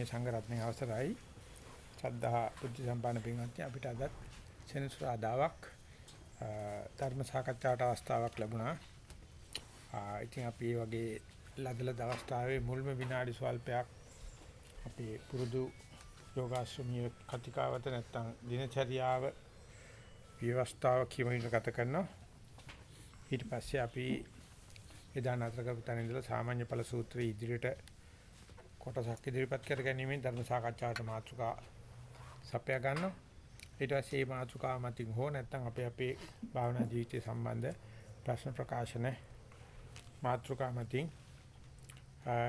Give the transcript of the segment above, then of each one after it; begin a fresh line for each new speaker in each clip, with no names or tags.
ගෞරවනීය සංඝරත්නයේ අවසරයි ශ්‍රද්ධා බුද්ධ සම්පන්න පින්වත්නි අපිට අද සෙනසුරාදාවක් ධර්ම සාකච්ඡාවට අවස්ථාවක් ලැබුණා. ඉතින් අපි මේ වගේ ලදලද අවස්ථාවේ මුල්ම විනාඩි ස්වල්පයක් අපි පුරුදු යෝගාශ්‍රමීය කතිකාවත නැත්තම් දිනචරියාව විවස්ථාව කියමින් ගත කරනවා. ඊට පස්සේ අපි එදා නතර කරපු තැන ඉඳලා සාමාන්‍ය ඵල සූත්‍රයේ ඉදිරියට කොටසක් ඉදිරිපත් කර ගැනීමෙන් ධර්ම සාකච්ඡාවට මාතෘකා සපයා ගන්නවා. ඊට පස්සේ මේ මාතෘකා මතින් හෝ නැත්නම් අපේ අපේ භාවනා ජීවිතය සම්බන්ධ ප්‍රශ්න ප්‍රකාශන මාතෘකා මතින්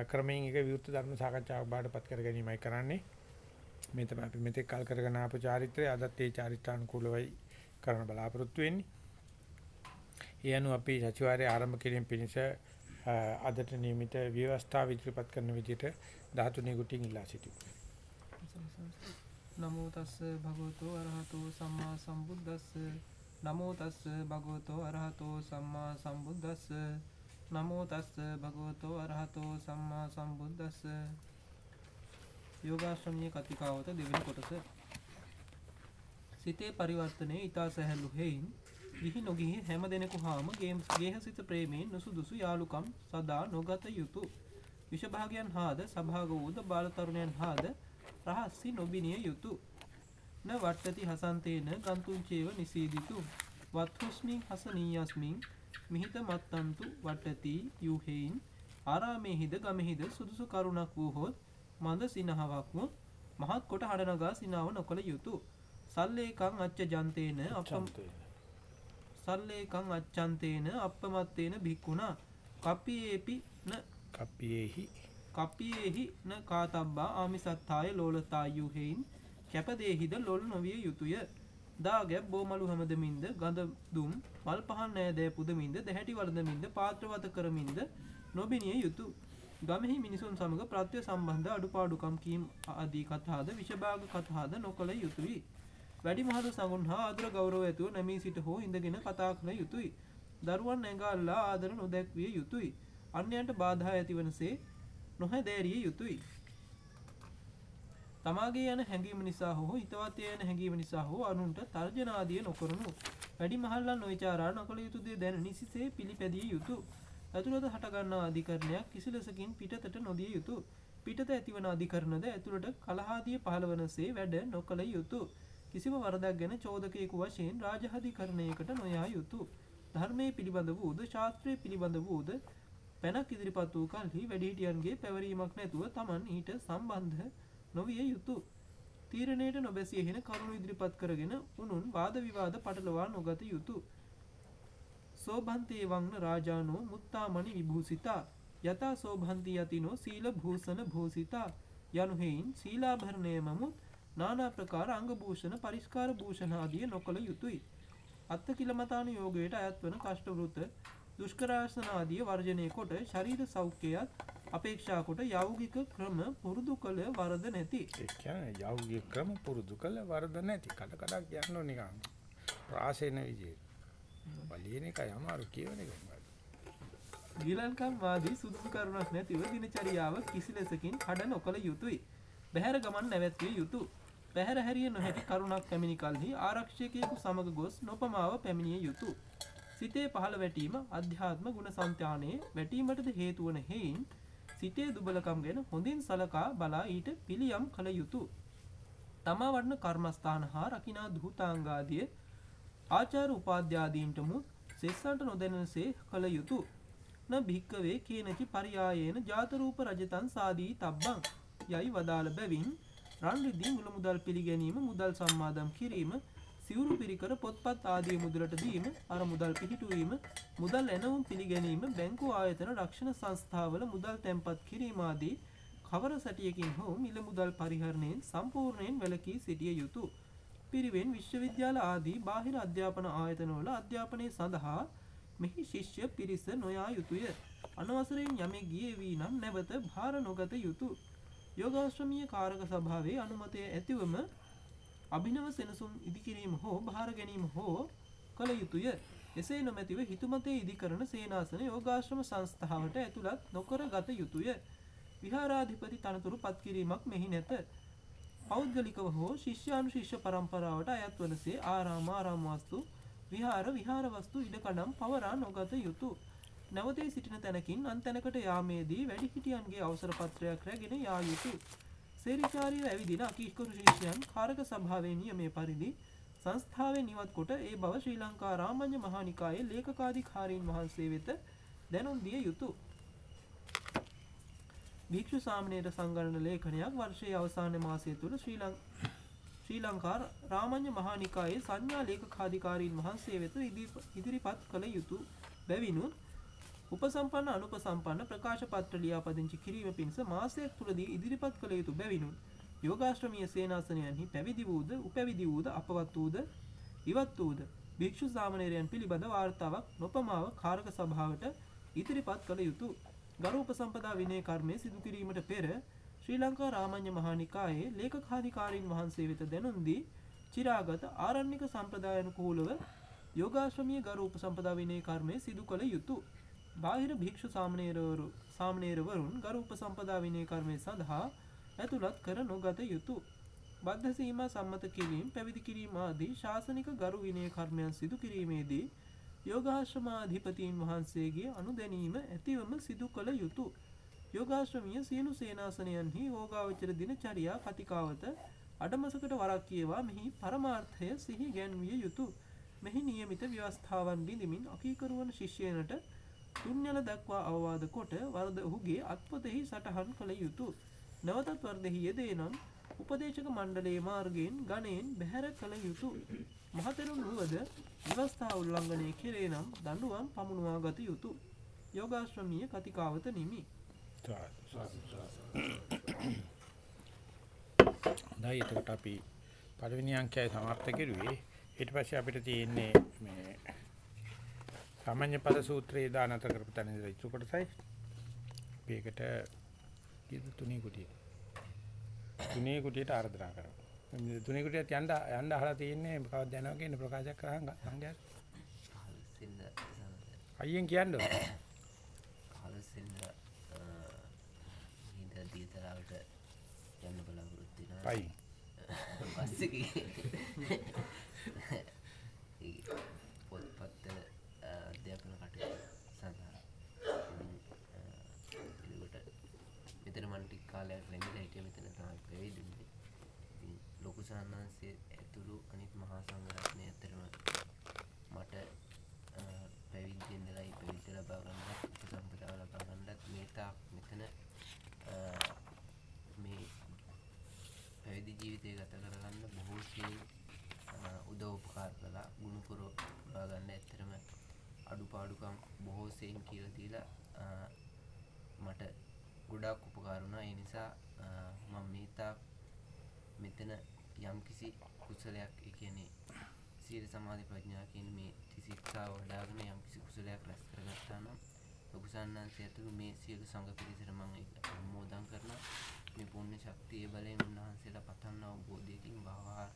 ක්‍රමයෙන් එක විවෘත ධර්ම සාකච්ඡාවක් බාටපත් කර ගැනීමයි කරන්නේ. මේ තමයි අපි මෙතෙක් කල් කරගෙන ආපු චාරිත්‍රය අදත් ඒ චාරිත්‍රානුකූලවයි කරන්න බලාපොරොත්තු වෙන්නේ. ඒ අනුව අපි සතිವಾರයේ ආරම්භ කිරීම පිණිස අදට නියමිත ව්‍යවස්ථා විත්‍රිපත් කරන විදිහට ධාතු නිකුටින් ඉල්ලා සිටිමු.
නමෝ තස්ස භගවතෝ අරහතෝ සම්මා සම්බුද්දස්ස. නමෝ තස්ස භගවතෝ අරහතෝ සම්මා සම්බුද්දස්ස. නමෝ තස්ස භගවතෝ අරහතෝ සම්මා සම්බුද්දස්ස. යෝගාශ්‍රමීය කතිකාවත දෙවෙනි කොටස. සිතේ පරිවර්තනයේ ඊතා සැහැල්ලු හේයින් ගිහි නොගිහි හැම දෙනෙකු හාම ගේහසිත ප්‍රේමයෙන් නුසුදුසු යාලුකම් සදා නොගත යුතුය විෂභාගයන් හාද සභාග වූද බාලතරුණයන් හාද රහස්සි නොබිනිය යුතු. න වට්ටති හසන්තේන ගන්තුංචේව නිසීදිතු. වත්හුස්මින් හසනීයස්මින් මිහිත මත්තන්තු වට්ටති යුහෙයින්. ආරාමේහිද ගමෙහිද සුදුසු කරුණක් වූහොත් මඳ සිනහවක්ම මහත් කොට හඩනගා සිනාව නොකළ යුතු. සල්ලේකං අච්ච ජන්තේන අපම් සල්ලේකං අච්චන්තේන අපමත්තේන භික්කුණා කප්පියේපි න.
කප්පියේහි.
කප්පියේහි න කාතබ්බා ආමිසත්තාය ලෝලතායුහෙයින් කැපදේහිද ලොල් නොවිය යුතුය. දාගැබ් බෝමලු හැමදමින්ද ගඳ දුම් මල් පහන් නෑදෑ පුදමින්ද දැහැටි වලදමින්ද පාත්‍රවත කරමින්ද නොබිනිය යුතු. ගමෙහි මිනිසුන් සමඟ ප්‍රත්‍ය සම්බන්ධ අඩුපාඩුකම් කීම් ආදී කතාද විෂභාග කතාද නොකළ යුතුයි වැඩි මහද සඟුන් හා ආදර ගෞරව ඇතුව නැමී සිට හෝ ඉඳගෙන කතා කළ යුතුයි. දරුවන් ඇඟල්ලා ආදර නොදැක්විය යුතුයි. අන්‍යයන්ට බාධා ඇතිවනසේ නොහැදෑරිය යුතුයි. තමාගේ යන හැඟීම නිසා හෝ හිතවතය යන හැඟීම නිසා හෝ අනුන්ට තර්ජනාදිය නොකරනු වැඩි මහල්ලන් නොවිචාරා නොකළ යුතුදේ දැන නිසිසේ පිළිපැදිය යුතු. ඇතුළද හටගන්නා අධිකරණයක් කිසිලෙසකින් පිටතට නොදිය යුතු. පිටත ඇතිවන අධිකරණද ඇතුළට කලහාදිය පහළවනසේ වැඩ නොකළ යුතු. කිසිම වරදක් ගැන චෝදකයෙකු වශයෙන් රාජහධිකරණයකට නොයා යුතු ධර්මය පිළිබඳ වූද ශාස්ත්‍රය පිළිබඳ වූද පැනක් ඉදිරිපත් වූ කල්හි වැඩිහිටියන්ගේ පැවරීමක් නැතුව තමන් ඊට සම්බන්ධ නොවිය යුතු. තීරණයට නොබැසිය හෙන කරුණු ඉදිරිපත් කරගෙන උනුන් වාද විවාද පටලවා නොගත යුතු. සෝභන්තේ වංන රාජානෝ මුත්තාමණි විභූසිතා යතා සෝභන්ති යතිනෝ සීල භූෂණ භූසිතා යනුහෙයින් සීලාභරණය මමුත් නානා ප්‍රකාර අංග භූෂණ පරිස්කාර භූෂණ ආදිය නොකළ යුතුයි. අත්ත කිලමතාන යෝගයට අයත් වන කෂ්ටවෘත දුෂ්කරාසනාදිය වර්ජනය කොට ශරීර සෞඛ්‍යයත් අපේක්ෂා කොට යෞගික ක්‍රම පුරුදු කළ වරද නැති.
ඒ කියන්නේ යෞගික ක්‍රම පුරුදු කළ වරද නැති. කඩ කඩක් යන්න නිකන්. ප්‍රාසේන විදියට. බලියන එකයි අමාරු කියවන එක.
ගිලන්කම් වාදී සුදුසු කරුණක් නැතිව දිනචරියාව කිසි ලෙසකින් හඩ නොකළ යුතුයි. බැහැර ගමන් නැවැත්විය යුතු. පැහැර හැරිය නොහැකි කරුණක් පැමිණි කල්හි ආරක්ෂකයෙකු සමග ගොස් නොපමාව පැමිණිය යුතු. සිතේ පහළ වැටීම අධ්‍යාත්ම ගුණ සංත්‍යානයේ වැටීමටද හේතුවන හෙයින් සිතේ දුබලකම් ගැන හොඳින් සලකා බලා ඊට පිළියම් කළ යුතු. තමා වඩන කර්මස්ථාන හා රකිනා දුහතාංගාදිය ආචාර උපාධ්‍යාදීන්ට මුත් සෙස්සන්ට නොදැනසේ කළ යුතු. න භික්කවේ කියනචි පරියායේන ජාතරූප රජතන් සාදී තබ්බං යයි වදාළ බැවින් රන් රිදී මුල මුදල් පිළිගැනීම මුදල් සම්මාදම් කිරීම සිවුරු පිරිකර පොත්පත් ආදී මුදලට දීම අර මුදල් පිහිටුවීම මුදල් එනවුම් පිළිගැනීම බැංකු ආයතන රක්ෂණ සංස්ථාවල මුදල් තැන්පත් කිරීම ආදී කවර සැටියකින් හෝ මිල මුදල් පරිහරණයෙන් සම්පූර්ණයෙන් වැළකී සිටිය යුතු. පිරිවෙන් විශ්වවිද්‍යාල ආදී බාහිර අධ්‍යාපන ආයතනවල අධ්‍යාපනය සඳහා මෙහි ශිෂ්‍ය පිරිස නොයා යුතුය. අනවසරයෙන් යමෙක් ගියේ වී නම් නැවත භාර නොගත යුතු. යෝගාශ්‍රමීය කාරක සභාවේ අනුමතය ඇතිවම අභිනව සෙනසුන් ඉදිකිරීම හෝ භාර ගැනීම හෝ කළ යුතුය. එසේ නොමැතිව හිතුමතේ ඉදිකරන සේනාසන යෝගාශ්‍රම සංස්ථාවට ඇතුළත් නොකර ගත යුතුය. විහාරාධිපති තනතුරු පත් කිරීමක් මෙහි නැත. පෞද්ගලිකව හෝ ශිෂ්‍යානුශිෂ්‍ය පරම්පරාවට අයත් වනසේ ආරාම ආරාම වස්තු විහාර විහාර වස්තු ඉඩකඩම් පවරා නොගත යුතුය. නැවතී සිටින තැනකින් අන් තැනකට යාමේදී වැඩිහිටියන්ගේ අවසර පත්‍රයක් රැගෙන යා යුතුය. සේරිචාරීව ඇවිදින අකීකරු ශිෂ්‍යයන් කාරක සභාවේ නියමය පරිදි සංස්ථාවෙන් ඉවත් කොට ඒ බව ශ්‍රී ලංකා රාමඤ්ඤ මහානිකායේ ලේකකාධිකාරීන් වහන්සේ වෙත දැනුම් දිය යුතුය. භික්ෂු සාමණේර සංගණන ලේඛනයක් වර්ෂයේ අවසාන මාසය තුල ශ්‍රී ලං ශ්‍රී ලංකා රාමඤ්ඤ මහානිකායේ සංඥා ලේකකාධිකාරීන් වහන්සේ වෙත ඉදිරිපත් කළ යුතු බැවිනුත් උපසම්පන්න අනුපසම්පන්න ප්‍රකාශ පත්‍ර ලියාපදිංචි කිරීම පිණිස මාසයක් තුළදී ඉදිරිපත් කළ යුතු බැවිනුත් යෝගාශ්‍රමීය සේනාසනයන්හි පැවිදි වූද උපැවිදි වූද අපවත් වූද ඉවත් වූද භික්ෂු සාමණේරයන් පිළිබඳ වාර්තාවක් නොපමාව කාරක සභාවට ඉදිරිපත් කළ යුතු. ගරු උපසම්පදා විනය කර්මය සිදු කිරීමට පෙර ශ්‍රී ලංකා රාමඤ්ඤ මහානිකායේ ලේකකාධිකාරීන් වහන්සේ වෙත දැනුම් දී චිරාගත ආරණ්‍යක සම්ප්‍රදායනුකූලව යෝගාශ්‍රමීය ගරු උපසම්පදා විනය කර්මය සිදු කළ යුතුය බාහිර භික්ෂු සාමණේරවරු සාමණේරවරුන් ගරු උපසම්පදා විනය කර්මය සඳහා ඇතුළත් කර නොගත යුතුය. බද්ධ සීමා සම්මත කිරීම පැවිදි කිරීම ආදී ශාසනික ගරු විනය කර්මයන් සිදු කිරීමේදී යෝගාශ්‍රමාධිපතීන් වහන්සේගේ අනුදැනීම ඇතිවම සිදු කළ යුතුය. යෝගාශ්‍රමීය සියලු සේනාසනයන්හි යෝගාවචර දිනචරියා කතිකාවත අඩමසකට වරක් කියවා මෙහි පරමාර්ථය සිහි ගැන්විය යුතුය. මෙහි නියමිත ව්‍යවස්ථාවන් බිඳිමින් අකීකරුවන ශිෂ්‍යයනට තුන්යල දක්වා අවවාද කොට වරද ඔහුගේ අත්පොතෙහි සටහන් කළ යුතු. නවතත් වර්දෙහි යෙදේ නම් උපදේශක මණ්ඩලයේ මාර්ගයෙන් ගණයෙන් බැහැර කළ යුතු. මහතෙරුන් වුවද ව්‍යවස්ථා උල්ලංඝනය කෙරේ නම් දඬුවම් පමුණවා ගත යුතු. යෝගාශ්‍රමීය කතිකාවත නිමි.
හොඳයි එතකොට අපි පළවෙනි අංකයයි සමාප්ත කෙරුවේ. ඊට පස්සේ අපිට තියෙන්නේ මේ සාමාන්‍ය පද සූත්‍රයේ දානත කරපු තැන ඉඳලා ඉතුරු කොටසයි. අපි ඒකට කීයද තුනේ කුටිය. තුනේ කුටියට ආරාධනා කරමු. මේ තුනේ කුටියට යන්න යන්න අහලා තියෙන්නේ කවද්ද යනවා කියන ප්‍රකාශයක් කරා සංඝයා. අයියෙන් කියන්න ඕන.
කලසින්න හිද දීතරාවට යන්න බලාපොරොත්තු වෙනවා.
පයි.
පස්සේ පොත්පත් අධ්‍යාපන කටයුතු සඳහා එතකොට මෙතන මම ටික කාලයක් රැඳිලා හිටියා මෙතන තමයි ප්‍රවේදින්නේ. ඉතින් ලොකු සාන්නාංශයේ ඇතුළු අනිත් මහා සංඝරත්නය ඇතරම මට පැවිදි ඉඳලායි පැවිදි ලබා ගන්නත් උපසම්පදාව ලබා ගන්නත් මේ තාක් මෙතන මේ පැවිදි ජීවිතය ගත කරගන්න බොහෝ සෙයින් උදව් උපකාර කළා ගුණ පුරවා ගන්න ඇත්තටම අඩුපාඩුකම් බොහෝ සෙයින් කියලා දීලා මට ගොඩාක් උපකාර වුණා. ඒ නිසා මම මේ තාක් මෙතන යම්කිසි කුසලයක් ඒ කියන්නේ සීල සමාධි ප්‍රඥා කියන මේ ත්‍රිශික්ෂාව වඩ아가න යම්කිසි කුසලයක් රැස් කරගත්තා නම් ලොකු සන්නාන්සය ඇතුළු මේ සියලු සංඝ පිරිසට මම ඒක අනුමෝදන් කරනවා. මේ පුණ්‍ය ශක්තිය බලයෙන් උන්වහන්සේලා පතන්න අවබෝධයකින් භවහා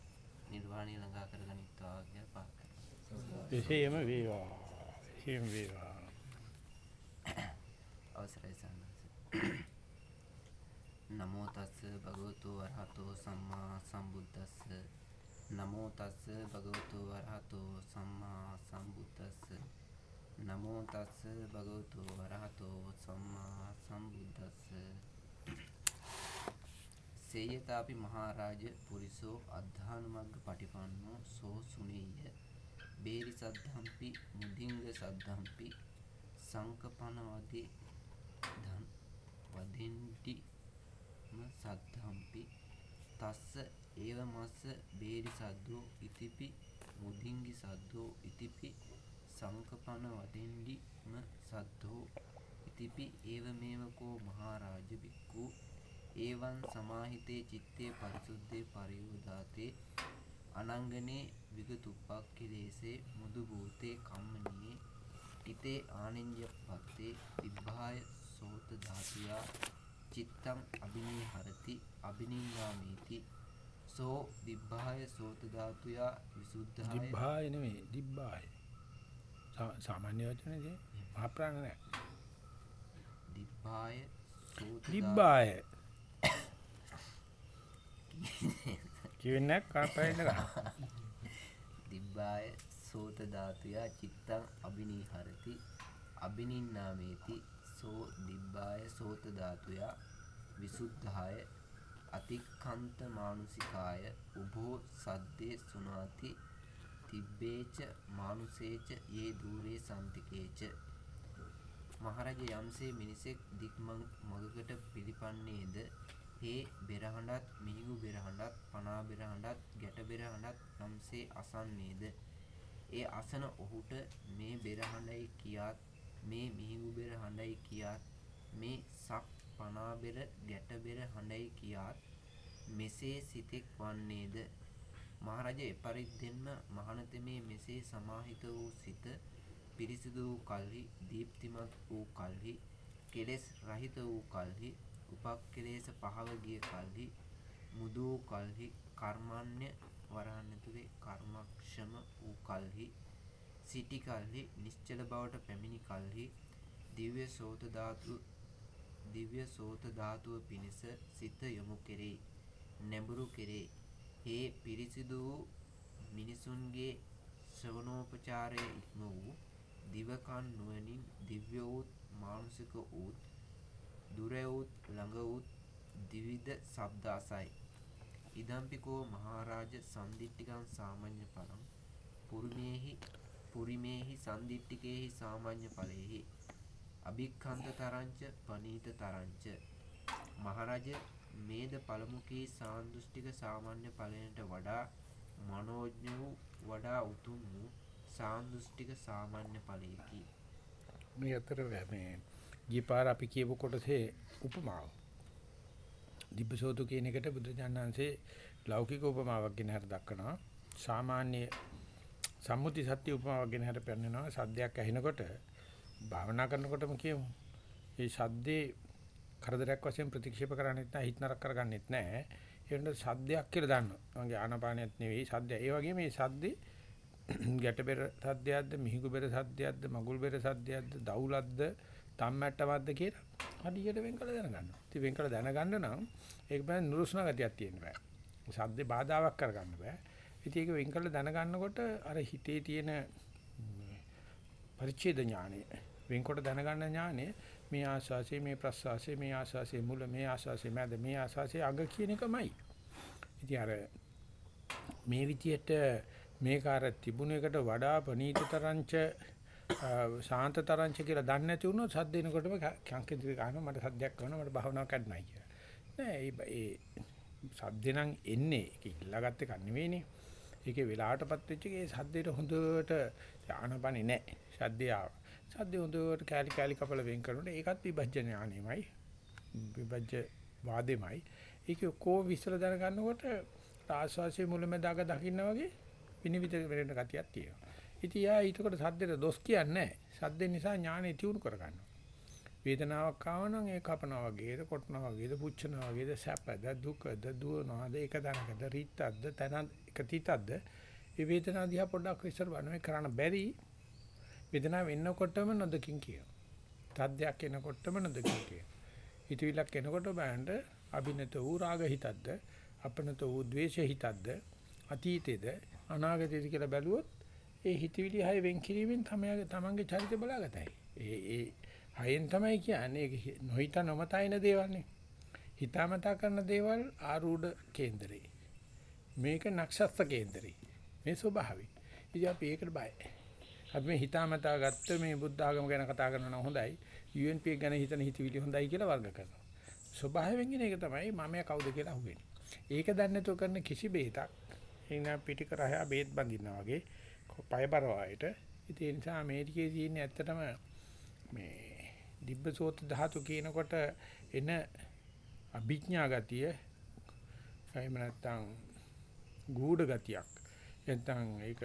නිර්වාණය ළඟා කරගනිත්වා කියලා ප්‍රාර්ථනා
එසේම වේවා. එසේම වේවා.
අවසරයි සන්නස නමෝ තස්ස භගවතු වරහතෝ සම්මා සම්බුද්දස්ස. නමෝ තස්ස භගවතු වරහතෝ සම්මා සම්බුද්දස්ස. නමෝ තස්ස භගවතු වරහතෝ සම්මා සම්බුද්දස්ස සේයතාපි මහරජ පුරිසෝ අද්ධානුමග්ග පටිපන්නෝ සෝ සුනේය බේරි සද්ධම්පි මුදිංග සද්ධම්පි සංකපන වදේ ධන් වදෙන්ටි සද්ධම්පි තස්ස ඒව මස්ස බේරි සද්දෝ ඉතිපි මුදිංගි සද්දෝ ඉතිපි සංකපන වදෙන්ඩිම සද්ධෝ ඉතිපි ඒව මේවකෝ මහාරාජ බික්කු ඒවන් සමාහිතේ චිත්තේ පරිසුද්ධේ පරියෝධාතේ අනංගනේ විගතුප්පක් කෙලේසේ මුදු භූතේ කම්මනියේ ඉතේ ආනෙන්ජපත්තේ තිබ්බාය සෝත ධාතුයා චිත්තම් අබිනී හරති අබිනින්නාමීති සෝ දිබ්බාය සෝත ධාතුයා විසුද්ධාය
දිබ්බාය නෙමෙයි දිබ්බාය. සාමාන්‍ය වචනේදී මහා ප්‍රාණ නැහැ.
දිබ්බාය සෝත
දිබ්බාය. කියවෙන්නේ කපයින්න ගන්න.
දිබ්බාය සෝත ධාතුයා චිත්තං අබිනීහරති. අබිනින්නාමේති සෝ දිබ්බාය සෝත ධාතුයා. විසුද්ධාය අතික්කන්ත මානුසිකාය උභෝ සද්දේ සුනාති තිබ්බේච මානුසේච ඒ දූරේ සන්තිකේච මහරජ යම්සේ මිනිසෙක් දික්මං මගකට පිළිපන්නේද? ඒ බෙරහඬත් මිහිගු බෙරහඬත් පනා බෙරහඬත් ගැට බෙරහඬත් යම්සේ අසන්නේද ඒ අසන ඔහුට මේ බෙරහඬයි කියාත් මේ මිහිගු බෙර හඬයි කියාත් මේ සක් පනාබෙර ගැටබෙර හඬයි කියාත් මෙසේ සිතෙක් වන්නේද? මහරජ එපරිද්දෙන්ම මහනතමේ මෙසේ සමාහිත වූ සිත පිරිසිදු වූ කල්හි දීප්තිමත් වූ කල්හි කෙලෙස් රහිත වූ කල්හි උපක්කලේශ පහව ගිය කල්හි මුදු වූ කල්හි කර්මන්‍ය වරහන්නතුවේ කර්මක්ෂම වූ කල්හි සිටි කල්හි නිශ්චල බවට පැමිණි කල්හි දිව්‍ය සෝත ධාතු දිව්‍ය සෝත ධාතුව පිණිස සිත යොමු කෙරේ නැඹුරු කෙරේ. හේ පිරිසිදු වූ මිනිසුන්ගේ ශ්‍රවණෝපචාරය ඉක්ම වූ දිවකන් නුවණින් දිව්‍ය වූත් මානුෂික වූත් දුර වූත් ළඟ වූත් දිවිධ ශබ්ද අසයි ඉදම්පිකෝ මහරජ සන්දිට්ඨිකං සාමාන්‍ය පලං පුරුමේහි පුරිමේහි සන්දිට්ඨිකේහි සාමාන්‍ය ඵලෙහි අභික්ඛන්ත තරංච පනීත තරංච. මහරජ මේද පළමුකී සාන්දෘෂ්ටික සාමාන්‍ය ඵලයට වඩා මනෝඥ වූ වඩා උතුම් වූ සාන්දෘෂ්ටික සාමාන්‍ය ඵලයකි.
මේ අතර මේ ගිපාර අපි කියපු කොටසේ උපමාව. දිබ්බසෝතු කියන එකට බුදුජානනාංශේ ලෞකික උපමාවක් ගෙන හර දක්වනවා. සාමාන්‍ය සම්මුති සත්‍ය උපමාවක් ගෙන හර පෙන්නනවා. සද්දයක් ඇහෙනකොට භාවනා කරනකොටම කියමු. ඒ සද්දේ කරදරයක් වශයෙන් ප්‍රතික්ෂේප කරන්නේත් නැහැ, හිත නරක කරගන්නෙත් නැහැ. ඒ වෙනද සද්දයක් කියලා දන්නවා. මගේ ආනපානියත් නෙවෙයි සද්දය. ඒ වගේම මේ සද්දේ ගැටබෙර සද්දයක්ද, මිහිඟු බෙර සද්දයක්ද, මගුල් බෙර සද්දයක්ද, දවුලක්ද, තම්මැට්ටවක්ද කියලා හරියට වෙන් කළ දැනගන්නවා. ඉතින් වෙන් කළ දැනගන්න නම් ඒක බෑ නුරුස්නා ගතියක් තියෙන්න බෑ. සද්දේ බාධාවක් කරගන්න බෑ. ඉතින් ඒක වෙන් කළ දැනගන්නකොට අර හිතේ තියෙන පරිච්ඡේද ඥානය වෙන්කොට දැනගන්න ඥානය මේ ආස්වාසිය මේ ප්‍රස්වාසිය මේ ආස්වාසිය මුල මේ ආස්වාසිය මැද මේ ආස්වාසිය අග කියන එකමයි. ඉතින් අර මේ විදියට මේක අර තිබුණ එකට වඩා ප්‍රනීතතරංච ශාන්ත තරංච කියලා දන්නේ නැති වුණොත් සද්ද එනකොටම කංකෙ දිවි ගන්නවා මට සද්දයක් කරනවා මට භාවනාවක් කරන්නයි කියලා. නෑ ඒ ඒ සද්ද නම් එන්නේ ඒක ඉල්ලාගත්ත එකක් නෙවෙයිනේ. ඒකේ වෙලාවටපත් වෙච්ච එකේ සද්දේට හොඳට ආනපනේ නෑ. සද්දේ ආව. සද්දේ හොඳට කැලි කැලි කපල වෙන් කරනකොට ඒකත් විභජ්‍ය ඥානෙමයි. විභජ්‍ය වාදෙමයි. ඒකේ කෝ විස්තර දැනගන්නකොට ආස්වාසිය මුලමෙදාක දකින්න වගේ විනිවිද වෙරෙන ගතියක් තියෙනවා. ඉතින් යා ඊටකොට සද්දේට දොස් කියන්නේ නැහැ. සද්දේ නිසා ඥානෙ තියුණු කරගන්නවා. වේදනාවක් ආව නම් ඒ කපනවා වගේද, කොටනවා වගේද, පුච්චනවා වගේද, සැපද, දුකද, දුවනවාද, ඒක දනකද, රීතක්ද, තන එක තිතක්ද, ඒ වේදනාව දිහා පොඩ්ඩක් විස්තර බලන්න කරන්න බැරි වේදනාව එන්නකොටම නොදකින් කියනවා. තද්දයක් එනකොටම නොදකින් කියනවා. හිතවිලක් එනකොට බෑන්ඩ අභිනත වූ රාග හිතක්ද, අපනත වූ ද්වේෂ හිතක්ද, අතීතේද, අනාගතේද කියලා බැලුවොත් ඒ හිතවිලි හය වෙන් කිරීමෙන් තමයි තමන්ගේ චරිතය බලාගතයි. ඒ ඒ හයෙන් තමයි කියන්නේ ඒක නොහිත නොමතයින දේවල්නේ. හිතාමතා කරන දේවල් ආරූඪ කේන්දරේ. මේක නක්ෂත්‍ර කේන්දරේ. මේ ස්වභාවය. ඉතින් අපි ඒකට බයයි. අපි මේ හිතාමතා ගත්ත මේ බුද්ධ ආගම ගැන කතා කරනවා නම් හොඳයි. UNP ගැන හිතන හිතවිලි හොඳයි කියලා වර්ග කරනවා. ස්වභාවයෙන් ඉන්නේ ඒක තමයි මම කවුද කියලා අහුවෙන්නේ. ඒක දන්නේ නැතුව කරන කිසි බේතක් එන පිටිකරහා බේත් බඳිනවා වගේ පය බරවායට. ඉතින් ඒ නිසා අමරිකයේ තියෙන ඇත්තටම මේ දිබ්බසෝත ධාතු කියනකොට එන අභිඥා ගතිය එහෙම නැත්නම් ගූඪ ගතියක් නැත්නම් ඒක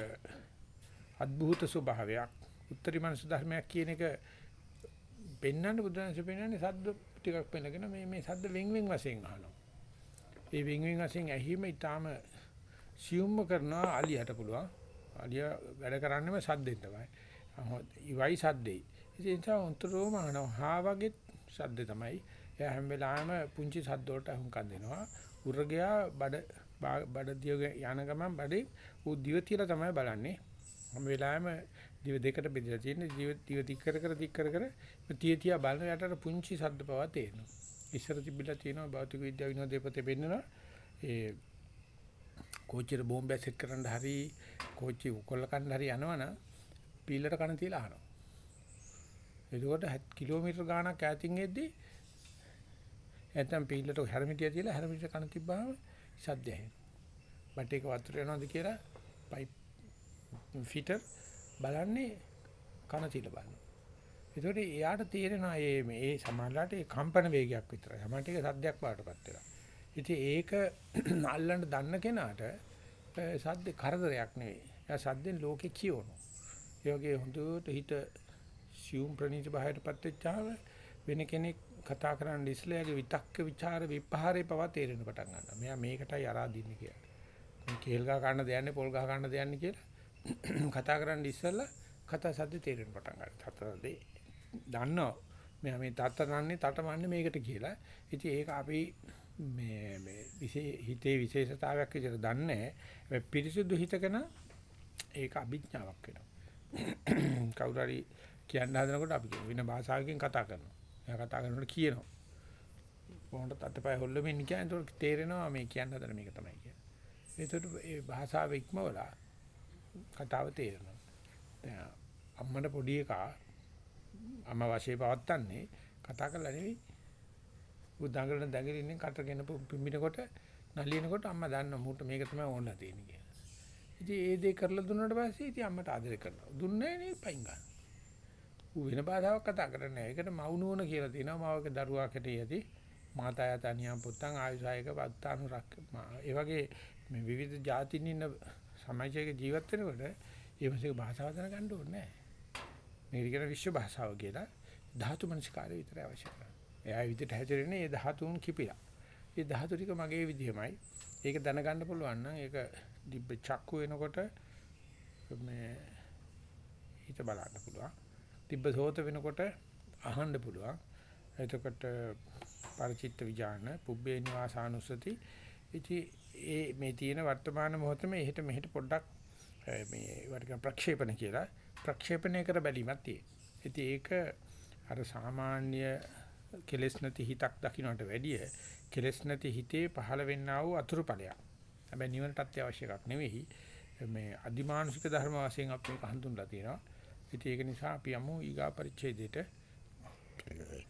අద్භූත ස්වභාවයක් උත්තරීමනස ධර්මයක් කියන එක පෙන්වන්න බුදුන්සේ පෙන්වන්නේ සද්ද ටිකක් පෙන්නගෙන මේ මේ සද්ද වෙන් වෙන් වශයෙන් අහනවා. ඒ වෙන් වෙන් වශයෙන් ඇහිම ඊටාම සියුම්ම කරනවා අලියට පුළුවන්. අලිය වැඩ කරන්නේම සද්දෙන් තමයි. ඉවයි සද්දෙයි. ඒ නිසා උන්තරෝම අහනවා හා වගේ සද්ද තමයි. එයා හැම වෙලාවෙම පුංචි සද්ද වලට අහුම්කම් දෙනවා. උරගයා බඩ බඩ දිය යන ගමන් බඩේ ඌ දිව තියලා තමයි බලන්නේ. හැම වෙලාවෙම දිව දෙකට බෙදලා තියෙන දිව දිව දික් කර කර දික් කර කර තිය තියා බලන යටට පුංචි සද්ද පවා තේරෙනවා. ඉස්සර තිබිලා තියෙනවා භෞතික විද්‍යාව විනෝදේ පොතේ පෙන්නනවා. ඒ කෝච්චියට බෝම්බයක් සෙට් කරන්න හරි කෝච්චි උකොල්ල කන්න හරි යනවනම් පීලට කන තියලා අහනවා. එතකොට කිලෝමීටර් ගාණක් ඈතින් එද්දි නැත්නම් පීලට හැරමිටිය තියලා හැරමිටිය කන තිබ්බාම සද්ද ඇහෙනවා. බටේක වතුර යනවාද කියලා පයිප් ෆිටර් බලන්නේ කන තියලා බලනවා. ඒතකොට එයාට තේරෙනවා මේ මේ සමානලාට ඒ කම්පන වේගයක් විතරයි. සමහරට ඒක සද්දයක් බාටපත් වෙනවා. ඉතින් ඒක අල්ලන්න දන්න කෙනාට සද්ද කරදරයක් නෙවෙයි. එයා සද්දෙන් ලෝකේ කියවනවා. ඒ වගේ හොඳට හිත සියුම් ප්‍රණීත භාවයටපත් වෙච්චාම වෙන කෙනෙක් කතා කරන්න ඉස්සෙල්ලාගේ විතක්ක ਵਿਚාර විපහාරේ පවා තේරෙන පටන් ගන්නවා. මෙයා මේකටයි අරාදින්නේ කියලා. මේ කේල් ගහ ගන්න දෙයන්නේ පොල් ගහ ගන්න දෙයන්නේ කියලා කතා කරන්න ඉස්සෙල්ලා කතා සද්ද තේරෙන පටන් ගන්නවා. තත්තරදී දන්නවා. මෙයා මේ තත්තරන්නේ තටමන්නේ මේකට කියලා. ඉතින් ඒක අපි මේ මේ හිතේ විශේෂතාවයක් විදිහට දන්නේ. පිරිසුදු හිතකන ඒක අභිඥාවක් වෙනවා. කවුරු හරි කියන්න හදනකොට අපි වෙන භාෂාවකින් කතා කරනවා. එයා කතා කරනකොට කියනවා. කොහොමද අතපය හොල්ලමින් කියන්නේ ඒක තේරෙනවා මේ කියන්න හදන මේක තමයි කියන්නේ. ඒකට ඒ භාෂාව ඉක්මවලා කතාව තේරෙනවා. දැන් අම්මට පොඩි එකා අම්ම වශයෙන් පවත්තන්නේ කතා කරලා නෙවෙයි. උදංගලන දඟලින්නේ කටගෙන පිම්බිනකොට නලියනකොට අම්මා දන්නවා මූට මේක තමයි ඕනලා තියෙන්නේ කියලා. ඉතින් ඒ දේ කරලා දුන්නාට පස්සේ ඉතින් අම්මට ආදරය කරනවා. දුන්නේ නේ පයින් ගන්න. ඌ වෙන භාෂාවක් කතා කරන්නේ නැහැ. ඒකට මවුනෝන කියලා තියෙනවා. මවක දරුවා කැටේ යති. මාතාය තනියම් පුත්තන් ආයුසායක වත්තානුරක්. ඒ වගේ මේ විවිධ ජාතින් ඉන්න සමාජයක ජීවත් වෙනකොට ඒ මාසික භාෂාව දැනගන්න ඕනේ නැහැ. මේක කියන විශ්ව භාෂාව කියලා ධාතු මනස්කාරය විතරයි අවශ්‍ය කරන්නේ. එයා විදිහට හැදෙන්නේ ඒ ධාතුන් කිපිලා. ඒ ධාතු ටික මගේ විදිහමයි. ඒක දැනගන්න පුළුවන් නම් ඒක දිබ්බ චක්කු වෙනකොට මේ හිත බලන්න පුළුවන්. දිබ්බ සෝත වෙනකොට අහන්න පුළුවන්. එතකොට පරිචිත්ත විඥාන, පුබ්බේ නිවාසානුස්සති. ඉතින් ඒ මේ තියෙන වර්තමාන මොහොතේ එහෙට මෙහෙට පොඩ්ඩක් මේ වර්ග ප්‍රක්ෂේපණ කියලා ප්‍රක්ෂේපණය කර බැලීමක් තියෙනවා. ඉතින් ඒක අර සාමාන්‍ය කෙලෙස් නැති හිතක් දකින්නට වැඩිය කෙලෙස් නැති හිතේ පහළ වෙන්නා වූ අතුරු ඵලයක්. හැබැයි නිවනට අත්‍යවශ්‍ය එකක් නෙවෙයි. මේ අදිමානුෂික ධර්ම වශයෙන් අපි මේක හඳුන්ලා තියෙනවා. ඉතින් ඒක නිසා අපි යමු ඊගා පරිච්ඡේදයට.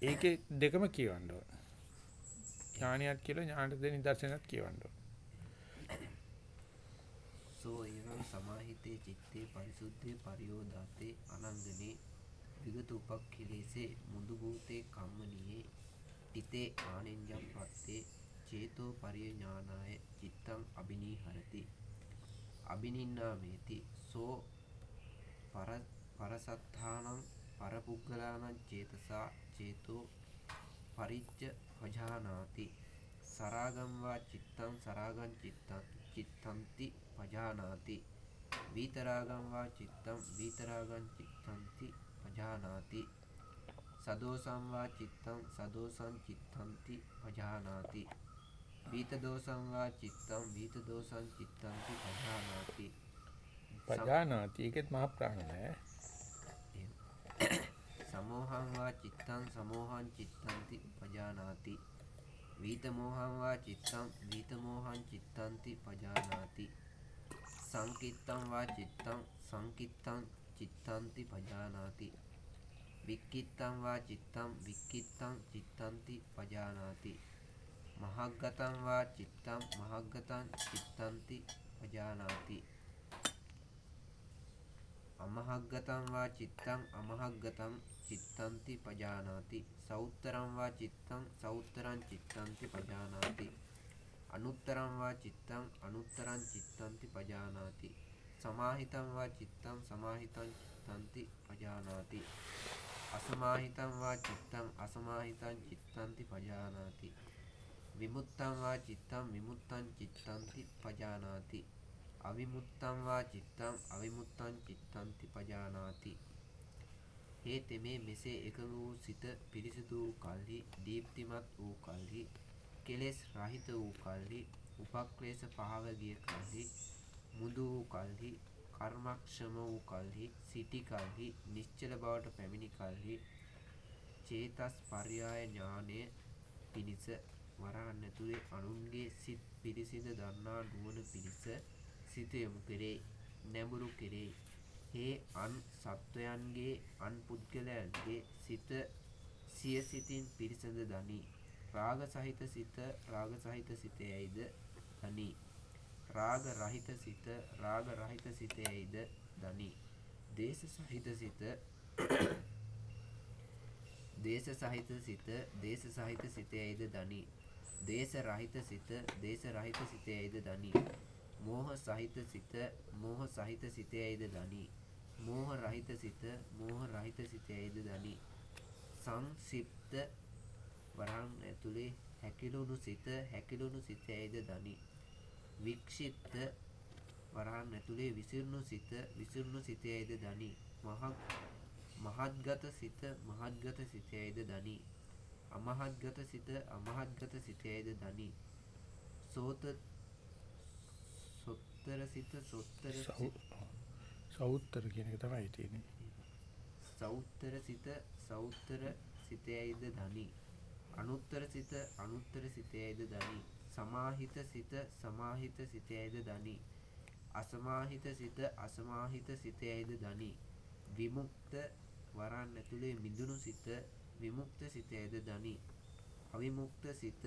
ඒකේ දෙකම කියවන්න ඕන. ඥානියත් කියලා ඥානට දෙන නිදර්ශනත් කියවන්න ඕන.
සෝ එවං සමාහිතේ චිත්තේ පරිසුද්ධේ පරියෝදාතේ අනංගනේ විගත උපක්ඛිලේසේ මුදු භූතේ කම්මනියේ තිතේ ආනෙන්ජම් පත්තේ චේතෝ පරිඥානාය චිත්තං අබිනීහරති. අබිනින්නාමේති සෝ පර පරසත්තානං පරපුග්ගලානං චේතසා චේතෝ පරිච්ඡ පජානාති. සරාගම් වා චිත්තං සරාගං චිත්තං චිත්තන්ති පජානාති. විතරාගම් වා චිත්තං විතරාගං චිත්තන්ති පජානාති සදෝසං වා චිත්තං සදෝසං චිත්තන්ති පජානාති වීත දෝසං වා චිත්තං වීත දෝසං චිත්තන්ති පජානාති
පජානාති ඒකෙත් මහ ප්‍රාණ නෑ.
සමෝහං වා චිත්තං සමෝහං චිත්තන්ති පජානාති වීත මෝහං වා චිත්තං වීත මෝහං චිත්තන්ති පජානාති වික්කිත්තං වා චිත්තං වික්කිත්තං චිත්තන්ති පජානාති. මහග්ගතං වා චිත්තං මහග්ගතං චිත්තන්ති පජානාති. අමහග්ගතං වා චිත්තං අමහග්ගතං චිත්තන්ති පජානාති. සෞත්තරං වා චිත්තං සෞත්තරං චිත්තන්ති පජානාති. අනුත්තරං වා චිත්තං අනුත්තරං චිත්තන්ති පජානාති. සමාහිතං වා චිත්තං සමාහිතං චිත්තන්ති පජානාති. අසමාහිතං වා චිත්තං අසමාහිතං චිත්තන්ති පජානාති. විමුත්තං වා චිත්තං විමුත්තං චිත්තන්ති පජානාති. අවිමුත්තං වා චිත්තං අවිමුත්තං චිත්තන්ති පජානාති. හේ තෙමේ මෙසේ එකඟ වූ සිත පිරිසිදු වූ කල්හි දීප්තිමත් වූ කල්හි කෙලෙස් රහිත වූ කල්හි උපක්ලේශ පහව ගිය කල්හි මුදු වූ කල්හි කර්මක්ෂම වූ කල්හි සිටි කල්හි නිශ්චල බවට පැමිණි කල්හි චේතස් පර්යාය ඥානය පිණිස වරහන් ඇතුලේ අනුන්ගේ සිත් පිරිසිඳ දන්නා නුවණ පිණිස සිත යොමු කෙරේ නැඹුරු කෙරේ. හේ අන් සත්වයන්ගේ අන් පුද්ගලයන්ගේ සිත සිය සිතින් පිරිසඳ දනී. රාග සහිත සිත රාග සහිත සිතයයිද දනී. රාග රහිත සිත රාග රහිත සිතයයිද දනී. දේශ සහිත සිත දේශ සහිත සිත දේශ සහිත සිතයයිද දනී. දේශ රහිත සිත දේශ රහිත සිතයයිද දනී. මෝහ සහිත සිත මෝහ සහිත සිතයයිද දනී. මෝහ රහිත සිත මෝහ රහිත සිතයයිද දනී. සංසිප්ත වරන් ඇතුලේ හැකිලුණු සිත හැකිලුණු සිතයයිද දනී. වික්ෂිප්ත වරහන් ඇතුලේ විසිරුණු සිත විසිරුණු සිතයයිද දනී. මහත් මහත්ගත සිත මහත්ගත සිතයයිද දනී. අමහත්ගත සිත අමහත්ගත සිතයයිද දනී. සෝත සොත්තර සිත සොත්තර සිත.
සෞත්තර කියන එක තමයි තියෙන්නේ.
සෞත්තර සිත සෞත්තර සිතයයිද දනී. අනුත්තර සිත අනුත්තර සිතයයිද දනී සමාහිත සිත සමාහිත සිතයයිද දනී. අසමාහිත සිත අසමාහිත සිතයයිද දනී. විමුක්ත වරන් ඇතුලේ මිදුණු සිත විමුක්ත සිතයයිද දනී. අවිමුක්ත සිත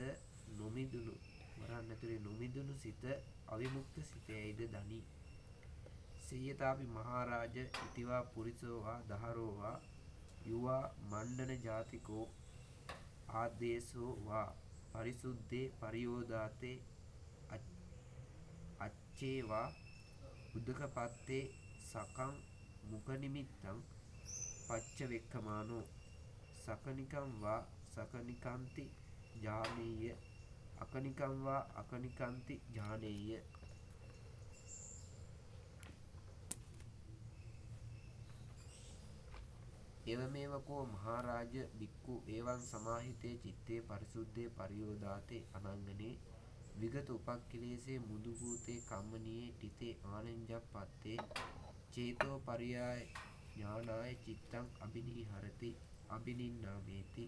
නොමිදුණු වරන් ඇතුලේ නොමිදුණු සිත අවිමුක්ත සිතයයිද දනී. සියතාපි මහරාජ ඉතිවා පුරිසෝවා දහරෝවා යුවා මණ්ඩන ජාතිකෝ ආදේශෝ වා පරිසුද්ධේ පරියෝදාතේ අච්චේවා උදකපත්තේ සකං මුකනිමිත්තං පච්ච වෙක්කමානෝ සකනිකම් වා සකනිකන්ති ජානීය අකනිකම් වා අකනිකන්ති ජානේය එවමේවකෝ මහරාජ බික්කු ඒවන් සමාහිතේ චිත්තේ පරිසුද්ධේ පරියෝදාතේ අනංගනේ විගත උපක්ඛිලේසේ මුදු භූතේ කම්මනියේ ටිතේ ආනංජප්පත්තේ චේතෝ පරියාය ඥානාය චිත්තං අබිනිහරති අබිනින්නාමේති.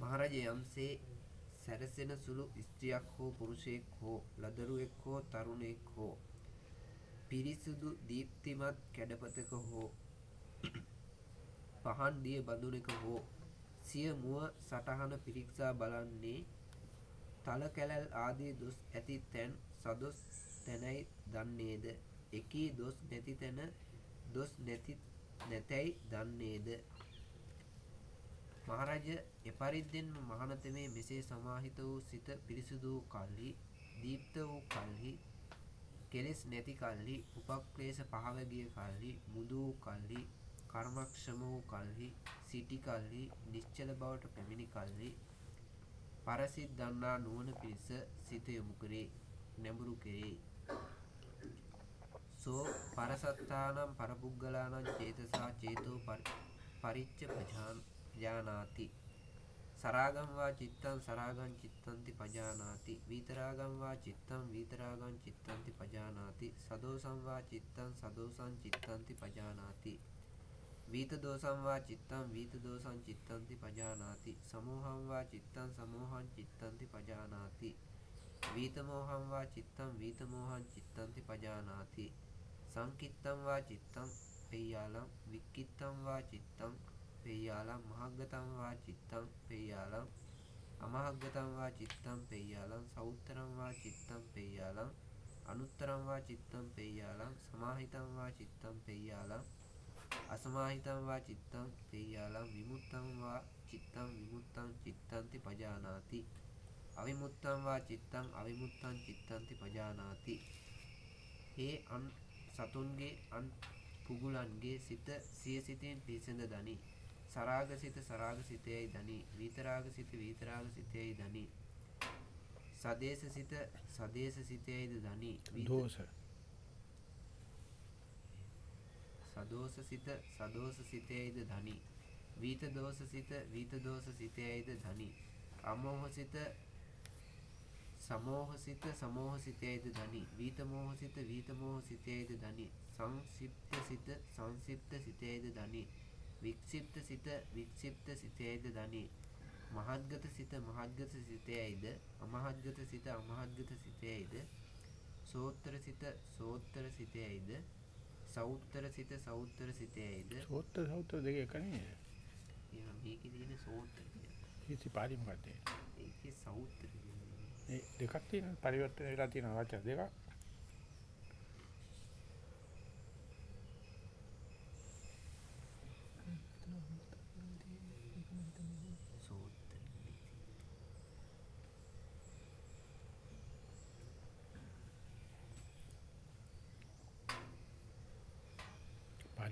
මහරජ යම්සේ සැරසෙන සුළු ස්ත්‍රියක් හෝ පුරුෂයෙක් හෝ ලදරුවෙක් හෝ තරුණයෙක් හෝ පිරිසුදු දීප්තිමත් කැඩපතක හෝ පහන් දිය බඳුනක හෝ සිය මුව සටහන පිරික්සා බලන්නේ තල කැලැල් ආදී දොස් ඇති තැන් සදොස් තැනැයි දන්නේද? එකී දොස් නැති තැන දොස් නැති නැතැයි දන්නේද? මහරජ එපරිද්දෙන්ම මහනතමේ මෙසේ සමාහිත වූ සිත පිරිසිදු වූ කල්හි දීප්ත වූ කල්හි කෙලෙස් නැති කල්හි උපක්ලේශ පහව ගිය කල්හි මුදු වූ කල්හි කර්මක්ෂම වූ කල්හි සිටි කල්හි නිශ්චල බවට පැමිණි කල්හි පරසිත් දන්නා නුවණ පිණිස සිත යොමු කරේ නැඹුරු කෙරේ. සෝ පරසත්තානම් පරපුග්ගලානම් චේතසා චේතෝ පරිච්ච පජානාති. සරාගම් වා චිත්තං සරාගං චිත්තන්ති පජානාති විතරාගම් වා චිත්තං විතරාගං චිත්තන්ති පජානාති සදෝසං වා චිත්තං සදෝසං චිත්තන්ති පජානාති වීත දෝසං වා චිත්තං වීත දෝසං චිත්තන්ති පජානාති සමෝහං වා චිත්තං සමෝහං චිත්තන්ති පජානාති වීත මෝහං වා චිත්තං වීත මෝහං චිත්තන්ති පජානාති සංකිත්තං වා චිත්තං පෙය්‍යාලං වික්කිත්තං වා චිත්තං පෙය්‍යාලම් මහග්ගතම් වා චිත්තම් පෙය්‍යාලම් අමහග්ගතම් වා චිත්තම් පෙය්‍යාලම් සෞත්තරම් වා චිත්තම් පෙය්‍යාලම් අනුත්තරම් වා චිත්තම් පෙය්‍යාලම් සමාහිතම් වා චිත්තම් පෙය්‍යාලම් අසමාහිතම් වා චිත්තම් පෙය්‍යාලම් විමුත්තම් වා චිත්තම් විමුත්තං චිත්තන්ති පජානාති අවිමුත්තම් වා චිත්තං අවිමුත්තං චිත්තන්ති පජානාති හේ අන් සතුන්ගේ අන් පුගුලන්ගේ සිත සිය සිතෙන් පිසඳ දනි සරාගසිත සරාගසිතයයි දනී. විතරාගසිත විතරාගසිතයයි දනී. සදේශසිත සදේශසිතයයිද දනී.
දෝෂ
සදෝස සිත සදෝස සිතේයිද ධනි වීත දෝස සිත වීත දෝස සිතේයිද ධනි අමෝහ සිත සමෝහ සිත සමෝහ සිතේයිද ධනි වීත මෝහ සිත වීත මෝහ සිතේයිද ධනි සංසිප්ත සිත සංසිප්ත සිතේයිද ධනි වික්ෂිප්ත සිත වික්ෂිප්ත සිතේයිද ධනි මහද්ගත සිත මහද්ගත සිතේයිද අමහද්ගත සිත අමහද්ගත සිතේයිද සෝත්තර සිත සෝත්තර සිතේයිද සෞත්තර සිත සෞත්තර සිතේයිද
සෝත්‍ර සෞත්‍ර දෙක එකනේ.
එහෙනම් මේකේ තියෙන සෝත්තර කියලා.
ඉති පාරි මොකද්ද?
ඒකේ සෞත්තර කියන්නේ
මේ දෙකක් තියෙන පරිවර්තන වෙලා තියෙන වචන දෙකක්.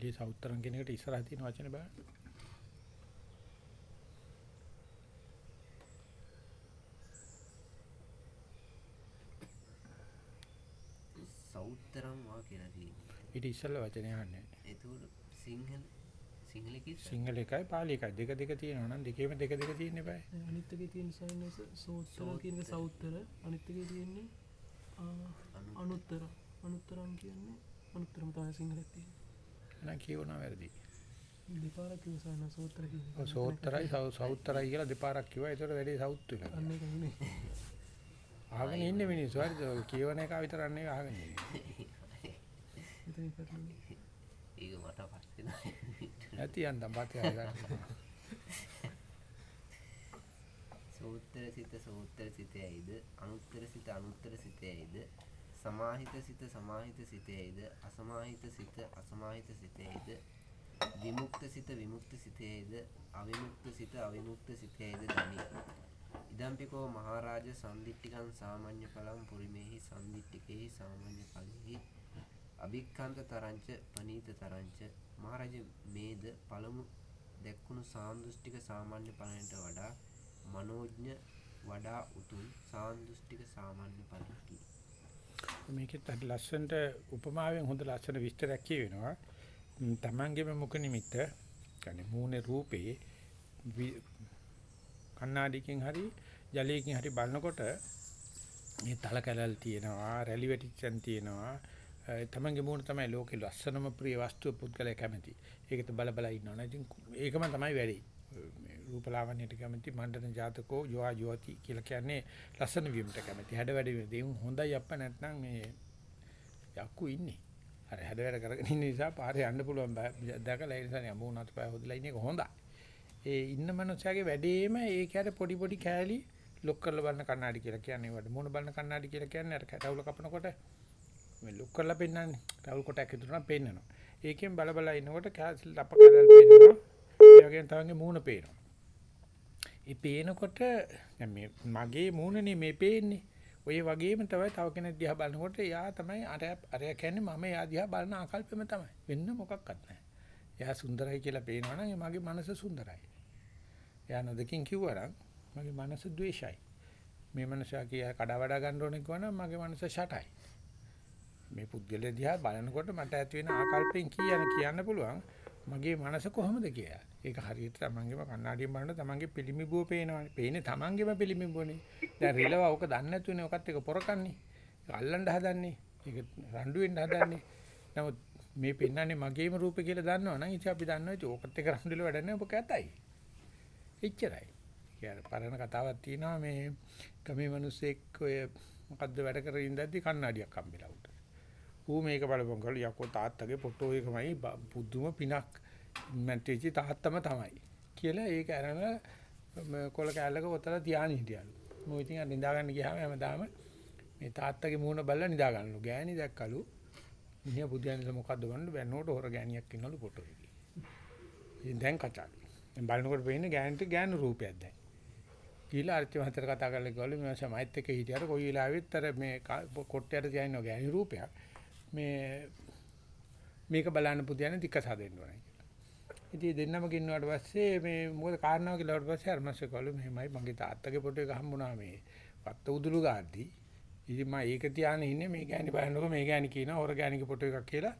පාලි සෞත්‍රම් කියන එකට ඉස්සරහ තියෙන වචන බලන්න.
සෞත්තරම් වා කියලා තියෙනවා.
ඊට ඉස්සෙල්ලා වචනේ අහන්නේ.
එතකොට සිංහල සිංහල කිව්ස
සිංහල එකයි පාලි එකයි දෙක දෙක තියෙනවා නම් දෙකේම දෙක දෙක තියෙන්න eBay.
අනිත් එකේ තියෙන සයිනස් සෝත්තර කියන එක සෞත්තර අනිත් එකේ තියෙන්නේ අනුත්තර අනුත්තරම් කියන්නේ අනුත්තරම තමයි සිංහලෙත් තියෙන්නේ
එහෙනම් කියවනවා වැරදි.
දෙපාරක් කිව්ව සයිනස් සෝත්තර කියන එක.
ඔව් සෝත්තරයි සෞ- සෞත්තරයි කියලා දෙපාරක් කිව්වා. ඒතර වැඩි සෞත් වෙලා.
අන්න ඒක නෙමෙයි
අහගෙන ඉන්නේ මිනිස්සු. හරිද? කියවන එක විතරක් නෙවෙයි අහගෙන ඉන්නේ.
මෙතන පැටලෙන්නේ
ඒක මට පස්සේ නෑ.
නැති යන්තම් පස්සේ ආගන්න.
සෝත්තර සිත සෝත්තර සිතේයිද අනුත්තර සිත අනුත්තර සිතේයිද සමාහිත සිත සමාහිත සිතේයිද අසමාහිත සිත අසමාහිත සිතේයිද විමුක්ත සිත විමුක්ත සිතේයිද අවිමුක්ත සිත අවිමුක්ත සිතේයිද ධනි ඉදම්පිකෝ මහරජ සම්දිට්ඨිකං සාමාන්‍ය ඵලං පුරිමේහි සම්දිට්ඨිකේහි සාමාන්‍ය ඵලෙහි අභික්ඛන්ත තරංච පනීත තරංච. මහරජ මේද පළමු දැක්කුණු සාන්දෘෂ්ටික සාමාන්‍ය ඵලයට වඩා මනෝඥ වඩා උතුම් සාන්දෘෂ්ටික සාමාන්‍ය ඵලකි.
මේකෙත් අර ලස්සනට උපමාවෙන් හොඳ ලස්සන විස්තරයක් කියවෙනවා. ම්, තමන්ගේම මුඛ නිමිත්ත, يعني මූණේ රූපේ වි- කණ්ණාඩියකින් හරි ජලයකින් හරි බලනකොට මේ තල කැලල් තියෙනවා, රැලි වැටිච්චන් තියෙනවා. ඒ තමන්ගේ මූණ තමයි ලෝකේ ලස්සනම ප්‍රිය වස්තුව පුද්ගලයා කැමති. ඒකත් බල බල ඉන්නවනේ. ඉතින් ඒකම තමයි වැඩි. මේ රූපලාවන්‍යයට කැමති මණ්ඩන ජාතකෝ යෝහා යෝති කියලා කියන්නේ ලස්සන වීමට කැමති. හැඩ වැඩ වීම. දෙවුන් හොඳයි අප්ප නැත්නම් මේ යක්කු ඉන්නේ. අර හැඩ වැඩ කරගෙන ඉන්න නිසා පාරේ යන්න පුළුවන් බෑ. දැකලා ඒ නිසා නේ අමුණත් පය හොදලා ඉන්නේ හොඳයි. ඒ ඉන්න මනුස්සයාගේ වැඩේම ඒක ඇර පොඩි පොඩි කෑලි ලොක් කරලා බලන කණ්ණාඩි කියලා කියන්නේ වට මොන බලන කණ්ණාඩි කියලා කියන්නේ අර කැටවුල කපනකොට මේ ලොක් කරලා පෙන්නන්නේ. රවුල් කොටයක් ඉදරන පෙන්නනවා. ඒකෙන් බල බල ඉනකොට කැස් ලප කැලල් පෙන්නනවා. ඒ වගේම තමන්ගේ මූණ පේනවා. ඒ පේනකොට දැන් මේ මගේ මූණනේ මේ පේන්නේ. ඔය වගේම තමයි තව කෙනෙක් දිහා බලනකොට එයා තමයි අර අර කියන්නේ මම එයා දිහා බලන ආකල්පෙම තමයි. වෙන්න මොකක්වත් නැහැ. එයා සුන්දරයි කියලා පේනවනම් ඒ මගේ මනස සුන්දරයි. එයා නොදකින් කිව්වනම් මගේ මනස ද්වේෂයි. මේ මනසා කිය කඩා වඩා ගන්න ඕනේ කිව්වනම් මගේ මනස ෂටයි. මේ පුද්ගලයා දිහා බලනකොට මට ඇති වෙන ආකල්පෙන් කියන කියන්න පුළුවන් මගේ මනස කොහොමද කියලා. ඒක හරියට තමන්ගේම කණ්ණාඩියෙන් බලනකොට තමන්ගේ පිළිමිබුව පේනවනේ. පේන්නේ තමන්ගේම පිළිමිබුවනේ. දැන් රිලව ඕක දන්නේ නැතුනේ ඔකත් එක පොරකන්නේ. ඒක අල්ලන්න හදන්නේ. ඒක රණ්ඩු වෙන්න හදන්නේ. නමුත් මේ පෙන්වන්නේ මගේම රූපේ කියලා දන්නවනම් ඉතින් අපි දන්නවා ඉතින් ඕකත් එක රණ්ඩු වෙලා වැඩක් නැහැ ඔබ කැතයි. එච්චරයි. කියන්නේ පරණ කතාවක් තියෙනවා මේ ගමේ මිනිස්සෙක් ඔය මොකද්ද වැඩ කරගෙන ඉඳද්දි කණ්ණාඩියක් හම්බෙලා උට. ඌ මේක බලපන් කළා යකෝ තාත්තගේ ෆොටෝ එකමයි බ- පුදුම පිනක් මැට්ටිචි තාත්තම තමයි කියලා ඒක අරන ම- කොල කැලලක ඔතන තියාගෙන හිටියලු. මෝ ඉතින් අර නිදා ගන්න ගියාම හැමදාම මේ තාත්තගේ මූණ බලලා නිදා ගන්නලු. ගෑණි දැක්කලු. මිනිහා බුදියන්ද මොකද්ද බලන්න බැන්නකොට හොර ගෑණියක් ඉන්නලු ෆොටෝ එකේ. ඉතින් දැන් කචා. දැන් බලනකොට පේන්නේ ගෑණිට ගෑනු රූපයක් දැන්. කියලා අර්ථ මහතර කතා කරලා ගිහලු මම සමයිත් එක්ක හිටියට කොයි වෙලාවෙත් අර මේ ක- කොට්ටයට තියන ගෑනු රූපයක්. මේ මේක බලන්න පුදියන්නේ තික්ක සාදෙන්න ඕනේ කියලා. ඉතින් දෙන්නම කින්නුවාට පස්සේ මේ මොකද කාරණාව කියලා ඊට පස්සේ අරමස්සේ කළු මෙහෙමයි. මගේ තාත්තගේ ෆොටෝ එක හම්බුණා මේ වත්ත උදුළු ගාද්දි. ඉතින් මම ඒක තියාගෙන ඉන්නේ මේ ගෑණි බලනකොට මේ ගෑණි කියනවා හොර ගෑණිගේ ෆොටෝ එකක් කියලා.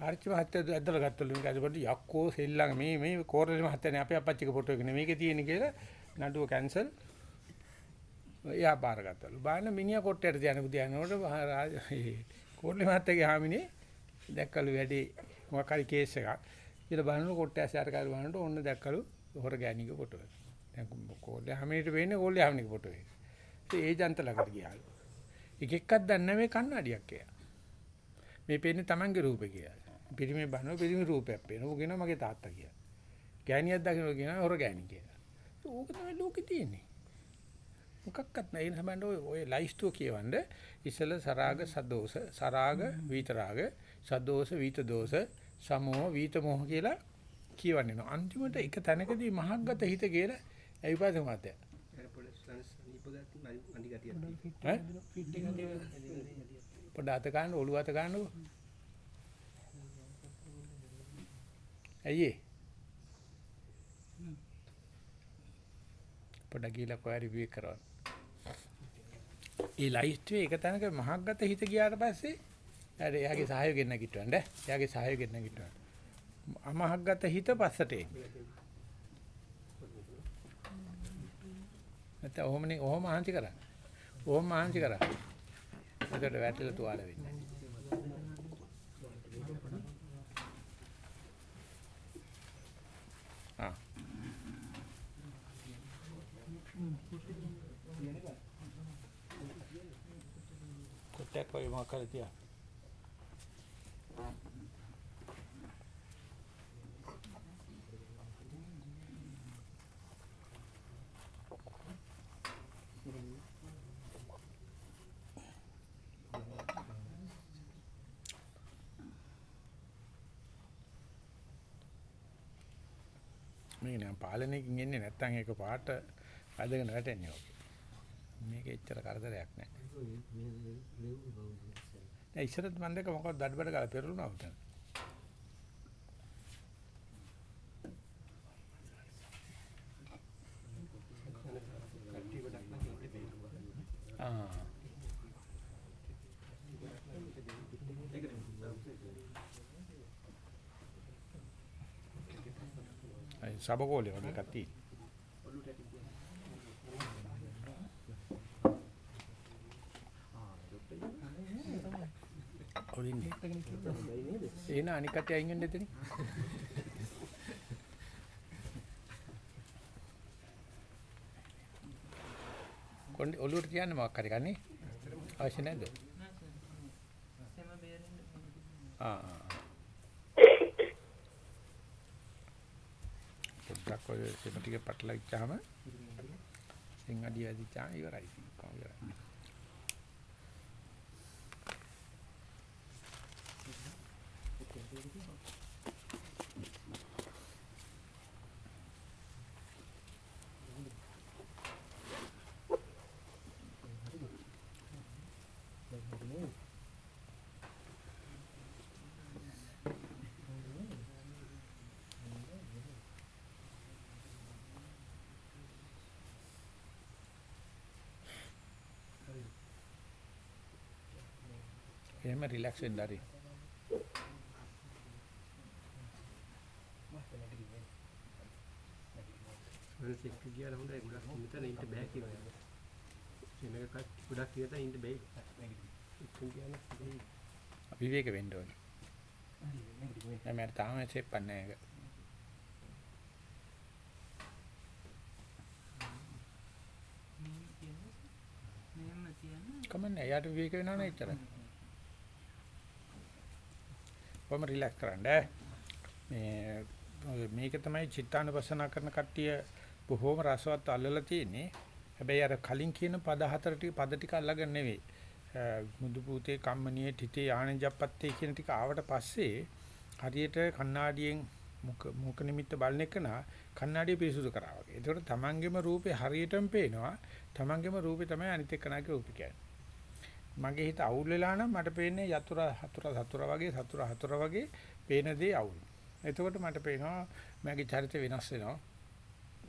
ආර්චි මහත්තයා ඇදලා ගත්තලු මේක අදපොඩි යක්කෝ සෙල්ලං මේ මේ කෝරළේ මහත්තයානේ අපේ අපච්චිගේ ෆොටෝ එක නේ. මේකේ තියෙන කියලා නඩුව කැන්සල් එයා බාරගත්තලු බාන මිනිහා කොට්ටයට තියන බුදියානකොට කෝරළේ මහත්තයාගේ හාමිනේ දැක්කලු වැඩි. මොකක් හරි කේස් එකක්. ඊට බලනකොට කොට්ටය ඇසාර කාලා බලනකොට ඔන්න දැක්කලු හොර ගෑණිගේ ෆොටෝ එක දැන් කෝරළේ හාමිනේට වෙන්නේ කෝරළේ හාමිනේගේ ෆොටෝ එක ඒ ඒජන්ත ළඟට ගියාලු එක එකක් දන්නේ මේ කන්නඩියක් එයා මේ පේන්නේ Tamange රූපේ කියලා. පිරිමේ බනෝ පිරිමේ රූපයක් පේනවා. ඌ කියනවා මගේ තාත්තා කියලා. ගෑණියක් දකින්න කියනවා හොර ගෑණි කියලා. ඕක තමයි ලෝකේ තියෙන්නේ. මොකක්වත් නැහැ. ඒ සම්බන්ධ ඔය ඔය ලයිස්තුව කියවන්න ඉස්සල සරාග සදෝස සරාග විතරාග සදෝස විතදෝස සමෝ විතමෝහ කියලා කියවන්නේ නෝ. අන්තිමට එක තැනකදී මහග්ගත හිත කියලා ඇවිපාද මාතය. පොඩ අත ගන්න ඔළුව අත ගන්නකො. ඇයි? පොඩ ගිහලා කොහරි විවේක කරවන්න. ඒ ලයිස්ට්ුවේ එක තැනක මහග්ගත හිත ගියාට පස්සේ එයාගේ සහයෝගයෙන් නැගිටවන්න. එයාගේ සහයෝගයෙන් නැගිටවන්න. අමහග්ගත හිත පස්සට එන්නේ. නැත්නම් ඔහොමනේ ඔහොම ආන්ති කරන්නේ. ඔහොම ආන්ති කරන්නේ. එතකොට වැටෙලා තුවාල වෙන්නේ. ආ. කොටයක් වගේ මොකක් කරලා තියා. මේක නෑ පාලනයකින් එන්නේ නැත්තම් ඒක පාට ඇදගෙන වැටෙන්නේ ඔක. මේක එච්චර කරදරයක් නෑ. නෑ ඉස්සරත් මන් දෙක මොකක්ද දඩබඩ ගාලා පෙරළුණා උතන. සබකෝලේ වගේ එකක් තියෙනවා. ඔලින්නේ. එන අනික් කටේ අයින් වෙන්න එතනින්. කොණ්ඩේ ඔලුවට තියන්න මොකක් හරි ගන්නේ? අවශ්‍ය නැද්ද? ආ ආ. පොඩ්ඩක් ඔය සෙම ටික පටලවිච්චාම සිං අඩිය ඇදිච්චාම ඉවරයි. කොහොම ඉවරයි. එහෙම රිලැක්ස් වෙන්න හරි.
එක්ක ගියාට හොඳයි ගොඩක් මෙතන ඉන්න බෑ කියලා. කට් ගොඩක් කියලා ඉන්න බෑ. හොඳයි.
විවේක වෙන්න ඕනේ. නෑ මට තාම චෙප්පන්නේ නැහැ. කමන්නේ යාට විවේක වෙනවනේ එච්චරයි. කොහොම රිලැක්ස් කරන්න ඈ. මේ මේක තමයි චිත්තානුපස්සනා කරන කට්ටිය බොහොම රසවත් අල්ලලා තියෙන්නේ. හැබැයි අර කලින් කියන පද හතර ටික පද ටික අල්ලගෙන නෙවෙයි. මුදු පූතේ කම්මනියේ තිතේ ආනජප්පත්තේ කියන ටික ආවට පස්සේ හරියට කණ්ණාඩියෙන් මුඛ මුඛ නිමිත්ත බලන එක නා කණ්ණාඩිය පිරිසුදු කරා වගේ. ඒකට තමන්ගේම රූපේ හරියටම පේනවා. තමන්ගේම රූපේ තමයි අනිත් එක්කනාගේ රූපේ කියන්නේ. මගේ හිත අවුල් වෙලා නම් මට පේන්නේ යතුරු හතුර හතුර වගේ සතුර හතුර වගේ පේන දේ අවුල්. එතකොට මට පේනවා මගේ චරිත වෙනස් වෙනවා.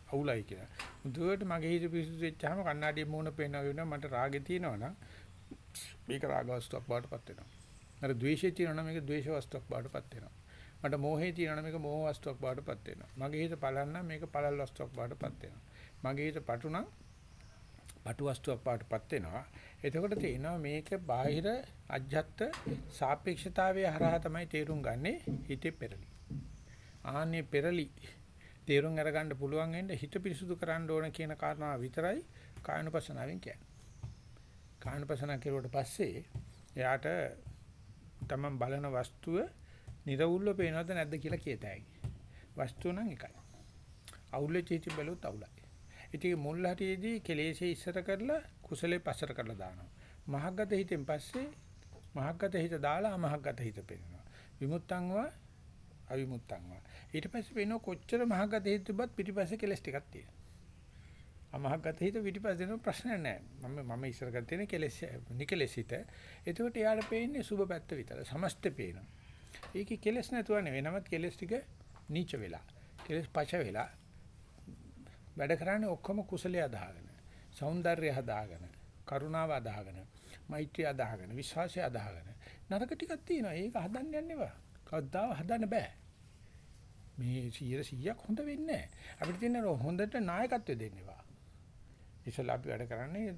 අවුලයි කියලා. මුදුවට මගේ හිත පිරිසුදු වෙච්චාම කණ්ණාඩියේ මූණ පේනවා වෙනවා මට රාගෙ තියෙනවා නම් මේක රාගවස්තුවක් බවට පත් වෙනවා. අර ද්වේෂය තියෙනවා මේක ද්වේෂ වස්තුවක් බාටපත් වෙනවා. මට මෝහය තියෙනවා මේක මෝහ වස්තුවක් බාටපත් වෙනවා. මගේ හිත පලන්න මේක පළල් වස්තුවක් බාටපත් වෙනවා. මගේ හිත පටුනම් පටු වස්තුවක් බාටපත් වෙනවා. එතකොට තේනවා මේක බාහිර අජ්ජත් සාපේක්ෂතාවයේ හරහා තමයි තේරුම් ගන්නෙ හිතේ පෙරලි. ආන්නේ පෙරලි තේරුම් අරගන්න පුළුවන් වෙන්න හිත පිරිසුදු කරන්න ඕන කියන කාරණාව විතරයි කායනුපසනාවෙන් කියන්නේ. කායනුපසනාව කෙරුවට පස්සේ එයාට තමන් බලන වස්තුව නිර්වුල්ව පේනවද නැද්ද කියලා කියතයි. වස්තුව නම් එකයි. අවුල් වෙච්ච හිතින් බැලුවොත් අවුලයි. ඉතින් මුල් හටියේදී කෙලෙසේ ඉස්සර කරලා කුසලේ පස්සට කරලා දානවා. මහග්ගත හිතෙන් පස්සේ මහග්ගත හිත දාලා අමහග්ගත හිත පේනවා. විමුක්තංව අවිමුක්තංව. ඊට පස්සේ වෙන කොච්චර මහග්ගත හිත තිබ්බත් පිටිපස්සේ කෙලස් ටිකක් තියෙනවා. අමහග්ගත හිත පිටිපස්සේ දෙන ප්‍රශ්නයක් නැහැ. මම මම ඉස්සර කරලා තියෙන කෙලස් නිකලස් හිත. එතකොට යාට පේන්නේ සුබ පැත්ත විතර. සමස්ත පේනවා. ඒකේ කෙලස් නැතුව නෙවෙයි. නමුත් කෙලස් ටික නීච වෙලා. කෙලස් පච වෙලා. වැඩ කරන්නේ ඔක්කොම කුසලය අදහගෙන, సౌందර්යය හදාගෙන, කරුණාව අදහගෙන, මෛත්‍රිය අදහගෙන, විශ්වාසය අදහගෙන. නරක ටිකක් තියෙනවා. ඒක හදන්න යන්න එපා. කවදාව හදන්න බෑ. මේ 100 100ක් හොඳ වෙන්නේ නැහැ. අපිට තියෙන හොඳට නායකත්වය දෙන්න එපා. ඉතල අපි වැඩ කරන්නේ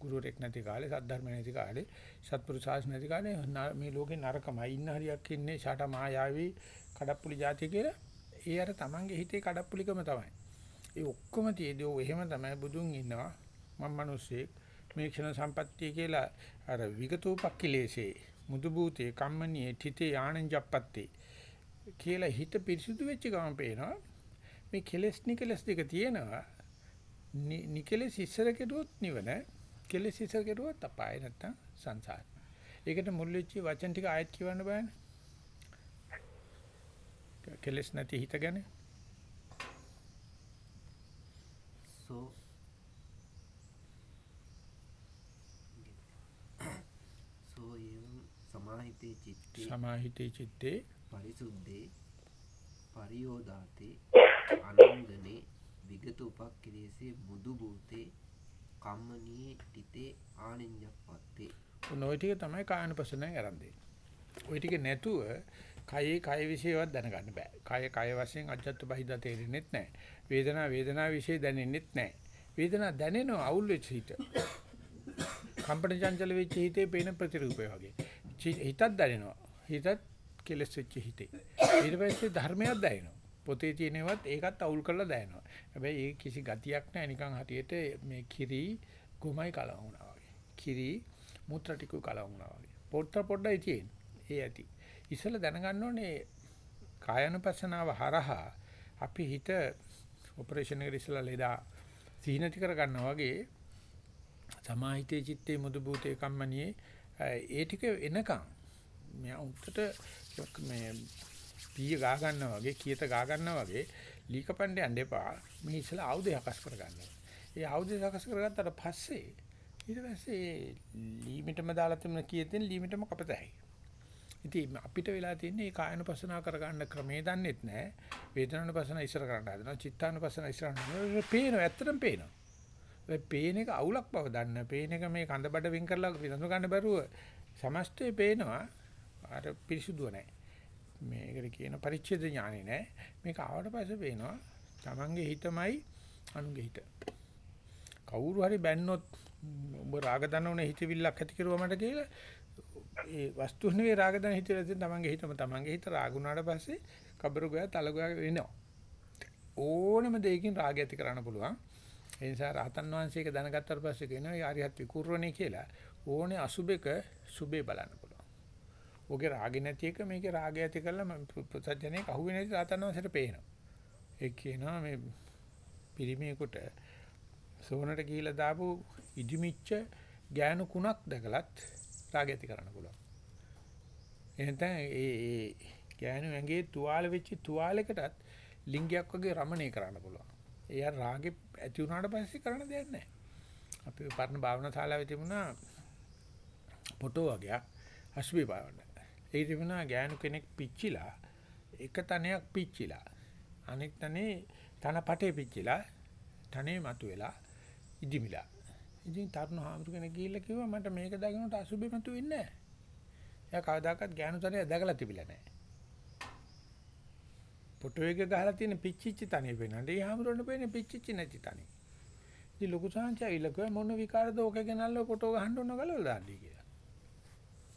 ගුරුවරෙක් නැති කාලේ, සද්ධර්ම නැති කාලේ, සත්පුරුෂ ශාසන නැති කාලේ මේ ලෝකේ නරකමයි. ඉන්න හරියක් ඉන්නේ ෂට මායාවී කඩප්පුලි જાති කියලා. ඒ අර තමන්ගේ හිතේ කඩප්පුලිකම තමයි. ඒ ඔක්කොම තියදී ඔය එහෙම තමයි බුදුන් ඉන්නවා මම මිනිස්සෙක් මේ ක්ෂණ සම්පත්තිය කියලා අර විගතෝපක්ඛිලේසේ මුදු භූතේ කම්මනියේ තිතේ ආනංජප්පත්තේ කියලා හිත පිරිසුදු වෙච්ච ගමන් පේනවා මේ කෙලස් නිකලස් දෙක තියෙනවා නිකලස් ඉස්සර කෙරුවොත් නිවන කෙලස් ඉස්සර කෙරුවොත් අපාය නැත්තම් සංසාර. ඒකට මුල් වෙච්ච වචන ටික ආයෙත් කියවන්න බෑනේ. කෙලස් නැති හිත ගැන.
So so එවං සමාහිතේ චිත්තේ
සමාහිතේ චිත්තේ
පරිසුද්ධේ පරියෝදාතේ අනංගනේ විගත උපක්ඛිලේසේ මුදු භූතේ කම්මනී තිතේ ආනිඤ්ඤප්පත්තේ
ඔය ටික තමයි කායනුපසනාවෙන් අරන් දෙන්නේ. ওই ටික නැතුව කයේ කය විශේෂවත් දැනගන්න බෑ. කය කය වශයෙන් අජත්ත බහිදා තේරෙන්නෙත් නැහැ. වේදනා වේදනා විශේෂ දැනෙන්නෙත් නැහැ. වේදනා දැනෙනවා අවුල් වෙච්ච හිත. කම්පන චංචල වෙච්ච හිතේ පේන ප්‍රතිරූපය වගේ. හිතත් දැනෙනවා. හිතත් කෙලස් වෙච්ච හිතේ. ඊට පස්සේ ධර්මයක් දැනෙනවා. පොතේ තියෙනවත් ඒකත් අවුල් කරලා දැනෙනවා. හැබැයි ඒ කිසි ගතියක් නැහැ නිකන් හටියට මේ කිරි ගොමයි කලවම් වුණා වගේ. කිරි මුත්‍රා ටික කලවම් වුණා වගේ. පොට්ට පොඩ්ඩයි තියෙන්නේ. ඒ ඇති. ඉස්සෙල්ලා දැනගන්න ඕනේ කායනුපස්සනාව හරහා අපි හිත ඔපරේෂන් එකට ඉස්සෙල්ලා ලෙඩා සීනති කර ගන්නවා වගේ සමාහිතේ චිත්තේ මුදු භූතේ කම්මනියේ ඒ ටික එනකන් මෙයා උත්තට මේ පීය ගා ගන්නවා වගේ කීත ගා ගන්නවා වගේ ලීකපණ්ඩ යන්න එපා මේ ඉස්සලා ආයුධය හකස් කර ගන්නවා. ඒ ආයුධය හකස් කරගත්තට පස්සේ ඊට පස්සේ ලීමිටම දාලා තිබුණ කීයෙන් ලීමිටම කපතයි. ඉතින් අපිට වෙලා තියෙන්නේ මේ කායනුපසනාව කරගන්න ක්‍රමේ දන්නෙත් නැහැ. වේදනානුපසනාව ඉස්සර කරන්න හදනවා. චිත්තානුපසනාව ඉස්සර කරනවා. පේනවා ඇත්තටම පේනවා. ඒ පේන එක අවුලක් බව දන්න. පේන එක මේ කඳ බඩ වින් කරලා විසඳ ගන්න බැරුව සමස්තය පේනවා. අර පිරිසුදුව නැහැ. මේකට කියන පරිච්ඡේද ඥානෙ නැහැ. මේක ආවට පස්සේ පේනවා Tamange හිතමයි අනුගේ හිත. කවුරු හරි බැන්නොත් ඔබ රාග දනවන හිතවිල්ලක් ඇති කරුවා මට කියලා ඒ වස්තු නෙවෙයි රාග දන හිතලා තියෙන Tamange හිතම Tamange හිත රාග වුණාට පස්සේ කබර ගෝයා තල ගෝයා වෙනවා. ඕනම දෙයකින් රාගය ඇති කරන්න පුළුවන්. ඒ නිසා රහතන් වහන්සේක දැනගත්තාට පස්සේ කියනවා යාරියත් විකුර්වණේ කියලා ඕනේ අසුබෙක සුබේ බලන්න පුළුවන්. ඔගේ රාගෙ නැති එක මේකේ රාගය ඇති කරලා ප්‍රසජනේ අහුවේ නැති රහතන් වහන්සේට පේනවා. ඒ කියනවා මේ පිරිමියෙකුට සෝනට ගිහිලා දාපු ඉදිමිච්ච ගෑනු කුණක් දැකලත් රාගය ඇති කරන්න පුළුවන්. එහෙනම් ඒ ඒ ගෑනු ඇඟේ තුවාල වෙච්ච තුවාලයකටත් ලිංගයක් වගේ රමණය කරන්න පුළුවන්. ඒ රාගෙ ඇති වුණාට පස්සේ කරන්න දෙයක් නැහැ. අපි පරණ භාවනා ශාලාවේ තිබුණා ෆොටෝ වගේක් අසුබේ භාවන. ඒ තිබුණා ගෑනු කෙනෙක් පිච්චිලා එක තනයක් පිච්චිලා අනෙක් තනේ තන පටේ පිච්චිලා තනේ මතුවෙලා ඉදිමිලා. ඉතින් තරුණ හාමුදුර කෙනෙක් ගිහිල්ලා කිව්වා මට මේක දකින්නට අසුබේ මතුවෙන්නේ නැහැ. එයා කවදාකවත් ගෑනු තනිය දැකලා තිබිලා නැහැ. ෆොටෝ එක ගහලා තියෙන පිච්චිච්ච තනිය වෙනඳ. ඒ හැමෝටම පේන්නේ පිච්චිච්ච නැති තනිය. ඉතින් ලොකු සංචායිල කිව්වා මොන විකාරද ඕක ගෙනල්ලා ෆොටෝ ගහන්න ඕන ගලවලා දාන්නයි කියලා.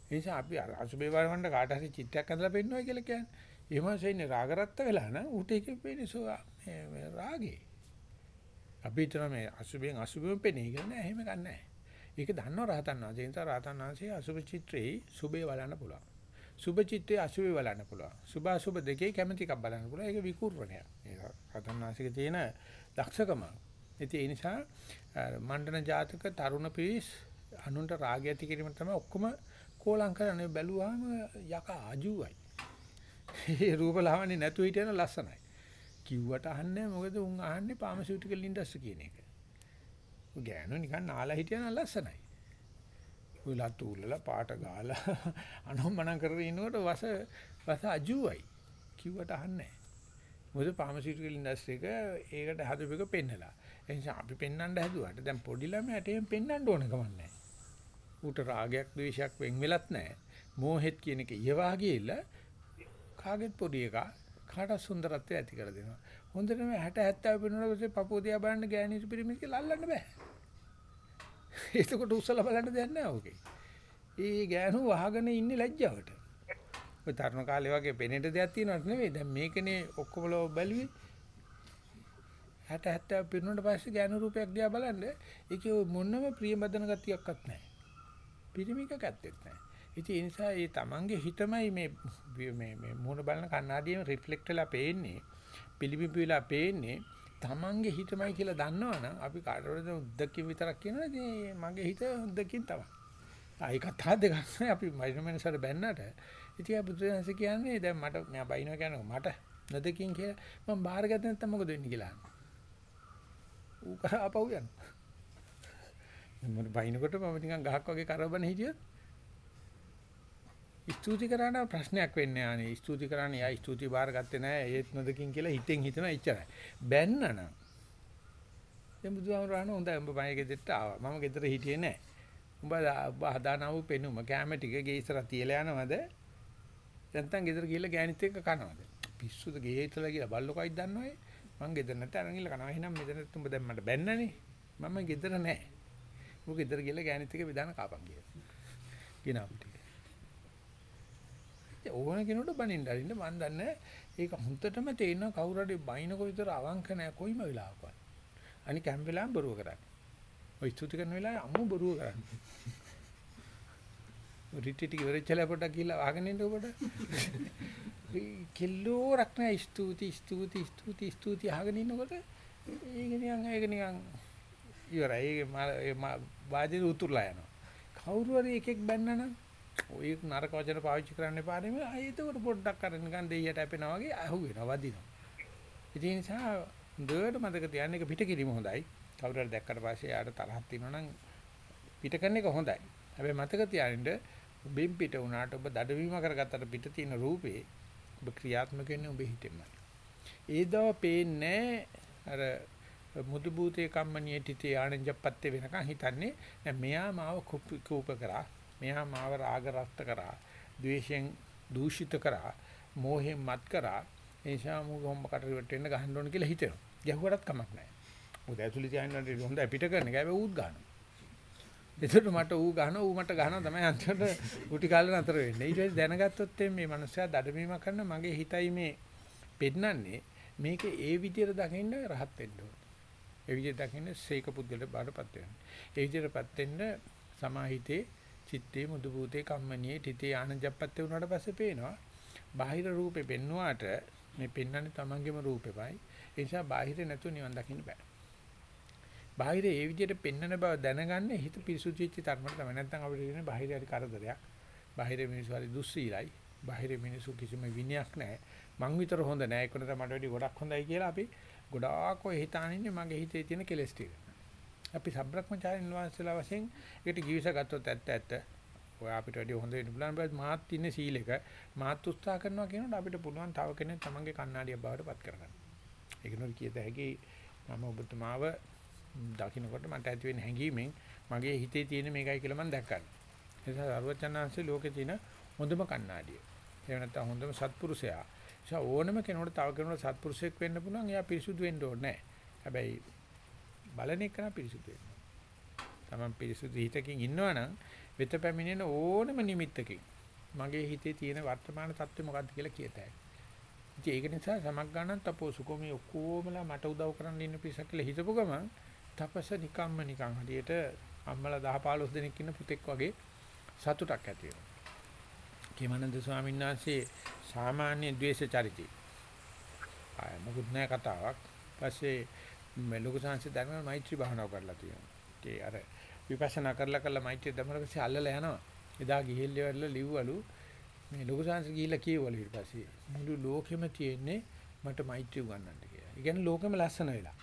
ඒ නිසා අපි අර අසුබේ වරවන්න කාට හරි චිත්තයක් ඇඳලා පෙන්නනවා කියලා කියන්නේ. එහෙම සෙන්නේ රාගරත්ත වෙලා නම් ඌට එකේ පේන්නේ සෝ මේ රාගේ. අපි හිතන මේ අසුබෙන් අසුබෙම පෙනේ කියලා නෑ එහෙම ගන්නෑ. ඒක දන්නව රහතන් වහන්සේ. ඒ නිසා රහතන් වහන්සේ අසුබ චිත්‍රේ සුබේ බලන්න පුළුවන්. සුබ චිත්තේ අසුබේ බලන්න පුළුවන්. සුබ අසුබ දෙකේ කැමැති එකක් බලන්න පුළුවන්. ඒක විකූර්ණයක්. ඒක රහතන් වහන්සේගේ තියෙන දක්ෂකම. ඉතින් ඒ නිසා මණ්ඩන ජාතක තරුණ පිරිස් අනුන්ට රාගය ඇති කිරීම තමයි ඔක්කොම කෝලං කරන්නේ බැලුවාම යකා අජුවයි. ඒ රූප ලාවන්නේ නැතු හිටියන ලස්සනයි. කිව්වට අහන්නේ මොකද උන් අහන්නේ ෆාමසිටිකල් ඉන්ඩස්ට්‍රි කියන එක. උ ගෑනු නිකන් නාලා හිටියන ලස්සනයි. උ ලතු උල්ලලා පාට ගාලා අනම්මනම් කරගෙන ඉනකොට වස වස අජුවයි. කිව්වට අහන්නේ මොකද ෆාමසිටිකල් ඉන්ඩස්ට්‍රි එක ඒකට හදපු එක පෙන්නලා. ඒ නිසා අපි පෙන්වන්න හැදුවට දැන් පොඩි ළමයාට එහෙම පෙන්වන්න ඕන කමක් නැහැ. ඌට රාගයක් ද්වේෂයක් වෙන් වෙලත් නැහැ. මෝහෙත් කියන එක ඊවා ගිහිල්ලා කාගෙත් පොඩි එකා කාට සුන්දරත්වය ඇති කර දෙනවා. හොඳටම 60 70 වෙනකොට පස්සේ පපුව දිහා බලන්න ගෑණිට පිරිමිත් කියලා අල්ලන්න බෑ. එතකොට උස්සලා බලන්න දෙයක් නැහැ ඕකේ. ඒ ගෑනු වහගෙන ඉන්නේ ලැජ්ජාවට. ඔය තරුණ කාලේ වගේ පෙනෙට දෙයක් තියෙනවට නෙවෙයි. දැන් මේකනේ ඔක්කොම ලෝ බැලුවේ. 60 70 පිරුණාට පස්සේ ගෑනු රූපයක් දිහා බලන්න ඒකේ මොනම ප්‍රියමදන ගතියක්වත් නැහැ. පිරිමිකක් ඇත්තෙත් නැහැ. ඉතින් ඒ නිසා ඒ තමන්ගේ හිතමයි මේ මේ මේ මූණ බලන කණ්ණාඩියෙන් රිෆ්ලෙක්ට් වෙලා පේන්නේ පිළිබිඹු වෙලා පේන්නේ තමන්ගේ හිතමයි කියලා දන්නවනම් අපි කාටවද උද්දකින් විතරක් කියනවා ඉතින් මගේ හිත උද්දකින් තමයි. ආයි කතා දෙකක් නෑ අපි මයින්මනසට බැන්නට ඉතින් ආ බුදුරජාණන්සේ කියන්නේ දැන් මට මම බයිනවා කියන්නේ මට නොදකින් කියලා මම බාහිර ගත්තේ නැත්නම් මොකද වෙන්නේ කියලා. ඌ කරා අපව යනවා. මම බයිනකොට මම නිකන් ගහක් වගේ කරවබන හිටියොත් ස්තුති කරාන ප්‍රශ්නයක් වෙන්නේ ආනේ ස්තුති කරාන යා ස්තුති බාර ගත්තේ නැහැ. ඒත් නොදකින් කියලා හිතෙන් හිතන ඉච්චරයි. බැන්නන දැන් බුදුහාමර අහන හොඳයි. උඹ මගේ ගෙදරට ආවා. මම ගෙදර හිටියේ නැහැ. උඹ උඹ හදානව පෙනුම. කැම ටික ගේ ඉස්සර තියලා යනවද? නැත්නම් ගෙදර ගිහලා ගෑනිත් එක්ක කනවද? පිස්සුද ගේ ඉතලා කියලා බල්ලෝකයි දන්නවයි මං ගෙදර නැත්නම් අරන් ගිහලා කනවා. එහෙනම් මෙතන උඹ දැන් මට බැන්නනේ. මම ගෙදර නැහැ. උඹ ගෙදර ගිහලා ගෑනිත් එක්ක විදාන කාපන් කියලා. ගිනාපු ටික. ඕන කෙනෙකුට බනින්න අරින්න මන් දන්නේ ඒක හුත්තටම තේිනවා කවුරු හරි බයිනකො විතර අවංක නැහැ කොයිම වෙලාවකවත්. අනික හැම වෙලාවෙම බොරුව කරන්නේ. ඔය ස්තුති කරන වෙලාවේ අමු බොරුව කරන්නේ. රිටිටි ඉවරෙච්චලා පොඩක් ගිහලා ආගෙන ඉන්න ඔබට. කිල්ලෝරක් නැහැ ස්තුති ස්තුති ස්තුති ස්තුති ආගෙන ඉන්නකොට ඒක නිකන් ඒක නිකන් ඉවරයි. ඒක වාදින උතුරලා යනවා. කවුරු හරි එකෙක් බැන්නනම් ඔය නරක වචන පාවිච්චි කරන්න එපා නෙමෙයි. ආ ඒකට පොඩ්ඩක් අර නිකන් දෙයියට ඇපෙනා වගේ අහුවෙනවා වදිනවා. ඉතින් ඒ නිසා හොඳට මතක තියාගන්න එක පිට කිරීම හොඳයි. කවුරු හරි දැක්කට පස්සේ යාට තරහක් තියෙනවා නම් පිට කරන එක හොඳයි. හැබැයි මතක තියාගන්න ඔබෙන් පිට වුණාට ඔබ දඩවීම කරගත්තට පිට තියෙන රූපේ ඔබ ක්‍රියාත්මක වෙන්නේ ඔබේ හිතෙන්මයි. ඒ දව පේන්නේ අර මුදු භූතේ කම්මනිය තිතේ ආනන්ජප්පත්තේ වෙනකන් හිතන්නේ දැන් මෙයා මාව කූප කරා මෙයා මාව රාග රක්ත කරා ද්වේෂයෙන් දූෂිත කරා මෝහෙන් මත් කරා. ඒ නිසා මම ගොම්බ කටට වෙන්න ගහන්න ඕන කියලා හිතෙනවා. ගැහුවටත් කමක් නැහැ. මොකද ඇතුළේ තියාගෙන හොඳ පිට කරන එක. හැබැයි ඌත් ගන්නවා එතකොට මට ඌ ගහනවා ඌ මට ගහනවා තමයි අන්තිමට උටි කාලේ නතර වෙන්නේ. ඊට පස්සේ දැනගත්තොත් මේ මනුස්සයා දඩමීම කරන මගේ හිතයි මේ පෙන්නන්නේ. මේක ඒ විදිහට දකින්න රහත් වෙන්න ඕන. ඒ විදිහට දකින්න සීක පුද්දලට බාඩපත් වෙන්න. ඒ විදිහටපත් වෙන්න සමාහිතේ චිත්තේ මුදු භූතේ කම්මනියේ තිතේ ආනජප්පත්තේ වුණාට පස්සේ පේනවා බාහිර රූපේ පෙන්නුවාට මේ පෙන්වන්නේ තමන්ගේම රූපෙමයි. ඒ නිසා බාහිර නැතුව නිවන් දකින්න බෑ. බාහිර ඒ විදිහට පෙන්වන බව දැනගන්න හිත පිරිසුදු වෙච්ච තරමට තමයි. නැත්නම් අපිට ඉන්නේ බාහිර හරි කරදරයක්. බාහිර මිනිස්සු හරි දුස්සීලයි. බාහිර මිනිස්සු කිසිම විනයක් නැහැ. මං විතර හොඳ නැහැ. ඒක නිසා මට වැඩි ගොඩක් හොඳයි කියලා අපි ගොඩාක් ඔය හිතාන ඉන්නේ මගේ හිතේ තියෙන කෙලස් ටික. අපි සබ්‍රක්‍මචාරින් වහන්සේලා වශයෙන් ඒකට ජීවිස ගත්තොත් ඇත්ත ඇත්ත. ඔය අපිට වැඩි හොඳ වෙන්න පුළුවන් බෑ මාත් ඉන්නේ සීලෙක. මාත් උත්සාහ කරනවා කියනකොට අපිට පුළුවන් තව කෙනෙක් තමන්ගේ කණ්ණාඩිය බවට පත් කරගන්න. ඒක නෝර කියත හැකි මම ඔබතුමාව දකින්නකොට මට ඇති වෙන හැඟීමෙන් මගේ හිතේ තියෙන මේකයි කියලා මම දැක්කා. ඒ නිසා සරුවචනාංශේ ලෝකේ තියෙන හොඳම කණ්ණාඩිය. එහෙම නැත්නම් හොඳම සත්පුරුෂයා. ඒ නිසා ඕනම කෙනෙකුට තව කෙනෙකුට සත්පුරුෂයෙක් වෙන්න පුළුවන්. එයා පිරිසුදු වෙන්න ඕනේ නැහැ. හැබැයි බලන එක නම් පිරිසුදු වෙන්න. Taman පිරිසුදු හිතකින් ඉන්නවනම් වෙත පැමිණෙන ඕනම නිමිත්තකින් මගේ හිතේ තියෙන වර්තමාන தත්ත්වය මොකක්ද කියලා කියතයි. ඉතින් ඒක නිසා සමක් ගන්නත් අපෝ සුකොමී ඔක්කොමලා මට උදව් කරන්න ඉන්න පිරිසක් කියලා හිතපු ගමන් තපස නිකම්ම නිකන් හරියට අම්මලා 10 15 දෙනෙක් ඉන්න පුතෙක් වගේ සතුටක් ඇති වෙනවා. කේමනන්ද ස්වාමීන් වහන්සේ සාමාන්‍ය ද්වේෂ චරිතය. ආය මොකුත් නෑ කතාවක්. පස්සේ මේ ලොකු සංසි ධර්ම මෛත්‍රී භාවනාව කරලා තියෙනවා. ඒ අර විපස්සනා කරලා කරලා මෛත්‍රී ධර්ම පස්සේ අල්ලලා යනවා. එදා ගිහිල්ලා ලිව්වලු මේ ලොකු සංසි ගිහිල්ලා කියවලු ඊට පස්සේ මුළු ලෝකෙම තියෙන්නේ මට මෛත්‍රී උගන්වන්න කියලා. ඒ කියන්නේ ලෝකෙම ලස්සන වෙලා.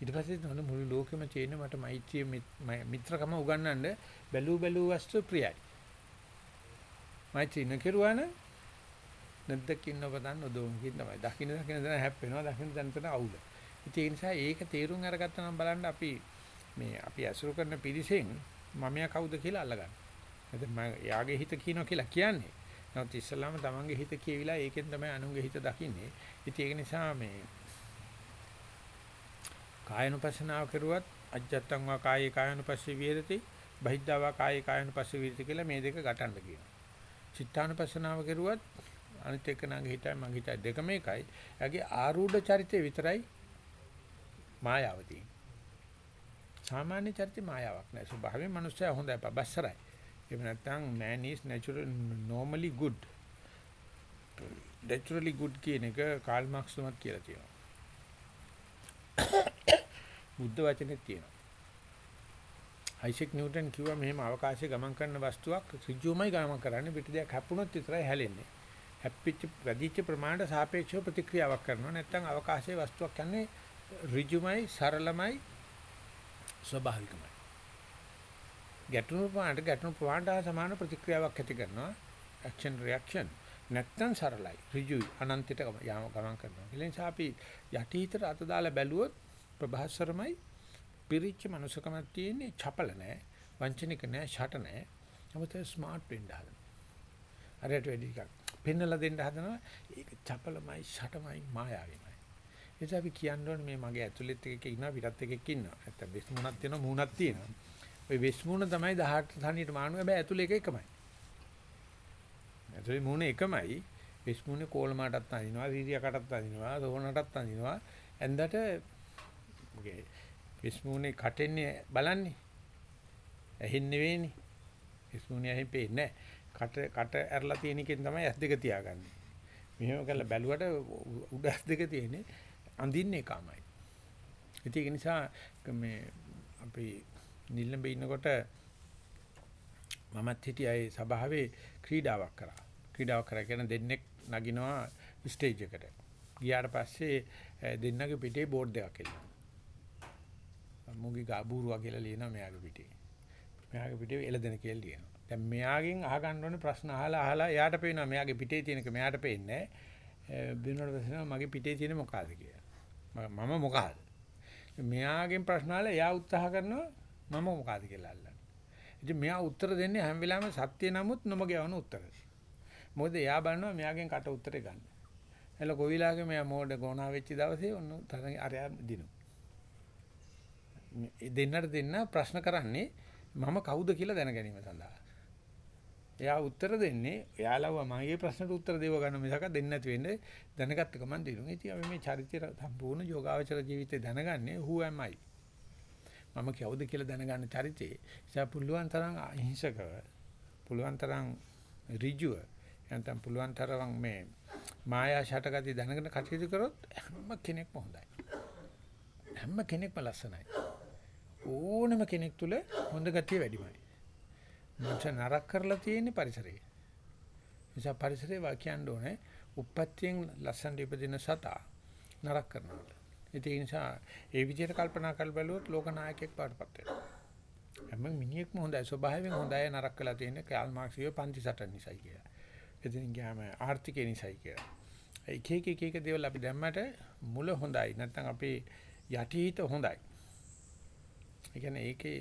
ඊට පස්සේ නෝන මුළු ලෝකෙම තියෙන මට මෛත්‍රිය මිත්‍රකම උගන්වන්න බැලූ බැලූ වස්තු ප්‍රියයි. මෛත්‍රී නකරුවා නම් නැද්දකින් නොපතන් නොදොමකින් තමයි. දකින්න දකින්න දැන හැප්පෙනවා. දකින්න දැන තන අවුල. ඉතින් ඒ නිසා ඒක තේරුම් අරගත්තා නම් බලන්න අපි මේ අපි අසුරු කරන පිරිසෙන් මමයා කවුද කියලා අල්ලගන්න. එතන මම යාගේ හිත කියනවා කියලා කියන්නේ. නමුත් ඉස්සල්ලාම තමන්ගේ හිත කියවිලා ඒකෙන් තමයි අනුන්ගේ හිත දකින්නේ. ඉතින් ඒක නිසා මේ කායනුපස්සනාව කරුවත් අජත්තං වා කායේ කායනුපස්සේ විහෙරති බහිද්ධා වා කායේ කායනුපස්සේ විහෙරති කියලා මේ දෙක ගටන්න කියනවා. චිත්තානුපස්සනාව කරුවත් අනිත් එක නංග හිතයි මං හිතයි දෙකම එකයි. එයාගේ ආරූඪ චරිතය විතරයි මායාව තියෙන්නේ. සාමාන්‍ය චරිතේ මායාවක් නෑ. ස්වභාවයෙන් මිනිස්සයා හොඳයි බබස්සරයි. එහෙම නැත්නම් man is natural normally good. naturally good කියන එක කාල් මාක්ස් තුමත් කියලා තියෙනවා. බුද්ධ වචනේ තියෙනවා. අයිසෙක් නිව්ටන් කිව්වා මෙහෙම අවකාශයේ ගමන් කරන වස්තුවක් ඍජුවමයි ගමන් කරන්නේ පිට දෙයක් හැප්පුණොත් විතරයි හැලෙන්නේ. හැප්පිච්ච වැඩිච්ච ප්‍රමාණයට සාපේක්ෂව ප්‍රතික්‍රියාවක් කරනවා. නැත්නම් අවකාශයේ වස්තුවක් කියන්නේ ඍජුමයි සරලමයි ස්වභාවිකමයි. ගැටුණු ප්‍රමාණයට ගැටුණු ප්‍රමාණයට සමාන ප්‍රතික්‍රියාවක් ඇති කරනවා. ඇක්ෂන් රියැක්ෂන් නැත්තම් සරලයි ඍජුයි අනන්තයට යාම ගමන් කරනවා. ඒ නිසා අපි යටිහිතට අත දාලා බැලුවොත් ප්‍රභාස්වරමයි පිරිච්ච මනුසකමක් තියෙන්නේ චපල නැහැ වංචනික නැහැ ෂට නැහැ නමුත් ස්මාර්ට් වෙන්න හදනවා. අරයට වැඩි එකක් පෙන්නලා දෙන්න හදනවා ඒක චපලමයි ෂටමයි මායාවීමයි. ඒ නිසා අපි කියන්න ඕනේ මේ මගේ ඇතුළෙත් එකක ඉන්නවා පිටත් එකක ඉන්නවා. නැත්තම් වෙස් මුණක් තියෙනවා මූණක් තියෙනවා. ওই වෙස් මුණ තමයි 18 තනියට මානු හැබැයි ඇතුළේ එක එකමයි. ඇතුළේ මූණ එකමයි වෙස් මුණේ කෝල් මාටත් අඳිනවා, රීරියකටත් අඳිනවා, සෝනටත් අඳිනවා. ඇඳට මගේ විස්මුනේ කටෙන්නේ බලන්නේ. ඇහෙන්නේ නෙවෙයිනේ. විස්මුනේ ඇහෙන් පේන්නේ කට කට ඇරලා තියෙන එකෙන් තමයි ඇස් දෙක තියාගන්නේ. මෙහෙම කරලා බැලුවට උඩ ඇස් දෙක තියෙන්නේ අඳින්නේ එකමයි. ඒක නිසා මේ අපි නිල්ලඹ ඉන්නකොට මමත් හිටියයි සභාවේ ක්‍රීඩාවක් කරා. ක්‍රීඩාවක් කරා කියන දෙන්නෙක් නගිනවා ස්ටේජ් එකට. ගියාට පස්සේ දෙන්නගේ පිටේ බෝඩ් දෙකක් එල්ලනවා. මුගි ගාබූරුවා කියලා ලියනවා මෙයාගේ පිටේ. මෙයාගේ පිටේ එළදෙන කියලා ලියනවා. දැන් මෙයාගෙන් අහගන්න ඕනේ ප්‍රශ්න අහලා අහලා එයාට පේනවා මෙයාගේ පිටේ තියෙනක මෙයාට පේන්නේ බිනෝට ප්‍රශ්න මගේ පිටේ තියෙන මොකක්ද කියලා. මම මොකක්ද? මෙයාගෙන් ප්‍රශ්න අහලා එයා උත්සාහ කරනවා මම මොකක්ද කියලා අල්ලන්න. ඉතින් මෙයා උත්තර දෙන්නේ හැම වෙලාවෙම සත්‍ය නමුත් නොමග උත්තර. මොකද එයා බලනවා මෙයාගෙන් කට උත්තරේ ගන්න. එළ කොවිලාගේ මෙයා මෝඩ ගෝණා වෙච්ච දවසේ ඔන්න තරගේ අරයා දිනු. දෙන්නට දෙන්න ප්‍රශ්න කරන්නේ මම කවුද කියලා දැනගැනීම සඳහා. එයා උත්තර දෙන්නේ එයාලව මගේ ප්‍රශ්නට උත්තර දෙව ගන්න මිසක දෙන්නේ නැති වෙන්නේ දැනගත්ත ගමන් දිනුන. ඉතින් අපි මේ චරිතය සම්පූර්ණ යෝගාවචර ජීවිතේ දැනගන්නේ who am I? මම කවුද කියලා දැනගන්න චරිතේ. ඒක පුළුවන් තරම් අහිංසකව පුළුවන් තරම් ඍජුව නැත්නම් පුළුවන් තරම් මේ මායා ෂටගති දැනගෙන කටයුතු කරොත් හැම කෙනෙක්ම හොඳයි. හැම කෙනෙක්ම ලස්සනයි. ඕනම කෙනෙක් තුල හොඳ ගතිය වැඩිමයි. මනස නරක කරලා තියෙන්නේ පරිසරය. නිසා පරිසරය වාක්‍යන්න ඕනේ උප්පත්තියෙන් ලස්සන ඉපදින සතා නරක කරනවා. ඒ නිසා ඒ විදිහට කල්පනා කර බැලුවොත් ලෝක නායකයෙක් පාටපත් වෙනවා. හැම මිනිහෙක්ම හොඳයි ස්වභාවයෙන් හොඳයි නරක කරලා තියෙන්නේ කාල් මාක්ස්ගේ පන්ති සටන් නිසායි කියලා. එදින් ගියාම ආර්ථිකය නිසායි කියලා. එක එක එක එක දේවල් අපි දැම්මට මුල හොඳයි නැත්නම් අපේ යටිහිත හොඳයි. ඒ කියන්නේ ඒකේ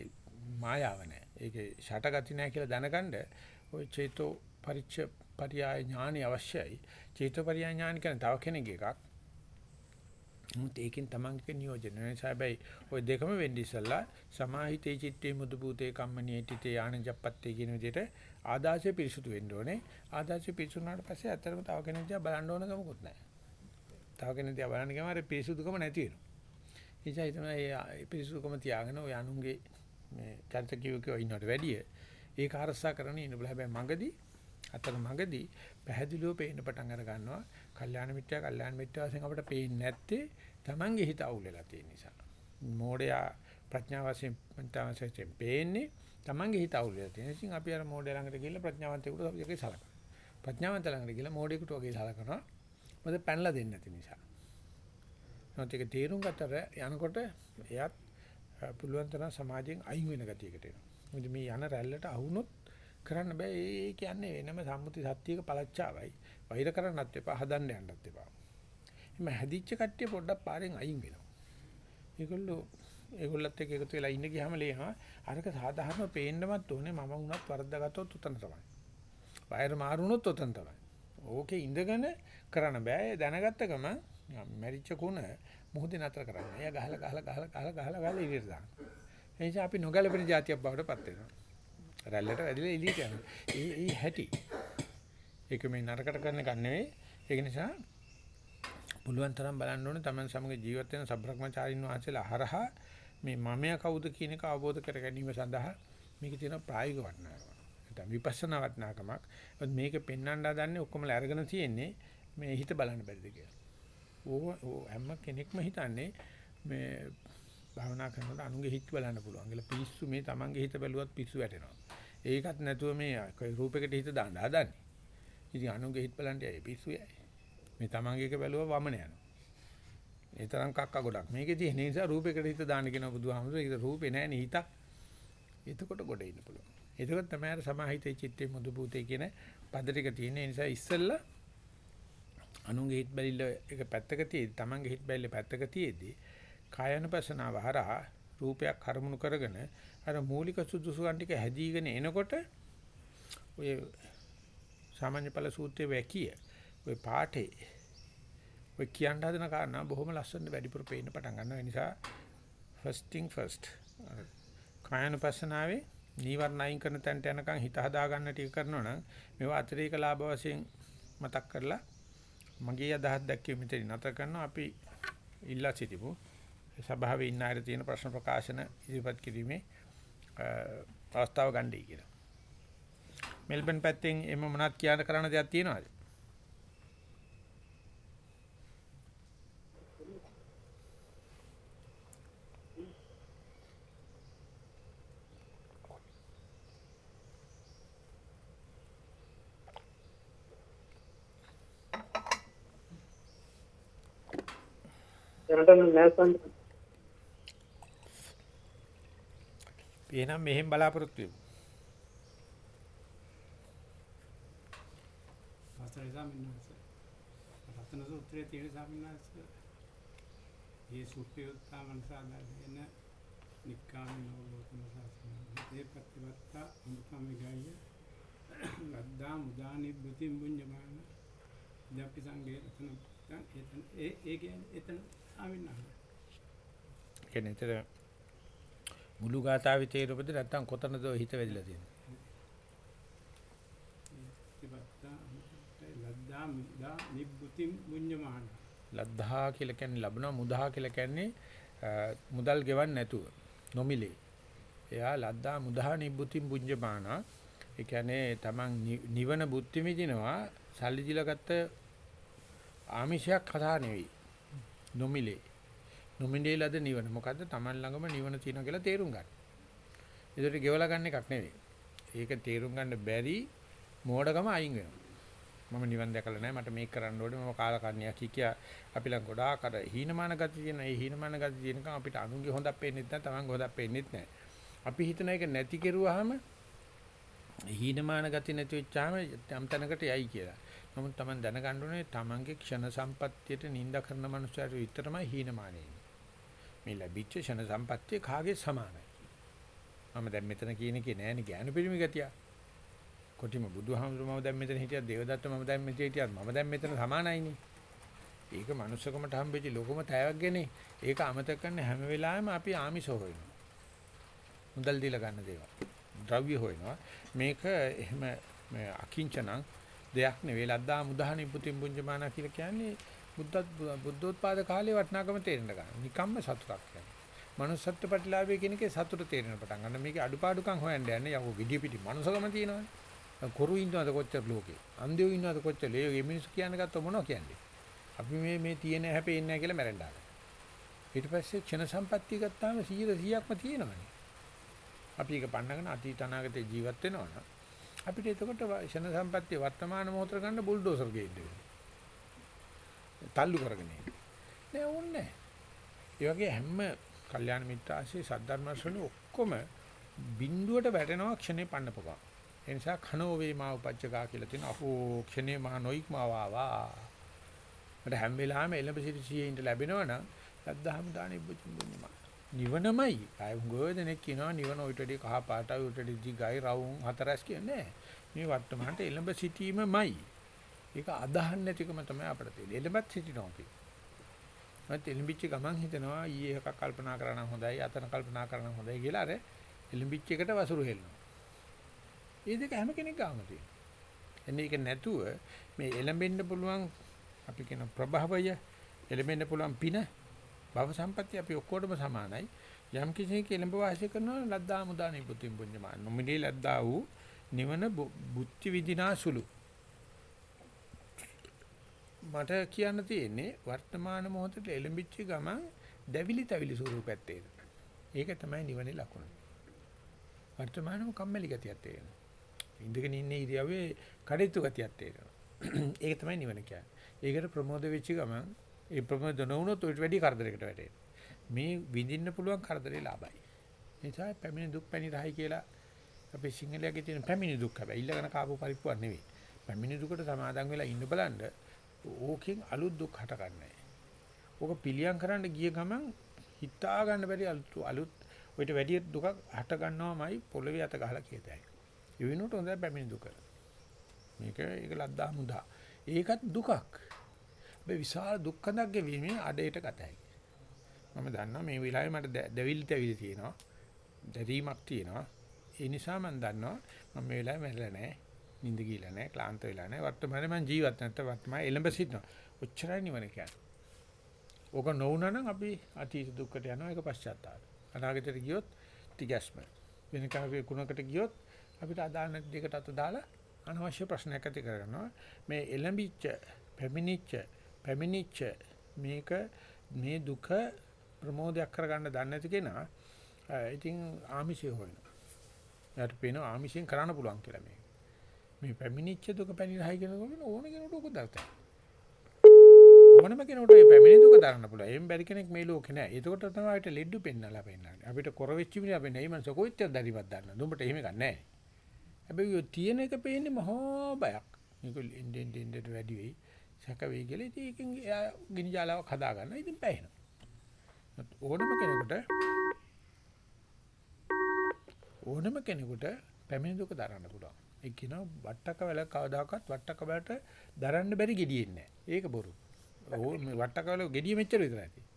මායාව නැහැ. ඒකේ ෂටගති නැහැ කියලා දැනගන්න ඔය චේතෝ පරිච්ඡ පරියාය ඥානි අවශ්‍යයි. චේතෝ පරියාය ඥානි කියන්නේ තව කෙනෙක් එකක්. මුත් ඒකෙන් තමන්ගේ නියෝජන නිසා හැබැයි ওই දෙකම වෙන්නේ ඉස්සලා සමාහිතේ චිත්තේ මුදු භූතේ කම්මනීයටිතේ ආනජප්පත්තේ කියන විදිහට ආදාසය පිරිසුදු වෙන්න ඕනේ ආදාසය පිරිසුදු වුණාට පස්සේ ඇත්තටම තව කෙනෙක් දිහා බලන්න ඕන කමකුත් නැහැ තව කෙනෙක් දිහා බලන්න ගියාම අර පිරිසුදුකම නැති වෙනවා එනිසා තමයි මේ පිරිසුදුකම තියාගෙන ඔය අනුන්ගේ මේ චරිත කිව්කෝ ඉන්නවට වැඩිය ඒක අරසා කරගෙන ඉන්න බල හැබැයි මගදී අතර මගදී පැහැදිලිව පේන්න පටන් අර ගන්නවා. කල්යාණ මිත්‍යා කල්යාණ මිත්‍යා වශයෙන් අපිට පේන්නේ නැත්තේ Tamange හිත අවුල් වෙලා තියෙන නිසා. මෝඩයා ප්‍රඥාව වශයෙන් පන්තාව වශයෙන් පේන්නේ Tamange හිත අවුල් වෙලා තියෙන. ඉතින් අපි අර මෝඩයා ළඟට ගිහිල්ලා ප්‍රඥාවන්තයෙකුට අපි සලකනවා. ප්‍රඥාවන්ත ළඟට ගිහිල්ලා මෝඩයෙකුට වගේ සලකනවා. මොකද පැනලා දෙන්නේ නැති නිසා. නැත්නම් ඒක තේරුම් ගතට යනකොට එයත් පුළුවන් තරම් සමාජයෙන් අයින් වෙන ගතියකට එනවා. මොකද මේ යන රැල්ලට අහුනොත් කරන්න බෑ. ඒ කියන්නේ වෙනම සම්මුති සත්‍යයක පළච්චාවයි. වෛර කරන්නත් එපා, හදන්න යන්නත් එපා. එimhe හැදිච්ච කට්ටිය පොඩ්ඩක් පාරෙන් අයින් වෙනවා. ඒගොල්ලෝ ඒගොල්ලත් එක්ක එකතු වෙලා ඉන්න ගියාම ලේනවා. අරක සාධාරණව පේන්නවත් ඕනේ මම වුණත් වරද්දාගත්තොත් උතන තමයි. වෛර මාරුනොත් උතන තමයි. ඕකේ ඉඳගෙන කරන්න බෑ. දැනගත්ත ගමන් මැරිච්ච කුණ මොහොතේ නතර කරන්න. එයා ගහලා ගහලා ගහලා ගහලා ගහලා ගහලා ඉලියට දාන්න. ඒ නිසා අපි නොගැලපෙන જાතියක් බවට පත් වෙනවා. රැල්ලට වැදිලා එළියට යනවා. ඒ ඒ හැටි. ඒක මේ නරකට කරන එක නෙවෙයි. ඒක නිසා පුළුවන් තරම් බලන්න ඕනේ Taman සමග ජීවත් වෙන සබ්‍රක්‍මචාරින් වහන්සේලා හරහා මේ මමයා කවුද කියන එක අවබෝධ කර ගැනීම සඳහා මේකේ තියෙන ප්‍රායෝගික වටිනාකම. නැත්නම් විපස්සනා වටිනාකමක්. මේක පෙන්වන්න හදන්නේ ඔක්කොම අරගෙන තියෙන්නේ මේ හිත බලන්න බැරිද කියලා. ඕ හැම කෙනෙක්ම හිතන්නේ මේ භාවනා කරනකොට අනුගේ හිත බලන්න පුළුවන්. කියලා පිස්සු මේ Tamanගේ හිත බැලුවත් පිස්සු වැටෙනවා. ඒකත් නැතුව මේ රූපයකට හිත දාන්න හදන්නේ. ඉතින් අනුගේ හිත බලන්න යයි පිස්සු යයි. මේ Tamanගේ එක බැලුවා වමන යනවා. ඒ තරම් කක්ක ගොඩක්. මේකේ තියෙන නිසා රූපයකට හිත දාන්න කියන බුදුහාමුදුරුවෝ ඒක රූපේ නෑනේ හිතක්. එතකොට ගොඩ ඉන්න පුළුවන්. එතකොට තමයි අර සමාහිතේ චිත්තේ මුදු භූතේ කියන පද ටික තියෙන නිසා ඉස්සෙල්ලා අනුන්ගේ හිත බැලිල්ල එක පැත්තක තියෙද්දි Tamanගේ හිත බැලිල්ල පැත්තක තියෙද්දි කායනුපසනාව හරහා රූපයක් කරමුණු කරගෙන අර මූලික සුදුසුකම් ටික හැදීගෙන එනකොට ඔය සාමාන්‍ය ඵල සූත්‍රයේ වැකිය ඔය පාඨේ ඔය කියන්න හදන කාරණා බොහොම ලස්සනට වැඩිපුර පේන්න පටන් ගන්නවා. ඒ නිසා first thing first කායනුපසනාවේ නීවරණ අයින් කරන තැනට යනකම් හිත හදා ගන්න ටික කරනවා නම් මේවා අතිරේක ලාභ වශයෙන් මතක් කරලා මගේ අදහස් දැක්කේ මෙතන නතර කරනවා අපි ඉල්ලා සිටිමු සභාවේ ඉන්න අයට තියෙන ප්‍රශ්න ප්‍රකාශන ඉදිරිපත් කිරීමේ අවස්ථාව ගන්නයි කියලා. මෙල්බන් පැත්තෙන් එම මොනවත් කියන්න කරන්න දෙයක් තියෙනවද? එහෙනම් මෙහෙම බලාපොරොත්තු වෙමු.
ස්වාමීන් වහන්සේ. රත්න සූත්‍රයේ තියෙන ස්වාමීන් වහන්සේ මේ සුප්පයුත්තා මනසාදාගෙන නික්කාමී නෝලෝකන සාසන. මේ ප්‍රතිවත්ත මුකමිගය ලද්දා මුදා නිබ්බති මුඤ්ඤමාන දප්පි සංගේ රතන එතන ඒ ඒ කියන්නේ එතන ස්වාමීන් වහන්සේ.
කියන්නේ මුළු ගාථාවේ තේරුපද නැත්තම් කොතනද හිත වැදිලා තියෙන්නේ?
ලද්දා
කියලා කියන්නේ ලබනවා මුදා කියලා කියන්නේ මුදල් ගෙවන්න නැතුව නොමිලේ. එයා ලද්දා මුදා නිබ්බුතිම් පුඤ්ජමාන ඒ කියන්නේ Taman නිවන බුද්ධි විදිනවා සල්ලි දීලා ගත්ත ආමිෂයක් කතා නෙවෙයි. නොමිලේ. නොමිලේ ලද නිවන. මොකද්ද Taman ළඟම නිවන තියෙනවා කියලා තේරුම් ගන්න. ඒකට ගෙවලා ගන්න එකක් නෙවෙයි. ඒක තේරුම් ගන්න බැරි මෝඩකම අයින් වෙනවා. මම නිවන් දැකලා නැහැ මට මේක කරන්න ඕනේ මම කාලකන්ණියක් කිය අපි ළඟ ගොඩාක් අර හීනමාන ගති තියෙන ඒ හීනමාන ගති තියෙනකම් අපිට අනුන්ගේ හොඳක් පේන්නෙත් නැහැ තමන්ගේ හොඳක් පේන්නෙත් නැහැ අපි හිතන එක නැති කෙරුවාම හීනමාන ගති නැති වෙච්චාම යම් තැනකට යයි කියලා නමුත් තමන් දැනගන්න ඕනේ තමන්ගේ ක්ෂණ සම්පත්තියට නිඳ කරන මනුස්සයර විතරමයි හීනමානෙ මේ ලැබිච්ච ක්ෂණ සම්පත්තිය කාගේ සමානයි මම දැන් මෙතන කියන එකේ නෑනේ ඥාන පිරිමි ගතිය. කොටිම බුදුහාමුදුරුවෝ මම දැන් මෙතන හිටියත් දේවදත්ත මම දැන් මෙතන හිටියත් මම දැන් මෙතන සමානයිනේ. ඒක මනුස්සකමට හම්බෙච්ච ලොකම තෑවක්ගනේ. ඒක අමතක කරන හැම වෙලාවෙම අපි ආමිෂ හොයනවා. මුදල් දීලා ගන්න දේවල්. ද්‍රව්‍ය හොයනවා. මේක එහෙම මේ අකිංචනං දෙයක් නෙවෙයි ලද්දා මුදාහනි පුතින් පුංජමානා කියලා කියන්නේ බුද්ධ බුද්ධෝත්පාද කාලේ වටිනාකම තේරෙන්න ගන්න. නිකම්ම සතුටක් කියන්නේ. manussත්ත්ව ප්‍රතිලාභය කියන එකේ සතුට තේරෙන පටන් ගන්න. මේකේ අඩුපාඩුකම් හොයන්න යන්නේ යකෝ gediy piti මනුස්සකම තියෙනවනේ. කොරු ඉන්නවද කොච්චර ලෝකේ. අන්ධයෝ ඉන්නවද කොච්චර. මේ මිනිස්සු කියන්නේ ගත්ත මොනවා කියන්නේ. අපි මේ මේ තියෙන හැපෙන්නේ නැහැ කියලා මැරෙන්න ඊට පස්සේ ක්ෂණ සම්පත්තිය ගත්තාම 100%ක්ම තියෙනවනේ. අපි ඒක පන්නගෙන අතීත අනාගතේ ජීවත් වෙනවා නම් අපිට එතකොට ක්ෂණ සම්පත්තිය වර්තමාන මොහොතට ගන්න බුල්ඩෝසර් ගේන්න වෙනවා. තල්ලු කරගෙන ඉන්නේ. නෑ ඕනේ. ඒ වගේ හැම කල්යාණ මිත්‍රාශී සද්ධර්ම ශ්‍රවණ ඔක්කොම බිඳුවට වැටෙනවා ක්ෂණේ පන්නපුවා. ඒ නිසා khano වේමා උපජ්ජගා කියලා තියෙන අහෝ ක්ෂණේ මා නොයික්මා වාවා. මට හැම වෙලාවෙම එළඹ සිටි සියේ ඉඳ ලැබෙනවා නම් සද්ධාම දාන ඉබ්බුචුම්බුනිම. නිවනමයි. ආය උගෝදෙනෙක් කියනවා නිවන ඔයිට වැඩි කහ පාටයි ඔයිට වැඩි දිගයි රවුම් හතරස් කියන්නේ මේ වර්තමානට එළඹ සිටීමමයි. ඒක අදහන්න නැතිකම තමයි අපිට තියෙන්නේ. එළඹත් සිටිනවා අපි. මත් එළඹිච්ච ගමන් හිතනවා ඊයේ එකක් කල්පනා කරා නම් හොඳයි අතන කල්පනා කරා නම් හොඳයි කියලා අර එළඹිච්ච එකට වසුරු හෙල්ලනවා. ඒ දෙක හැම කෙනෙක් ගාම තියෙනවා. එන්නේ ඒක නැතුව මේ එළඹෙන්න පුළුවන් අපි කියන ප්‍රභවය එළඹෙන්න පුළුවන් පින භව සම්පත්‍ය අපි ඔක්කොටම සමානයි. යම් කිසි කෙලඹ වාසය කරනවා ලද්දා මුදානේ පුතින් පුඤ්ඤමාන. නොමිලේ ලද්දා වූ නිවන බුද්ධි විදිනාසුලු. මට කියන්න තියෙන්නේ වර්තමාන මොහොතේ එළඹිච්ච ගමන් දැවිලි තැවිලි ස්වරූපයක් තේරෙනවා. ඒක තමයි නිවනේ ලකුණ. වර්තමානම කම්මැලි ගතියක් තේරෙනවා. ඉඳගෙන ඉන්න ඉරියව්වේ කඩਿੱතු ගතියක් තේරෙනවා. ඒක තමයි නිවන කියන්නේ. ඒකට ප්‍රමෝද වෙච්ච ගමන් ඒ ප්‍රමෝද නොවුනොත් ඔයිට වැඩි කරදරයකට වැටෙනවා. මේ විඳින්න පුළුවන් කරදරේ ලාභයි. නිසා පැමිණි දුක් පැණි රහයි කියලා අපේ සිංහලයේ තියෙන පැමිණි දුක් හැබැයි ඊළඟන කාපු පරිප්පුවක් නෙවෙයි. පැමිණි දුකට සමාදන් වෙලා ඉන්න බලන්න ඕකෙන් අලුත් දුක් හට ගන්නෑ. ඕක පිළියම් කරන්න ගිය ගමන් හිතා ගන්න බැරි අලුත් අලුත් ඔයිට වැඩි දුකක් හට ගන්නවමයි පොළවේ අත ගහලා කියතයි. ඒ වෙනුවට හොඳයි පැමිණි දුක. මේක ඒක ලද්දා මුදා. ඒකත් දුකක්. මේ විශාල දුක්ඛඳක් ගෙවීමේ අඩේට ගතයි. මම දන්නවා මේ වෙලාවේ මට දෙවිලි තැවිලි තියෙනවා. දැරීමක් තියෙනවා. ඒ නිසා මම දන්නවා මම මේ වෙලාවේ මැරෙලා නැහැ. නිින්ද ගිහලා නැහැ. ක්ලාන්ත වෙලා නැහැ. වර්තමානයේ මම ජීවත් නැත්නම් වර්තමානයේ එළඹ සිටිනවා. ඔච්චරයි නිවන කියන්නේ. ඕක නොවුනා නම් අපි අතීත දුක්කට යනවා ඒක පශ්චාත්තාපය. අනාගතයට ගියොත් තිගැස්ම. වෙන කාගේ කුණකට ගියොත් අපිට අදාළ නැති දෙකට අත දාලා අනවශ්‍ය ප්‍රශ්නයක් ඇති කරගන්නවා. මේ එළඹිච්ච, පැමිණිච්ච, පැමිණිච්ච මේක මේ දුක ප්‍රමෝදයක් කරගන්න දන්නේ නැති කෙනා ඉතින් ආමිෂය හොයනවා. යාට පේනවා ආමිෂයෙන් කරන්න පුළුවන් කියලා මේක. මේ පැමිණිච්ච දුක පැනිරහයි කියනකොට ඕන කෙනෙකුට උක දරතයි. ඕනම කෙනෙකුට මේ පැමිණි දුක දරන්න පුළුවන්. එම් බැරි කෙනෙක් මේ ලෝකේ නැහැ. ඒකට තමයි අපිට ලෙඩු පෙන්නලා පෙන්නන්නේ. අපිට කොර වෙච්ච මිනිහ අපි නෙයි මනස කොයිච්චර දරිවත් දන්න. දුඹට එහෙම ගන්න නැහැ. හැබැයි ඔය තියෙන එක පේන්නේ මහා බයක්. මේක ඉන්දෙන් ඉන්දෙන් වැඩි වෙයි. සැක වෙයි කියලා ඉතින් ඒකෙන් එයා ගිනි ජාලාවක් හදා ගන්න. ඉතින් පැහැෙනවා. ඕනම කෙනෙකුට ඕනම කෙනෙකුට පැමිණි දුක දරන්න පුළුවන්. ඒ කියනවා වට්ටක වල කවදාකවත් වට්ටක වලට දරන්න බැරි gediyen නැහැ. ඒක බොරු. ඕ මේ වට්ටක වල gediy මෙච්චර විතරයි තියෙන්නේ.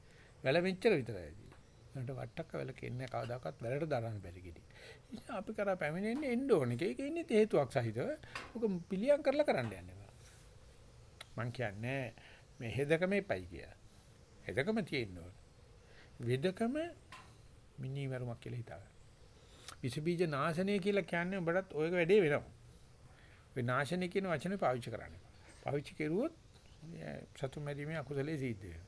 වැල මෙච්චර විතරයි තියෙන්නේ. ඒකට වට්ටක වල කියන්නේ කවදාකවත් වැලට දරන්න බැරි gediy. ඉතින් අපි කරා පැමිණෙන්නේ එන්න ඕනේ. ඒක ඉන්නේ හේතුවක් සහිතව. ඔක පිළියම් කරලා කරන්න යන්නේ. මං කියන්නේ මේ හෙදකම එපයි කියලා. හෙදකම තියෙන්න ඕනේ. වෙදකම මිනිවරුමක් කියලා හිතාගන්න. විස බීජ නාශනය කියලා කියන්නේ ඔබටත් ඔයක වැඩේ වෙනවා. ඔය නාශනය කියන වචනේ පාවිච්චි කරන්න. පාවිච්චි කරුවොත් සතුන් මැරීමේ අකුසලයේ සිද්ධ වෙනවා.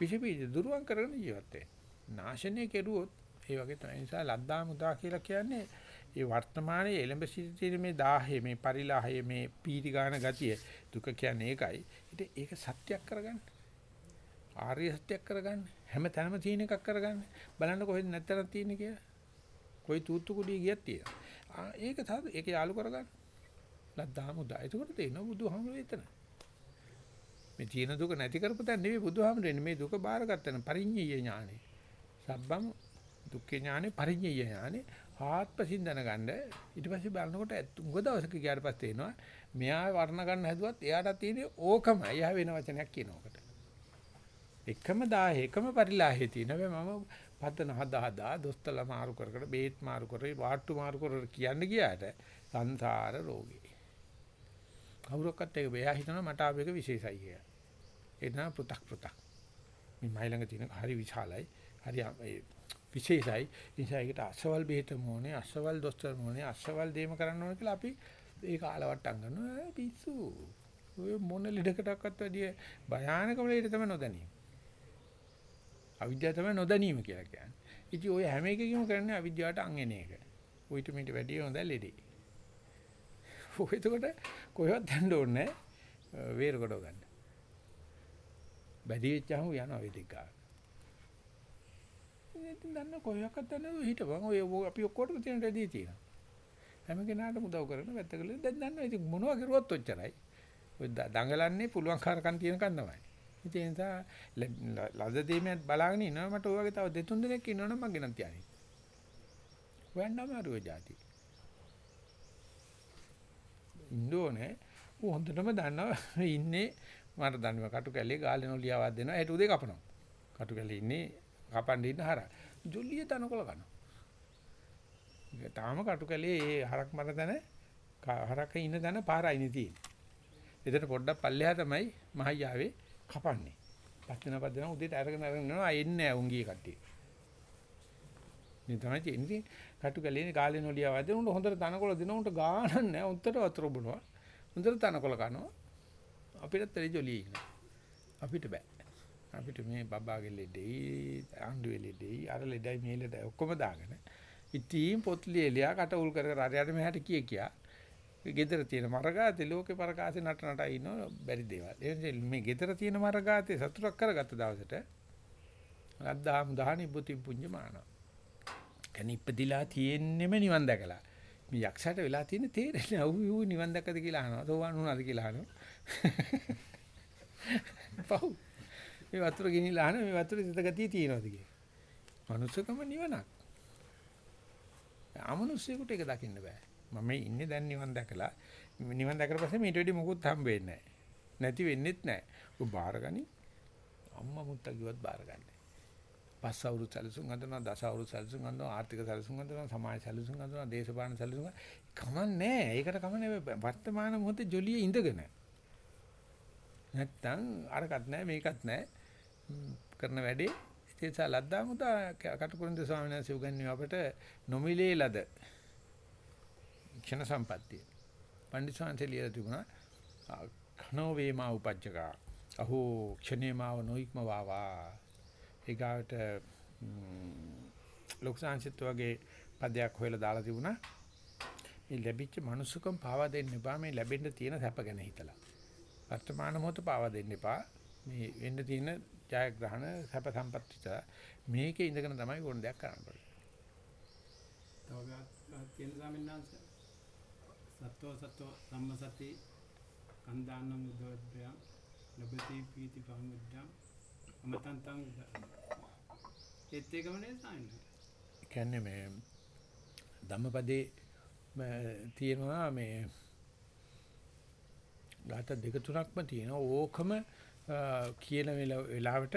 විස බීජ දුරුවන් කරගෙන ජීවත් වෙන්න. නාශනය කෙරුවොත් ඒ වගේ තමයි. නිසා ලද්දා මුදා කියලා කියන්නේ ඒ වර්තමානයේ එළඹ සිටින මේ 10 මේ පරිලාහය මේ පීටි ගන්න ගතිය දුක කියන්නේ ඒකයි. ඉතින් ඒක සත්‍යයක් කරගන්න. ආර්ය සත්‍යයක් කරගන්න. හැම තැනම තියෙන එකක් කරගන්න. බලන්න කොහෙද නැත්තනක් තියෙන්නේ කියලා. කොයි තූත්තු කුඩිය ගියක් තියෙනවා. ආ ඒක තමයි ඒක යාලු කරගන්න. ලද්දා මුදා. ඒකට තේනවා බුදුහාමුදුරේ එතන. මේ තියෙන දුක නැති කරපු තැන නෙවෙයි බුදුහාමුදුරනේ මේ දුක බාරගත්තන පරිඤ්ඤය ඥානෙ. සබ්බම් දුක්ඛ ඥානෙ පරිඤ්ඤය ඥානෙ ආත්පසින් දැනගන්න. ඊට පස්සේ බලනකොට උඟ දවසක ගියාට පස්සේ එනවා. මෙයා වර්ණ ගන්න හැදුවත් එයාට තියෙන්නේ ඕකම. එයා වෙන වචනයක් කියනකොට එකම 10 එකම පරිලාහේ තියෙන. හැබැයි මම පතන හදා හදා දොස්තරලා මාරු කර කර බේත් මාරු කර වාට්ටු මාරු කර කියන්න ගියාට සංසාර රෝගී. කවුරක්වත් ඒක බෑ. හිතනවා මට ආව එක විශේෂයි කියලා. ඒ තමයි පු탁 පු탁. මේ මයි ළඟ තියෙන හරි විශාලයි. හරි ඒ විශේෂයි. නිසා ඒකට අසවල් බෙහෙත මොනේ අසවල් දොස්තර මොනේ අසවල් දේම කරන්න ඕන කියලා අපි ඒක ආලවට්ටම් කරනවා පිස්සු. ඔය මොන ලෙඩකටවත් වැඩිය භයානකම ලෙඩ තමයි නොදැනීම. අවිද්‍යාව තමයි නොදැනීම කියලා කියන්නේ. ඉතින් ඔය හැම එකකම කරන්නේ අවිද්‍යාවට අං එන එක. ඔයිට මීට වැඩිය හොඳ ලෙඩේ. ඔය එතකොට කොහෙවත් යන්න ඕනේ වේර කොටව ගන්න. බැදී වෙච්චාම යනවා වේදිකාව ඉතින් දන්න කොහොයක්වත් දන්නේ හිටපන් ඔය අපි ඔක්කොටම තියෙන රෙදි තියෙනවා. හැම කෙනාටම උදව් කරන වැත්තකල දැන් දන්නවා ඉතින් මොනවා කරුවත් ඔච්චරයි. ඔය දඟලන්නේ පුළුවන් කාරකම් තියෙනකන් තමයි. ඉතින් ඒ නිසා ලද දෙීමෙන් බලාගෙන ඉන්නවා මට ඔය වගේ තව දෙතුන් දෙනෙක් ඉන්නවනම් මම ගෙනත් තියන්නේ. හොයන්න අමාරුයි જાති. ඉන්නෝනේ ඌ හොඳටම දන්නවා ඉන්නේ මට දන්නවා කටු කැලේ ගාලේ නොලියාවක් දෙනවා ඒට උදේ කපනවා. කටු කැලේ ඉන්නේ කපන්න ඉන්න හරක්. ජොල්ලිය තනකොළ කනවා. ඒක තාම කටු කැලේ ඒ හරක් මර තැන හරක ඉන්න තැන පාරයිනේ තියෙන්නේ. එතන පොඩ්ඩක් පල්ලෙහා තමයි මහయ్యාවේ කපන්නේ. පස්තන පදන උදේට අරගෙන අරගෙන යනවා එන්නේ නැහැ උංගී කට්ටිය. මේ තමයි තියෙන්නේ කටු කැලේ කාලේ නොලියා වද උන්ට හොඳට තනකොළ දෙන උන්ට ගානක් නැහැ උන්ට වතුර බොනවා. හොඳට තනකොළ කනවා. අපිටත් එලි ජොලිය ඉන්නවා. අපිට බෑ. අපිට මේ බබාගේ ලෙඩේ ආණ්ඩුවේ ලෙඩේ අර ලෙඩයි මේ ලෙඩයි ඔක්කොම දාගෙන ඉතින් පොත් ලියලියා කට උල් කර කර අරයට මෙහාට කිය කියා. ගෙදර තියෙන මරගාතේ ලෝකේ පරකාසේ නට නට ඉන්න බැරි දේවල්. ඒ මේ ගෙදර තියෙන මරගාතේ සතුටක් කරගත්ත දවසට අද්දා මුදානි බුති පුඤ්ජ මාන කෙනෙක් ඉපදිලා තියෙන්නෙම නිවන් දැකලා. මේ යක්ෂයට වෙලා තියෙන තේරෙන්නේ අවු යූ නිවන් දැක්කද කියලා අහනවා. සෝවන් වුණාද කියලා අහනවා. පහු මේ වතුර ගිනිලා අහන මේ වතුර සිත ගතිය තියෙනවද කියලා. මනුස්සකම නිවනක්. අමනුස්සයෙකුට ඒක දකින්න බෑ. මම ඉන්නේ දැන් නිවන් දැකලා නිවන් දැකලා පස්සේ මීට වෙඩි මොකුත් හම්බ වෙන්නේ නැහැ. නැති වෙන්නෙත් නැහැ. ඔබ බාරගනි. අම්මා මුත්තා කිව්වත් බාරගන්නේ. පස් අවුරුදු සැලසුම් හදනවා, දස අවුරුදු සැලසුම් හදනවා, ආර්ථික සැලසුම් හදනවා, සමාජ සැලසුම් හදනවා, දේශපාලන සැලසුම් කමන්නේ. ඒකට කමන්නේ වර්තමාන මොහොතේ ජොලිය ඉඳගෙන. නැත්තම් අරකට නැහැ මේකත් නැහැ. කරන වැඩේ. ඉතින් ලද්දා මුදා කටුකුරුන්ද ස්වාමීන් වහන්සේ උගන්වන්නේ අපට නොමිලේ ලද ක්ෂණ සම්පත්තිය. පණ්ඩිත ස්වාමීන් ලියලා තිබුණා කනෝ වේමා උපජ්ජකා. අහෝ ක්ෂණේමාව නොයික්ම වාවා. ඒගාට ලොක්සාංශිත වගේ පදයක් හොයලා දාලා තිබුණා. මේ ලැබිච්ච මනුස්සකම් පාවා දෙන්න එපා. මේ ලැබෙන්න තියෙන සැප ගැන හිතලා. වර්තමාන මොහොත පාවා දෙන්න එපා. මේ වෙන්න තියෙන ජයග්‍රහණ සැප සම්පත් විතර මේකේ ඉඳගෙන තමයි ඕන දෙයක් කරන්න ඕනේ.
තව තියෙන සාමිනාංශ සත්ව සත්ව සම්මසති කන්දානං උදෝද්‍යං ලබති පීති පහමුද්දං අමතන්තං ඒත් එකම නේ සාන්නේ.
කියන්නේ මේ ධම්මපදේ තියෙනවා මේ ගාත දෙක තුනක්ම තියෙනවා ඕකම කියන වෙලාවට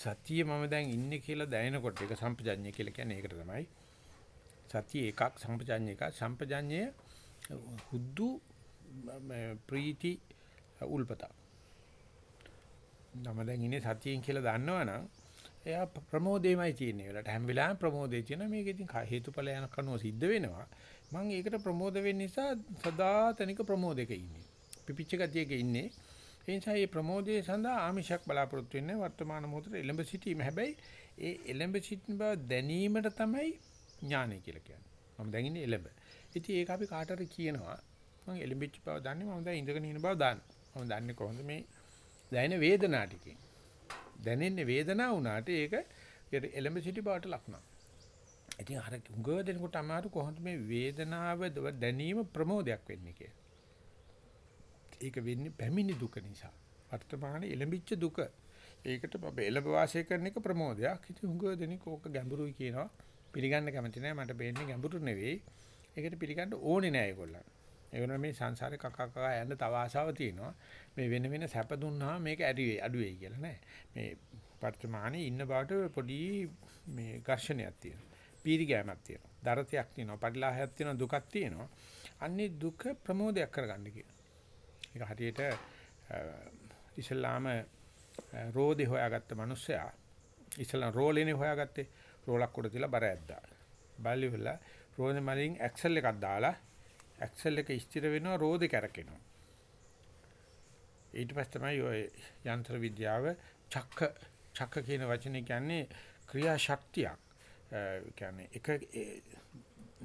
සතිය මම දැන් ඉන්නේ කියලා දැනෙනකොට ඒක සම්පජඤ්ඤය කියලා කියන්නේ ඒකට තමයි. සතිය එකක් සම්පජඤ්ඤය එකක් සම්පජඤ්ඤය හුදු ප්‍රීති උල්පත. මම දැන් ඉන්නේ සතියෙන් කියලා දන්නවනම් එයා ප්‍රමෝදේමයි තියෙන්නේ වෙලට හැම වෙලාවෙම ප්‍රමෝදේ තියෙන මේක ඉතින් හේතුඵල යන කනුව සිද්ධ වෙනවා. මම ඒකට ප්‍රමෝද වෙන්න නිසා සදාතනික ප්‍රමෝදයක ඉන්නේ. පිපිච්ච ගතියක ඉන්නේ. ඒ නිසා මේ ප්‍රමෝදයේ සඳහා ආමිෂක් බලාපොරොත්තු වෙන්නේ වර්තමාන මොහොතේ එළඹ සිටීම. හැබැයි ඒ එළඹ සිටින බව දැනීමට තමයි ඥානය කියලා කියන්නේ. මම දැන් ඉන්නේ එළඹ. ඉතින් ඒක අපි කාටට කියනවා මම එළඹිච්ච බව දන්නේ මම දැන් ඉඳගෙන ඉන්න බව දන්නවා. මම දන්නේ කොහොමද මේ දැනෙන වේදනා ටිකෙන්. දැනෙන්නේ වේදනාව වුණාට ඒක එළඹ සිටි බවට ලක්නවා. ඉතින් අර උගව දෙනකොට අමාරු කොහොමද මේ වේදනාව දැනීම ප්‍රමෝදයක් වෙන්නේ කියලා. ඒක වෙන්නේ පැමිණි දුක නිසා. වර්තමානයේ එළඹිච්ච දුක. ඒකට එළඹ වාසය කරන එක ප්‍රමෝදයක්. ඉතින් උගව දෙනෙක් ඕක ගැඹුරුයි කියනවා. පිළිගන්න කැමති නැහැ මට පේන්නේ ගැඹුරු නෙවෙයි. ඒකට පිළිගන්න ඕනේ නැහැ ඒගොල්ලන්. ඒගොල්ලෝ මේ සංසාරේ කකා කකා යන්න තව ආශාව තියෙනවා. මේ වෙන වෙන සැප දුන්නාම මේක අඩු වෙයි අඩු වෙයි කියලා නෑ. මේ වර්තමානයේ ඉන්න බාට පොඩි මේ ඝර්ෂණයක් තියෙනවා. පීරිගෑමක් තියෙනවා. දරතයක් තියෙනවා. පරිලාහයක් තියෙනවා. දුකක් තියෙනවා. අන්නේ දුක ප්‍රමෝදයක් කරගන්න කියන. ඒක හරියට ඉස්ලාම රෝදේ හොයාගත්ත මිනිස්සයා ඉස්ලාම රෝලේනේ හොයාගත්තේ රෝලක් උඩ තියලා බර ඇද්දා. බල්ලි වෙලා රෝදේ මලින් ඇක්සල් එකක් දාලා ඇක්සල් එක ස්ථිර වෙනවා රෝදේ කැරකෙනවා. ඊට පස්සේ තමයි ඔය යන්ත්‍ර විද්‍යාව චක්ක චක්ක කියන වචනේ කියන්නේ ක්‍රියාශක්තියක්. ඒ කියන්නේ එක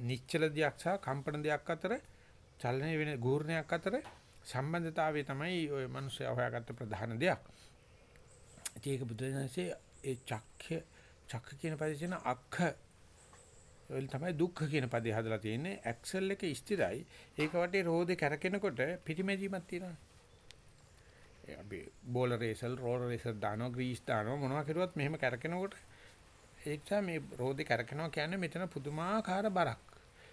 නිශ්චල දෙයක් සහ කම්පන දෙයක් අතර චලනය වෙන ගූර්ණයක් අතර සම්බන්ධතාවය තමයි ඔය මිනිස්සු හොයාගත්ත ප්‍රධාන දෙයක්. ඒක බුදුදහමේ ඒ චක්ක චක්ක කියන පදේ තියෙන අක්ඛ වල තමයි දුක්ඛ කියන පදේ හදලා තියෙන්නේ. ඇක්සල් එක ස්ථිරයි. ඒක වටේ රෝදේ කැරකෙනකොට පිටිමැදීමක් තියෙනවා. ඒ අපි බෝලර් රේසල් රෝලර් රේසල් දානවා ග්‍රීස් දානවා මොනවා කරුවත් මෙහෙම කැරකෙනකොට ඒ නිසා මේ රෝදේ කැරකෙනවා කියන්නේ මෙතන පුදුමාකාර බරක්.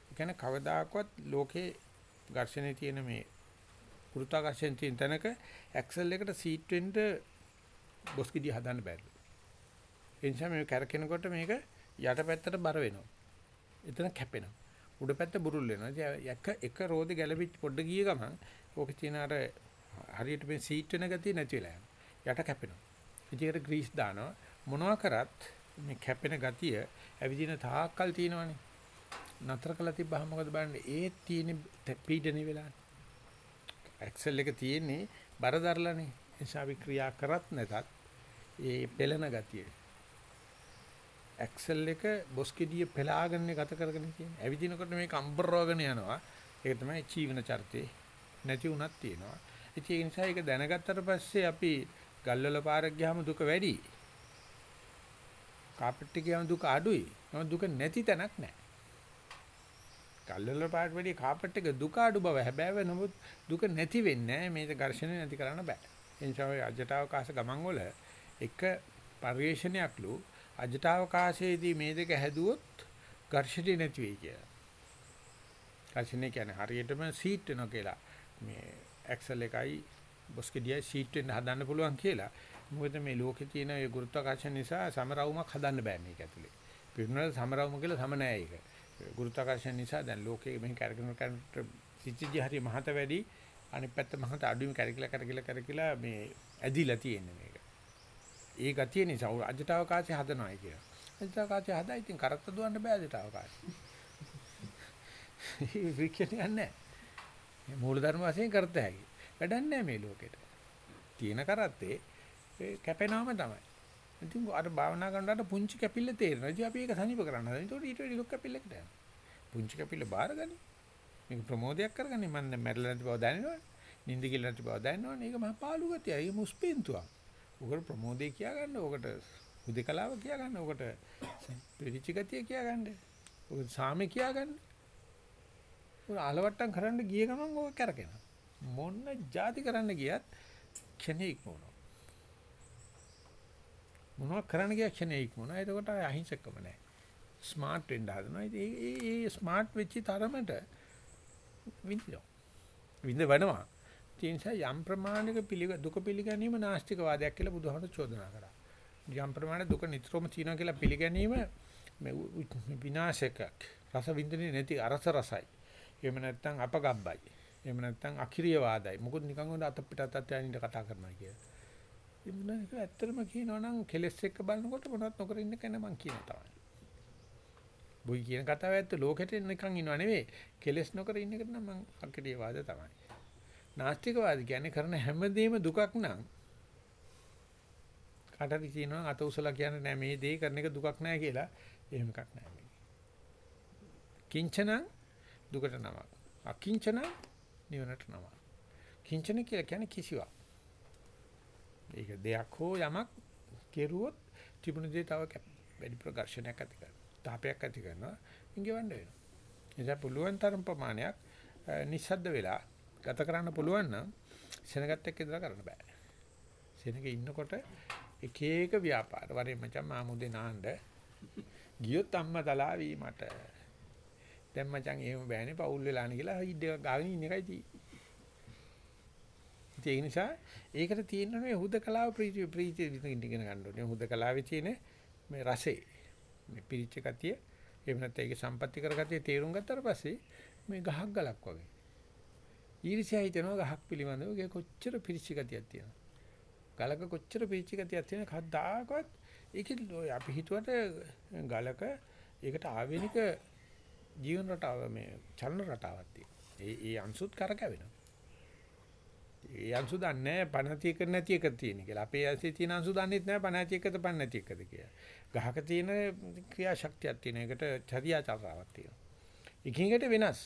ඒ කියන්නේ කවදාකවත් ලෝකේ ඝර්ෂණේ තියෙන මේ ගුරුත්වාකර්ෂණ තියෙන තැනක ඇක්සල් එකට සීට් වෙන්න බොස්කිඩිය හදන්න බැරිලු. ඒ නිසා මේ කැරකෙනකොට මේක යටපැත්තට බර වෙනවා. එතන කැපෙනවා. උඩ පැත්ත බුරුල් වෙනවා. එක එක රෝදේ ගැලපිච්ච පොඩ්ඩ ගිය ගමන් ඕකේ තියෙන අර හරියට මේ සීට් වෙන ගතිය නැති වෙලා යනවා. යට කැපෙනවා. ඉතින් ඒකට ග්‍රීස් දානවා. මොනවා කරත් මේ කැපෙන ගතිය ඇවිදින තාක්කල් තියෙනවනේ. නතර කළා තිබ්බහම මොකද බලන්නේ? ඒ තියෙන පීඩනේ වෙලානේ. ඇක්සල් එක තියෙන්නේ බර දරලානේ. නිසා අපි ක්‍රියා කරත් නැතත් ඒ පෙළෙන ගතිය. ඇක්සල් එක බොස්කෙඩිය පෙලාගෙන ගත කරගෙන තියෙන්නේ. ඇවිදිනකොට මේක අම්බරවගෙන යනවා. ඒක තමයි ජීවන චරිතේ. නැති වුණත් තියෙනවා. ඉතින් ඒ නිසා ඒක දැනගත්තට පස්සේ අපි ගල්වල පාරක් ගියාම දුක වැඩි. කාපට් එක ගියාම දුක අඩුයි. නමුත් දුක නැති තැනක් නැහැ. ගල්වල පාරට වැඩි කාපට් එක දුක අඩු බව හැබැයි නමුත් දුක නැති වෙන්නේ නැහැ. මේක ඝර්ෂණය නැති කරන්න බෑ. ඒ නිසා ඔය අජටවකාශ ගමන් වල එක පරිශ්‍රණයක්ලු අජටවකාශයේදී මේ දෙක හැදුවොත් ඝර්ෂණය නැති වෙයි කියලා. ඝර්ෂණය කියන්නේ හරියටම සීට් වෙනවා කියලා. මේ ඇක්සල් එකයි බොස්කෙඩියයි සීට් වෙන්න හදන්න පුළුවන් කියලා. මොකද මේ ලෝකේ තියෙන ඒ ගුරුත්වාකර්ෂණ නිසා සමරවුමක් හදන්න බෑ මේක ඇතුලේ. පිරුණාද සමරවුම කියලා සම නෑ ඒක. ගුරුත්වාකර්ෂණ නිසා දැන් ලෝකේ මෙහෙන් කරගෙන කරන සිච්චිජි හරිය මහත වැඩි අනිත් පැත්ත මහත අඩුවීම කරකිලා කරකිලා කරකිලා මේ ඇදිලා තියෙන්නේ මේක. ඒ ගතිය නිසා අජට අවකාශය හදනවායි කියලා. අජට අවකාශය හදා ඉතින් කරත්ත දුවන්න බෑ අජට අවකාශය. ඒ විකේන්නේ නැහැ. මේ මූලධර්ම වශයෙන් කරත හැකි. වැඩක් නැහැ මේ ලෝකෙට. තියෙන කරත්තේ කැපෙනවම තමයි. ඉතින් අර භාවනා කරනකොට පුංචි කැපිල්ල තේරෙනවා. ඉතින් අපි ඒක සනීප කරන්න හදනවා. ඒකට ඊට වැඩි ලොකු කැපිල්ලකට යනවා. පුංචි කැපිල්ල බාරගනි. මේක ප්‍රමෝදයක් කරගන්නේ මම දැන් මැරෙලා නැති බව දැනෙනවනේ. නිින්ද කියලා නැති බව දැනෙනවනේ. ඒක මහා පාළු ගතිය. ඒක මුස්පෙන්තුවක්. ඔකට ප්‍රමෝදේ කියා ගන්න. ඔකට උදේකලාව කියා ගන්න. ඔකට පිරිචි ගතිය කියා ගන්න. ඔකට සාමේ කියා ගන්න. ඔය අලවට්ටම් කරන්න ගිය ගමන් ඕක කරකිනවා. මොන්න જાති කරන්න ගියත් ක්ෂණේ ඉක්මවනවා. මොනවා කරන්න ගියා ක්ෂණේ ඉක්මවනවා. එතකොට අහිංසකම නැහැ. ස්මාර්ට් වෙන්න හදනවා. ඉතින් ඒ ඒ ස්මාර්ට් වෙච්ච තරමට විඳිනවා. විඳ වෙනවා. ඒ නිසා යම් ප්‍රමාණයක දුක පිළිගැනීම නාස්තික වාදයක් කියලා බුදුහාමුදුරු චෝදනා කරා. යම් ප්‍රමාණයක දුක නිතරම තියෙනවා කියලා පිළිගැනීම මේ විනාශකක්. රස විඳින්නේ නැති අරස රසයි. එහෙම නැත්නම් අපගබ්බයි. එහෙම නැත්නම් අකිරිය වාදයි. මොකද නිකන් හොඳ අත පිට අතත් යනින්න කතා කරනවා කියලා. ඉතින් ඒක ඇත්තටම කියනවා නම් කෙලස් එක්ක බලනකොට මොනවත් නොකර ඉන්න කෙනා මං කියනවා තමයි. බුයි කියන කතාව ඇත්ත ලෝකෙට නිකන් ඉනව නෙවෙයි. කෙලස් නොකර ඉන්න එක නම් මං අකිරිය වාද තමයි. නාස්තිකවාද කියන්නේ කරන හැමදේම දුකක් නම් කාටද කියනවා අත උසලා කියන්නේ නෑ මේ දේ කරන එක දුකක් නෑ කියලා. එහෙම එකක් නෑ මේ. කිංචන දුකට නමක්. අකිංචන නිවනට නමක්. කිංචන කියලා කියන්නේ කිසිවක්. ඒක දෙයක් හෝ යමක් කෙරුවොත් තිබුණ දේ තව වැඩි ප්‍රකර්ෂණයක් ඇති කරනවා. තාපයක් ඇති කරනවා. ඉංගෙවන්න වෙනවා. එනිසා පුළුවන් තරම් ප්‍රමාණයක් නිස්සද්ද වෙලා ගත කරන්න පුළුවන් නම් සෙනගත් එක්ක ඉඳලා කරන්න බෑ. සෙනගේ ඉන්නකොට එක එක ව්‍යාපාර වරේ මචං මාමුදේ නාන්න ගියොත් අම්මා තලාවි මට. දැන් මචං එහෙම බෑනේ පවුල් වෙලා නේ කියලා හයිඩ් එකක් ගාගෙන ඉන්න එකයි තියෙන්නේ. ඒ නිසා ඒකට තියෙන මේ හුදකලාව ප්‍රීති ප්‍රීති විඳින්න ඉගෙන ගන්න ඕනේ. හුදකලාවේ තියෙන මේ රසේ මේ පිරිච්ච ගතිය එහෙම නැත්නම් ඒකේ සම්පත්‍ති කරගතිය තේරුම් ගත්තාට පස්සේ මේ ගහක් ගලක් වගේ. ඊර්ෂ්‍යා හිතෙනවා ගහක් පිළිබඳව ඒක කොච්චර පිරිච්ච ගතියක් තියෙනවද? ගලක කොච්චර පිරිච්ච ගතියක් තියෙන කද්දාකවත් ඒකේ අපි හිතුවට ගලක ඒකට ආවේනික ජීවන රටාව මේ චලන රටාවක් තියෙනවා. ඒ ඒ අංශුත් කරකැවෙනවා. ඒ අංශු දන්නේ පණ නැති එක නැති එක තියෙන කියලා. අපේ ඇසේ තියෙන අංශු දන්නේත් නැහැ පණ නැති එකද පණ නැති එකද කියලා. ගහක තියෙන ක්‍රියාශක්තියක් තියෙන එකට චර්යාචාරාවක් තියෙනවා. එකින් එකට වෙනස්.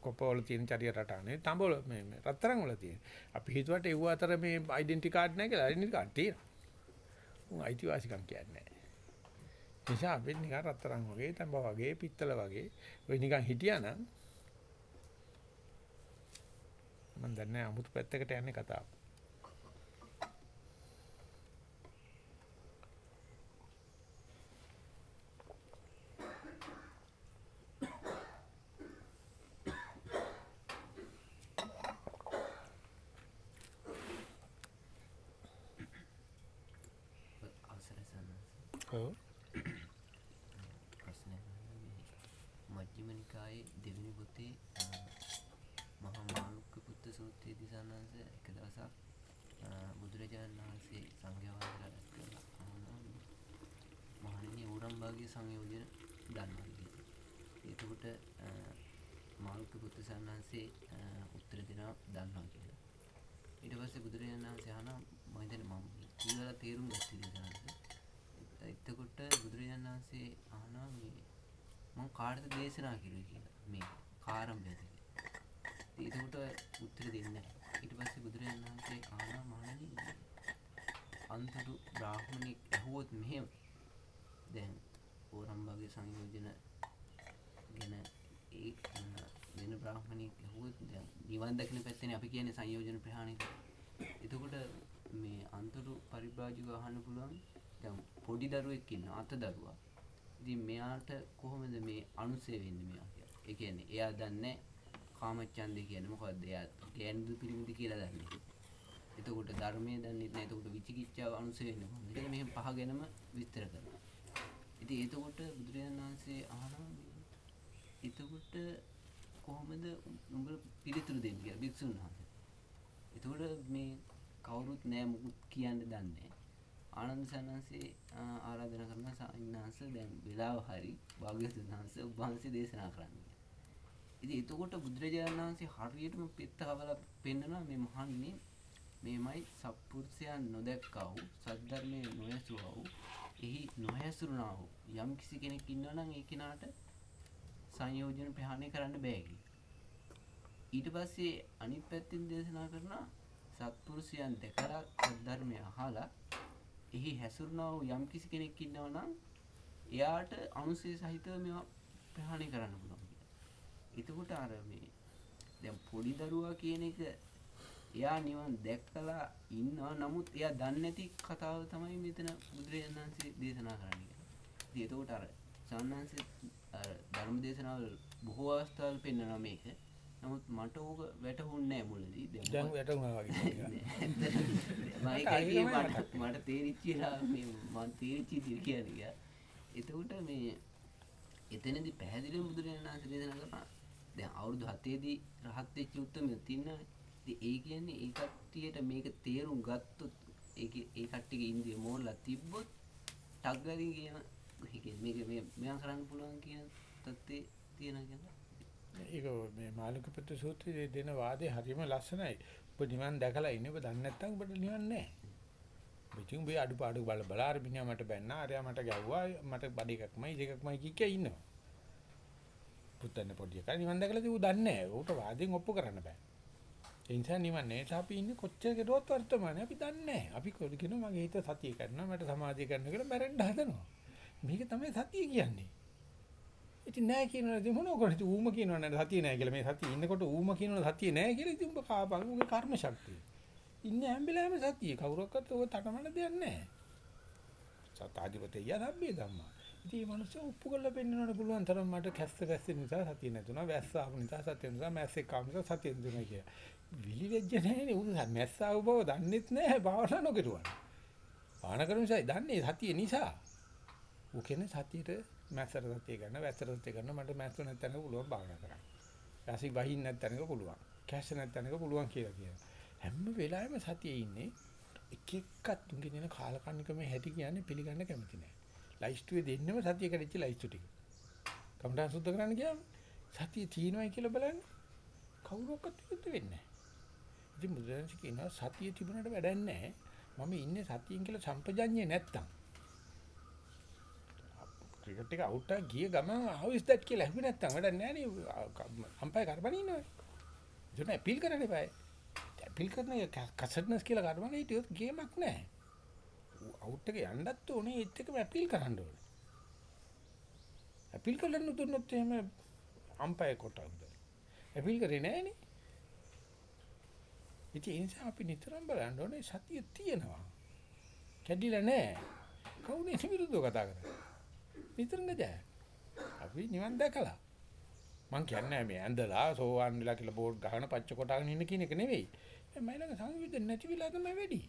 කොපවල තියෙන චර්ය රටානේ තඹවල මේ මේ රත්තරන් වල තියෙන. අපි හිතුවට ඒව අතර මේ ඩෙන්ටි කාඩ් නැහැ කියලා ඩෙන්ටි කාඩ් තියෙනවා. උන් අයිතිවාසිකම් කියන්නේ නැහැ. නිසා අපි නිකන් රත්තරන් වගේ තඹ වගේ පිත්තල වගේ ඔය නිකන් හිටියානම් මම දන්නේ අමුතු පැත්තකට යන්නේ කතාව.
අවසරයි සන්නස
ඔව්.
ප්‍රශ්නයක් අහන්න මේ මජ්ක්‍ධිම නිකායේ දෙවෙනි පොතේ අ, මහා මාළුක්‍ය පුත්ත සූත්‍රයේදී සන්නස එක දවසක් අ, බුදුරජාණන් වහන්සේ සංඝයා වහන්සේලා රැස් කරලා අහනවා මේ මහණෙනි ඌරම්බාගේ සංයෝජන දන්නවා කියලා. එතකොට අ, මාළුක්‍ය පුත්ත සන්නහන්සේ අ, උත්තර දෙනවා දන්නවා කියලා. ඊට පස්සේ බුදුරජාණන් වහන්සේ අහනවා මම හිතන්නේ මම කියලා තේරුම් ගත්තේ සන්නස. එතකොට බුදුරජාණන් වහන්සේ අහනවා මේ මම කාටද දේශනා කරුවේ කියලා මේ කාරම්භයද කියලා. එතකොට උත්තර දෙන්නේ නැහැ. ඊට පස්සේ බුදුරජාණන් වහන්සේ අහනවා මහණනි අන්තරු බ්‍රාහ්මණෙක් ඇහුවොත් මෙහෙම දැන් ඕරම්බගේ සංයෝජන ගැන ඒ අ, වෙන බ්‍රාහ්මණෙක් ඇහුවොත් දැන් නිවන් දකින පැත්තනේ අපි කියන්නේ සංයෝජන ප්‍රහාණය කියලා. එතකොට මේ අන්තරු පරිබ්‍රාජිකව අහන්න පුළුවන් දැන් පොඩි දරුවෙක් ඉන්නවා අත දරුවා. ඉතින් මෙයාට කොහොමද මේ අනුසය වෙන්නේ මෙයා කියලා. ඒ කියන්නේ එයා දන්නේ කාමච්ඡන්දේ කියන්නේ මොකද්ද? එයා ගෑනුදු පිරිමිදි කියලා දන්නේ. එතකොට ධර්මයේ දන්නේ නැහැ. එතකොට විචිකිච්ඡාව අනුසය වෙන්නේ කොහොමද? ඒක මෙහෙම පහ ගැනම විස්තර කරනවා. ඉතින් එතකොට බුදුරජාණන් වහන්සේ අහනවා මේ, එතකොට කොහොමද උඹ පිළිතුරු දෙන්නේ කියලා භික්ෂුන් වහන්සේ. එතකොට මේ කවුරුත් නෑ මුකුත් කියන්න දන්නේ නැහැ. ආනන්ද සන්නන්සේ ආරාධනා කරන සාමිනාංශ දැන් වෙලාව හරි භාග්‍යවතුන් වහන්සේ ඔබ වහන්සේ දේශනා කරන්න කියලා. ඉතින් එතකොට බුදුරජාණන් වහන්සේ හරියටම පෙත්ත කවලා පෙන්නනවා මේ මහන්නේ මේමයි සත්පුරුෂයන් නොදැක්කා වූ සද්ධර්මයේ නොයසුවා වූ එහි නොහැසුරුණා වූ යම් කිසි කෙනෙක් ඉන්නවා නම් ඒ කෙනාට සංයෝජන ප්‍රහාණය කරන්න බෑ කියලා. ඊට පස්සේ අනිත් පැත්තෙන් දේශනා කරනවා සත්පුරුෂයන් දැකලා සද්ධර්මය අහලා එහි හැසුරුණා වූ යම් කිසි කෙනෙක් ඉන්නවා නම් එයාට අනුසය සහිතව මේවා ප්‍රහාණය කරන්න පුළුවන් කියලා. එතකොට අර මේ දැන් පොඩි දරුවා කියන එක එයා නිවන් දැක්කලා ඉන්නවා නමුත් එයා දන්නේ නැති කතාව තමයි මෙතන බුදුරජාණන් වහන්සේ දේශනා කරන්නේ. ඉතින් එතකොට අර සාන්නංශ අර ධර්ම දේශනාවල බොහෝ අවස්ථාවල පෙන්වනවා මේක. නමුත් මට ඕක වැටහුන්නේ නැහැ මුලදී. දැන්
වැටුණා වගේ.
මට මට තේරිච්ච මේ මම තේරිච්ච ඉතින් කියන්නේ ගියා. එතකොට මේ එතනදී පැහැදිලිවම බුදුරජාණන් වහන්සේ දේශනා කරනවා දැන් අවුරුදු 7 දී රහත් වෙච්ච උත්තරම තියෙනවානේ. ඉතින් ඒ කියන්නේ ඒ කට්ටියට මේක තේරුම් ගත්තොත් ඒක ඒ කට්ටියගේ ඉන්දිය මෝරලා තිබ්බොත් ටග්ගරි කියන ඒ කියන්නේ මේක මේ මෙයා කරන්න පුළුවන් කියන තත්ත්වේ තියෙනවා කියලා.
ඒක මේ මාළිකපුත්‍ර සූත්‍රයේ දෙන වාදේ හරිම ලස්සනයි. ඔබ නිවන් දැකලා ඉන්නේ ඔබ දන්නේ නැත්නම් ඔබට නිවන් නැහැ. ඉතින් ඔබ අඩුපාඩු බල බල අර මිනිහා මට බැන්නා, අරයා මට ගැව්වා, මට බඩ එකක්මයි, දෙක එකක්මයි කිය කිය ඉන්නවා. පුතන්නේ පොඩි එකා නිවන් දැකලා තිබු දන්නේ නැහැ. ඌට වාදෙන් ඔප්පු කරන්න බෑ. ඒ නිසා නිවන් නැහැ. අපි ඉන්නේ කොච්චර කෙරුවත් වර්තමානයේ අපි දන්නේ නැහැ. අපි කොහොමද කියනවා මගේ හිත සතිය කරනවා, මට සමාධිය කරනවා කියලා මැරෙන්න හදනවා. මේක තමයි සතිය කියන්නේ. ඉතින් නෑ කියනවාද මොනව කරන්නේ? ඌම කියනවනේ සතිය නෑ කියලා. මේ සතිය ඉන්නකොට ඌම කියනවනේ සතිය නෑ කියලා ඉතින් උඹ කාපන්. උගේ කර්ම ශක්තිය. ඉන්නේ හැම වෙලාවෙම සතිය. කවුරක්වත් ඔය තටමන දෙයක් නෑ. සතාධිපතේ යදබ්බේ ධම්මා. ඉතින් මේ මිනිස්සු උප්පු කරලා පෙන්නනට පුළුවන් තරම් මට කැස්ස වැස්ස නිසා සතිය නැතුණා. වැස්ස ආපු නිසා සතිය නිසා මැස්සේ කාම නිසා සතිය නැතුණා කියලා. විලි වෙජ්ජ නැහැනේ උන් මැස්ස ආව බව දන්නෙත් නැහැ භාවනා නොකරුවා. භාවනා කරන නිසා දන්නේ සතිය නිසා. ඌ කියන්නේ සතියට මැස්සට සතිය ගන්න වැස්සට සතිය ගන්න මට මැස්ස නැත්නම් පුළුවන් භාවනා කරන්න. රසි වහින් නැත්නම් පුළුවන්. කැස්ස නැත්නම් පුළුවන් කියලා කියනවා. හැම වෙලාවෙම සතියේ ඉන්නේ එක එකක් තුන්ගේ දෙන කාලකන්නිකම හැටි කියන්නේ පිළිගන්න කැමති නැහැ. ලයිස්තුවේ දෙන්නම සතිය කැඩිච්ච ලයිස්තු ටික. කමඩන් සුද්ධ කරන්න ගියාම සතිය තියෙනවයි කියලා බලන්න කවුරක්වත් විරුද්ධ වෙන්නේ නැහැ. ඉතින් බුදුරජාණන් කියනවා සතිය තිබුණාට වැඩක් නැහැ. මම ඉන්නේ සතියෙන් කියලා සම්පජඤ්ඤේ නැත්තම්. ක්‍රිකට් එක අවුට් එක ගිය ගමන් how is that කියලා අහුවේ නැත්තම් වැඩක් නැහැ නේ. අම්පයි කරබන ඉන්නවා. ඒක නෑ අපීල් කරන්න එපා. අපීල් කරන එක කසට්නස් කියලා කරබන හිටියොත් ගේමක් නැහැ. අවුට් එක යන්නත් ඕනේ ඒත් එකම අපීල් කරන්න ඕනේ. අපීල් කරන්න දුන්නොත් එහෙම අම්පය කොටවද. අපීල් කරේ නෑනේ. ඉතින් ඒ නිසා අපි නිතරම බලන්න ඕනේ සතිය තියෙනවා. කැඩිලා නෑ. කවුද විරුද්ධව කතා කරන්නේ? නිතරම ජය. අපි නිවන් දැකලා. මං කියන්නේ මේ ඇඳලා සෝවන් වෙලා කියලා බෝඩ් ගහන පච්ච කොටගෙන ඉන්න කියන එක නෙවෙයි. මම ළඟ සංවිධ නැති වෙලා තමයි වැඩි.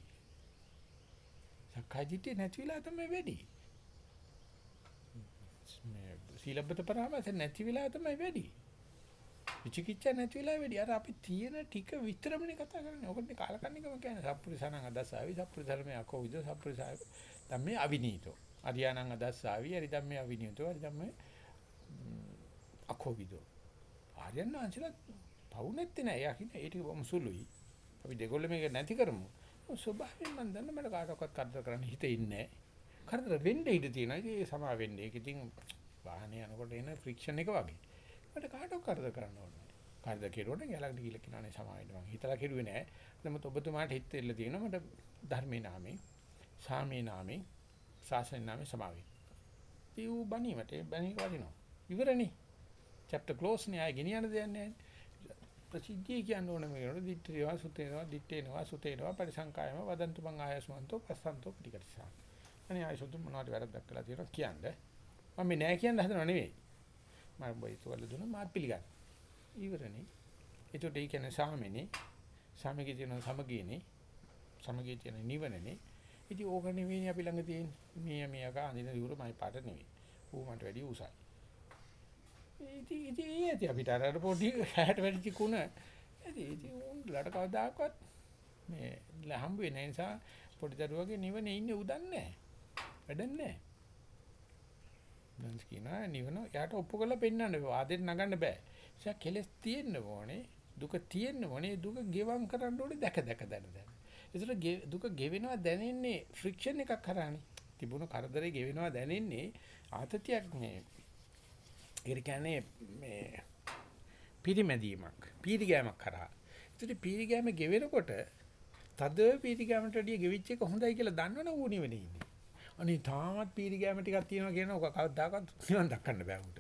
සක්කාය දිට්ඨිය නැති වෙලා තමයි වැඩි. මේ සීලබ්බත පරාමස නැති වෙලා තමයි වැඩි. විචිකිච්ඡා නැති වෙලා වැඩි. අර අපි තියෙන ටික විතරමනේ කතා කරන්නේ. ඔකට කාලකන්නිකම කියන්නේ සප්පුරිසනං අදස්සාවි සප්පුරිසර්මේ අකෝවිද සප්පුරිසාවි ධම්මේ අවිනීතෝ. අරියානං අදස්සාවි අරි ධම්මේ අවිනීතෝ අරි ධම්මේ අකෝවිදෝ. ආර්යයන් වහන්සේලා පවු නැත්තේ නෑ. එයා කියන්නේ ඒ ටික බොහොම සුළුයි. අපි දෙගොල්ල මේක නැති කරමු. ස්වභාවයෙන් මම දන්න මට කාටවත් කරදර කරන්න හිතේ ඉන්නේ කරදර වෙන්න ඉඩ තියෙනවා. ඉතින් ඒ සමා වෙන්නේ. ඒක ඉතින් වාහනේ යනකොට එන ෆ්‍රික්ෂන් එක වගේ. මට කාටවත් කරදර කරන්න ඕනේ නැහැ. කරදර කෙරුවොත් ගලක් ගිහලා කියනවානේ සමා වෙන්න මම හිතලා කෙරුවේ නෑ. නමුත් ඔබතුමාට හිත දෙන්න තියෙනවා මට ධර්මේ නාමයෙන්, සාමේ නාමයෙන්, ශාසන නාමයෙන් සමා වෙන්න. ඉතින් ඌ බණීමට බණී වදිනවා. ඉවරනේ. chapter close නේ ආයෙ ගෙනියන්න දෙයක් නැහැ. ප්‍රසිද්ධිය කියන්න ඕන මේකට දිට්ඨියවා සුතේනවා දිට්ඨේනවා සුතේනවා පරිසංකායම වදන්තු මං ආයස්මන්තෝ පස්සන්තෝ පිටිකරිසා. අනේ ආයසොතු මොනවද වැරද්දක් කළා තියෙනවා කියන්නේ. මම මේ නෑ කියන්න හදනව නෙවෙයි. මම බයිතු වල දුන්න මාත් පිළිගන්න. ඉවරනේ. ඒකට ඒ කියන්නේ සාමෙනේ. සාමයේ තියෙන සමගියනේ. සමගියේ තියෙන නිවනනේ. ඉතින් ඕක නෙවෙයි අපි ළඟ තියෙන්නේ. මේ මේක අඳින දියුර මයි පාට නෙවෙයි. ඌ මට වැඩි උසයි. ඉතින් ඉතින් ඒ ඇති අපිට අර අර පොඩි හැට වැඩිච කුණ ඇති ඉතින් උන්ලට කවදාකවත් මේ හම්බ වෙන නිසා පොඩි දරුවගේ නිවනේ ඉන්නේ උදන්නේ වැඩක් නැහැ දැන් කියනවා නිවන යාට ඔප්පු කරලා පෙන්වන්න බෑ වාදෙට නගන්න බෑ ඒක කෙලස් තියෙන්න ඕනේ දුක තියෙන්න ඕනේ දුක ගෙවම් කරන්න ඕනේ දැක දැක දැන දැන ඒතර දුක ගෙවෙනවා දැනෙන්නේ ෆ්‍රික්ෂන් එකක් කරානේ තිබුණු කරදරේ ගෙවෙනවා දැනෙන්නේ ආතතියක් මේ ඒකට කියන්නේ මේ පිරිමැදීමක් පීරිගෑමක් කරා. ඒත් පීරිගෑම ගෙවෙනකොට තද පීරිගෑමට වැඩිය ගෙවිච්ච එක හොඳයි කියලා දන්නවනේ ඌ නිවෙන්නේ ඉන්නේ. අනේ තාමත් පීරිගෑම ටිකක් තියෙනවා කියන එක කවදාකවත් නිවන් දක්කන්න බෑ උට.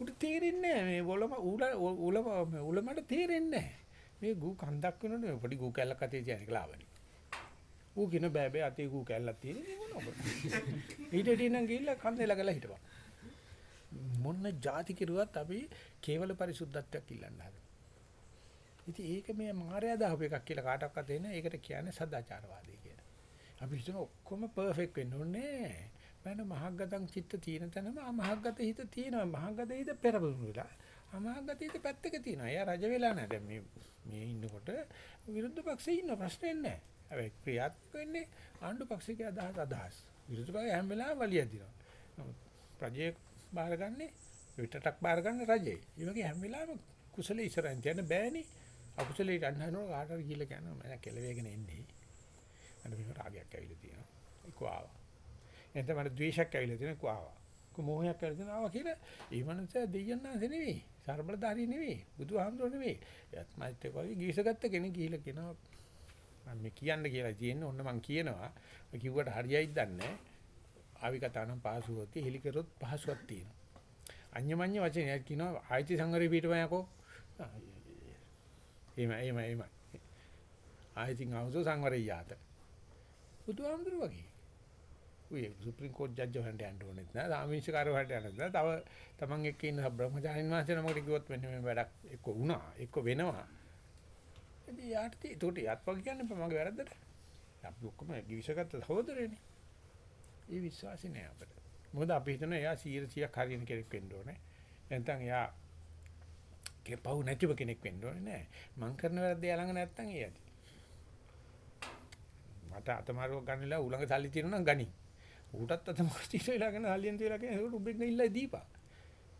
උට තේරෙන්නේ නැහැ මේ වලම උල උලම උලමට තේරෙන්නේ නැහැ. මේ ගු කන්දක් වෙනකොට පොඩි ගු කැල්ලක් අතේ තියන කලාවනි. ඌ කියන බෑ බෑ අතේ ගු කැල්ලක් තියෙන්නේ මොනවද? ඊට ටිකක් ගිහිල්ලා කන්දේ ළඟලා හිටපන්. මොන જાති කෙරුවත් අපි කේවල පරිසුද්ධත්වයක් ඉල්ලන්න හදනවා. ඉතින් ඒක මේ මායя දාපු එකක් කියලා කාටවත් එන්නේ ඒකට කියන්නේ සදාචාරවාදී කියලා. අපි හිතන ඔක්කොම පර්ෆෙක්ට් වෙන්න ඕනේ. මම මහග්ගතං චිත්ත තියෙන තැනම අමහග්ගත හිත තියෙනවා. මහග්ගත හිත පෙරබුණු වෙලා. අමහග්ගත හිත පැත්තක තියෙනවා. එයා රජ වෙලා නැහැ. දැන් මේ මේ ඉන්නකොට විරුද්ධ පක්ෂේ ඉන්න ප්‍රශ්නේ නැහැ. හැබැයි ක්‍රියාත්මක වෙන්නේ ආණ්ඩු පක්ෂිකේ අදහස් අදහස්. විරුද්ධ පක්ෂය හැම වෙලාවෙම වලිය දිනවා. නමුත් ප්‍රජේ බාරගන්නේ විතරක් බාරගන්නේ රජේ. ඒ වගේ හැම වෙලාවෙම කුසලයේ ඉස්සරහින් තියන්න බෑනේ. අකුසලයේ ගන්නනෝ කාටද කියලා කියනවා මම කෙලවේගෙන එන්නේ. අන්න මේක රාගයක් ඇවිල්ලා තියෙනවා. ඒක ආවා. එතන මට ද්වේෂයක් ඇවිල්ලා තියෙනවා ඒක ආවා. මොහයක් ඇවිල්ලා තියෙනවා ආවා කියලා ඒ මනුස්සයා දෙයයන්ාසේ නෙවෙයි. සර්බලධාරී නෙවෙයි. බුදුහාමුදුරුවෝ නෙවෙයි. එයත් මයිත් එක්ක වගේ ගීසගත්ත කෙනෙක් ගිහිල්ලා කියනවා මම මේ කියන්න කියලා තියෙන්නේ ඔන්න මම කියනවා. කිව්වට හරියයිද දන්නේ නැහැ. ආවි කතා නම් පහසුවක් හෙලි කරොත් පහසුවක් තියෙනවා. අඤ්ඤමඤ්ඤ වචනයක් කියනවා ආයිති සංවරේ පිටපම යකෝ. එහෙම එහෙම එහෙම. ආයිතින් ආවසෝ සංවරේ යාත. බුදුහාමුදුරු වගේ. ඔය සුප්‍රීම කෝට් ජජ් හොයන්න යන්න ඕනෙත් නෑ. සාමීචකාරය හොයන්න යන්න නෑ. තව තමන් එක්ක ඉන්න බ්‍රහ්මචාරින් වහන්සේ නමකට කිව්වොත් මෙන්න මේ වැඩක් එක්ක වුණා, එක්ක වෙනවා. ඉතින් යාට තේ ඒකට යත්පා කියන්නේ මගේ වැරද්දට. අපි ඔක්කොම givisගත්ත සහෝදරයනේ. ඒ විශ්වාසය නෑ අපිට. මොකද අපි හිතනවා එයා 100ක් හරියන කෙනෙක් වෙන්න ඕනේ. නැත්නම් එයා කෙපව් නැතිව කෙනෙක් වෙන්න ඕනේ නෑ. මං කරන වැරද්ද එයා ළඟ නැත්නම් ඒ ඇති. මට අතමාරුවක් ගන්නලා උලඟ සල්ලි තියෙනවා නම් ගනි. ඌටත් අතමාරු තියෙනවා ගන්න හලියෙන් තියලා කියන ඒක උඹෙක් නෙල්ලයි දීපා.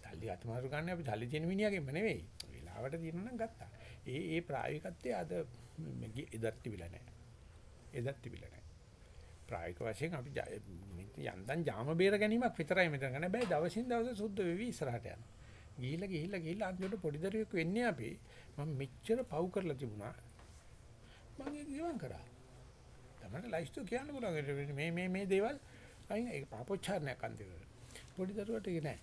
සල්ලි අතමාරු ගන්න අපි සල්ලි තියෙන මිනිහාගෙම නෙවෙයි. වෙලාවට තියෙනවා නම් ගත්තා. ඒ ඒ ප්‍රායෝගිකත්වයේ අද එදත් තිබිලා නැහැ. එදත් තිබිලා නැහැ. ප්‍රායෝගික වශයෙන් අපි යන්තම් ජාම බේර ගැනීමක් විතරයි මෙතන ගන්න බෑ. දවසින් දවස සුද්ධ වෙවි ඉස්සරහට යනවා. ගිහිල්ලා ගිහිල්ලා ගිහිල්ලා අන්තිමට පොඩි දරුවෙක් වෙන්නේ අපි මම මෙච්චර පව් කරලා තිබුණා. මම ඒක ගිවන් කරා. තමයි ලයිස්තු කියන්න පුළුවන් මේ මේ මේ දේවල් අයින් ඒක පාපොච්චාරණයක් අන්තිමට. පොඩි දරුවට ඒක නෑ.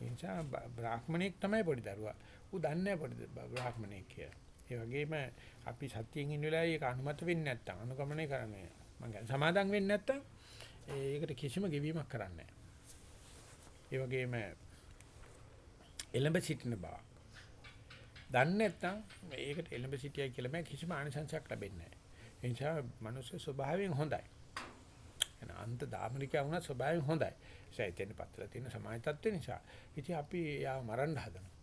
ඒ නිසා බ්‍රාහ්මණෙක් තමයි පොඩි දරුවා. ඌ දන්නේ පොඩි බ්‍රාහ්මණෙක් කියලා. ඒ වගේම අපි සත්‍යයෙන් ඉන්න වෙලාවේ ඒක අනුමත වෙන්නේ නැත්තම් අනුගමනය කරන්නේ මම කියන්නේ සමාදම් වෙන්නේ නැත්තම් ඒකට කිසිම ගෙවීමක් කරන්නේ නැහැ. ඒ වගේම එළඹ සිටින බව. දන්නේ නැත්තම් ඒකට එළඹ සිටියයි කියලා මම කිසිම ආනිසංසයක් ලැබෙන්නේ නැහැ. ඒ නිසා මිනිස්සු ස්වභාවයෙන් හොඳයි. එන අන්ත දාමරිකයා වුණා ස්වභාවයෙන් හොඳයි. ඒ එතෙන් පත්තල තියෙන සමාජ තත්ත්ව නිසා. ඉතින් අපි යාව මරන්න හදනවා.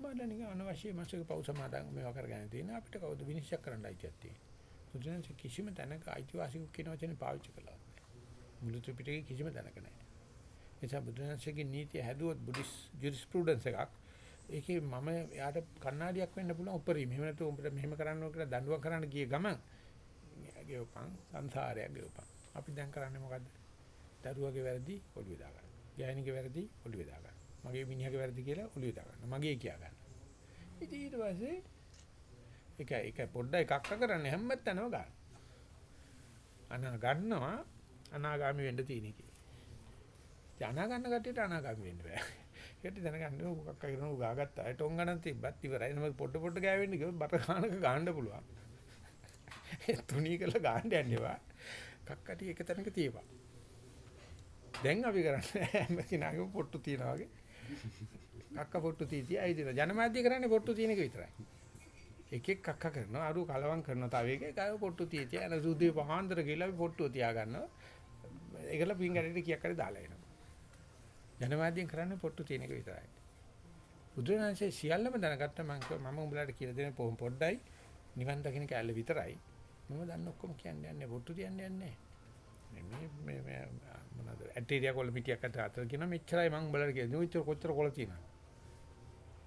බලන්නේ අනවශ්‍ය මාසික පෞ සමාදන් මේවා කරගෙන තියෙන අපිට කවුද විනිශ්චය කරන්න අයිතියක් තියෙන්නේ. බුදුන්සේ කිසිම තැනක අයිතිවාසිකම් කියන වචනේ පාවිච්චි කළා නැහැ. මුළු ත්‍රිපිටකයේ කිසිම තැනක නැහැ. ඒ නිසා බුදුන්සේගේ නීතිය හැදුවොත් බුද්දිස් ජුරිස්ප්‍රුඩන්ස් එකක් ඒකේ මම යාට කණ්ණාඩියක් වෙන්න පුළුවන් උපරිම. එහෙම නැත්නම් උඹට මෙහෙම කරන්න ඕන කියලා දඬුවම් කරන්න ගිය ගමන් ගෙවපන් සංසාරයක් ගෙවපන්. අපි දැන් කරන්නේ මොකද්ද? දරුවගේ වැරදි ඔළුවේ දා ගන්න. ගෑණිගේ වැරදි ඔළුවේ දා ගන්න. මගේ මිනිහගේ වැරදි කියලා ඔළුවේ දා ගන්න. මගේ කියා ගන්න. ඉතින් ඊට පස්සේ එක එක පොඩ්ඩක් එකක් කරන්නේ හැමතැනම ගන්න. අනා ගන්නවා අනාගාමි වෙන්න තියෙන එකේ. අනා ගන්න කට්ටියට අනාගාමි වෙන්න බෑ. ඒකට දැනගන්න මොකක් කරන උගා ගත්තා. ඒ ටොං ගණන් තිබ්බත් ඉවරයි. නම පොඩ පොඩ ගෑවෙන්න කිව්වොත් බර ගානක ගන්න පුළුවන්. ඒ තුනී කරලා ගන්න යන්නේවා. කක්කටි එක තැනක තියපන්. දැන් අපි කරන්නේ හැම කෙනාගේම පොට්ටු තියනවා වගේ. කක්ක පොට්ටු තීතිය ඇයිද ජනමාධ්‍ය කරන්නේ පොට්ටු තියෙන එක විතරයි. එක එක කක්ක කරනවා අරු කලවම් කරනවා තව එකේ කය පොට්ටු තීතිය එන සුද්ධි පහන්දර ගිහලා පොට්ටුව තියා ගන්නවා. ඒකල පින්ගඩේට කීයක් හරි දාලා එනවා. ජනමාධ්‍යෙන් කරන්නේ පොට්ටු තියෙන එක විතරයි. බුදුරජාණන්සේ සියල්ලම දැනගත්ත මම මම උඹලාට කියලා දෙන පොඩ්ඩයි නිවන් දකින්න කැලේ විතරයි. මම දන්න ඔක්කොම කියන්නේ නැහැ පොට්ටු තියන්නේ නැහැ. මේ මේ මේ මොනවාද ඇටීරියා කොළ පිටියක් අතර අතර කියන මෙච්චරයි මම උඹලාට කියන්නේ. ඔච්චර කොච්චර කොළ තියෙනවද?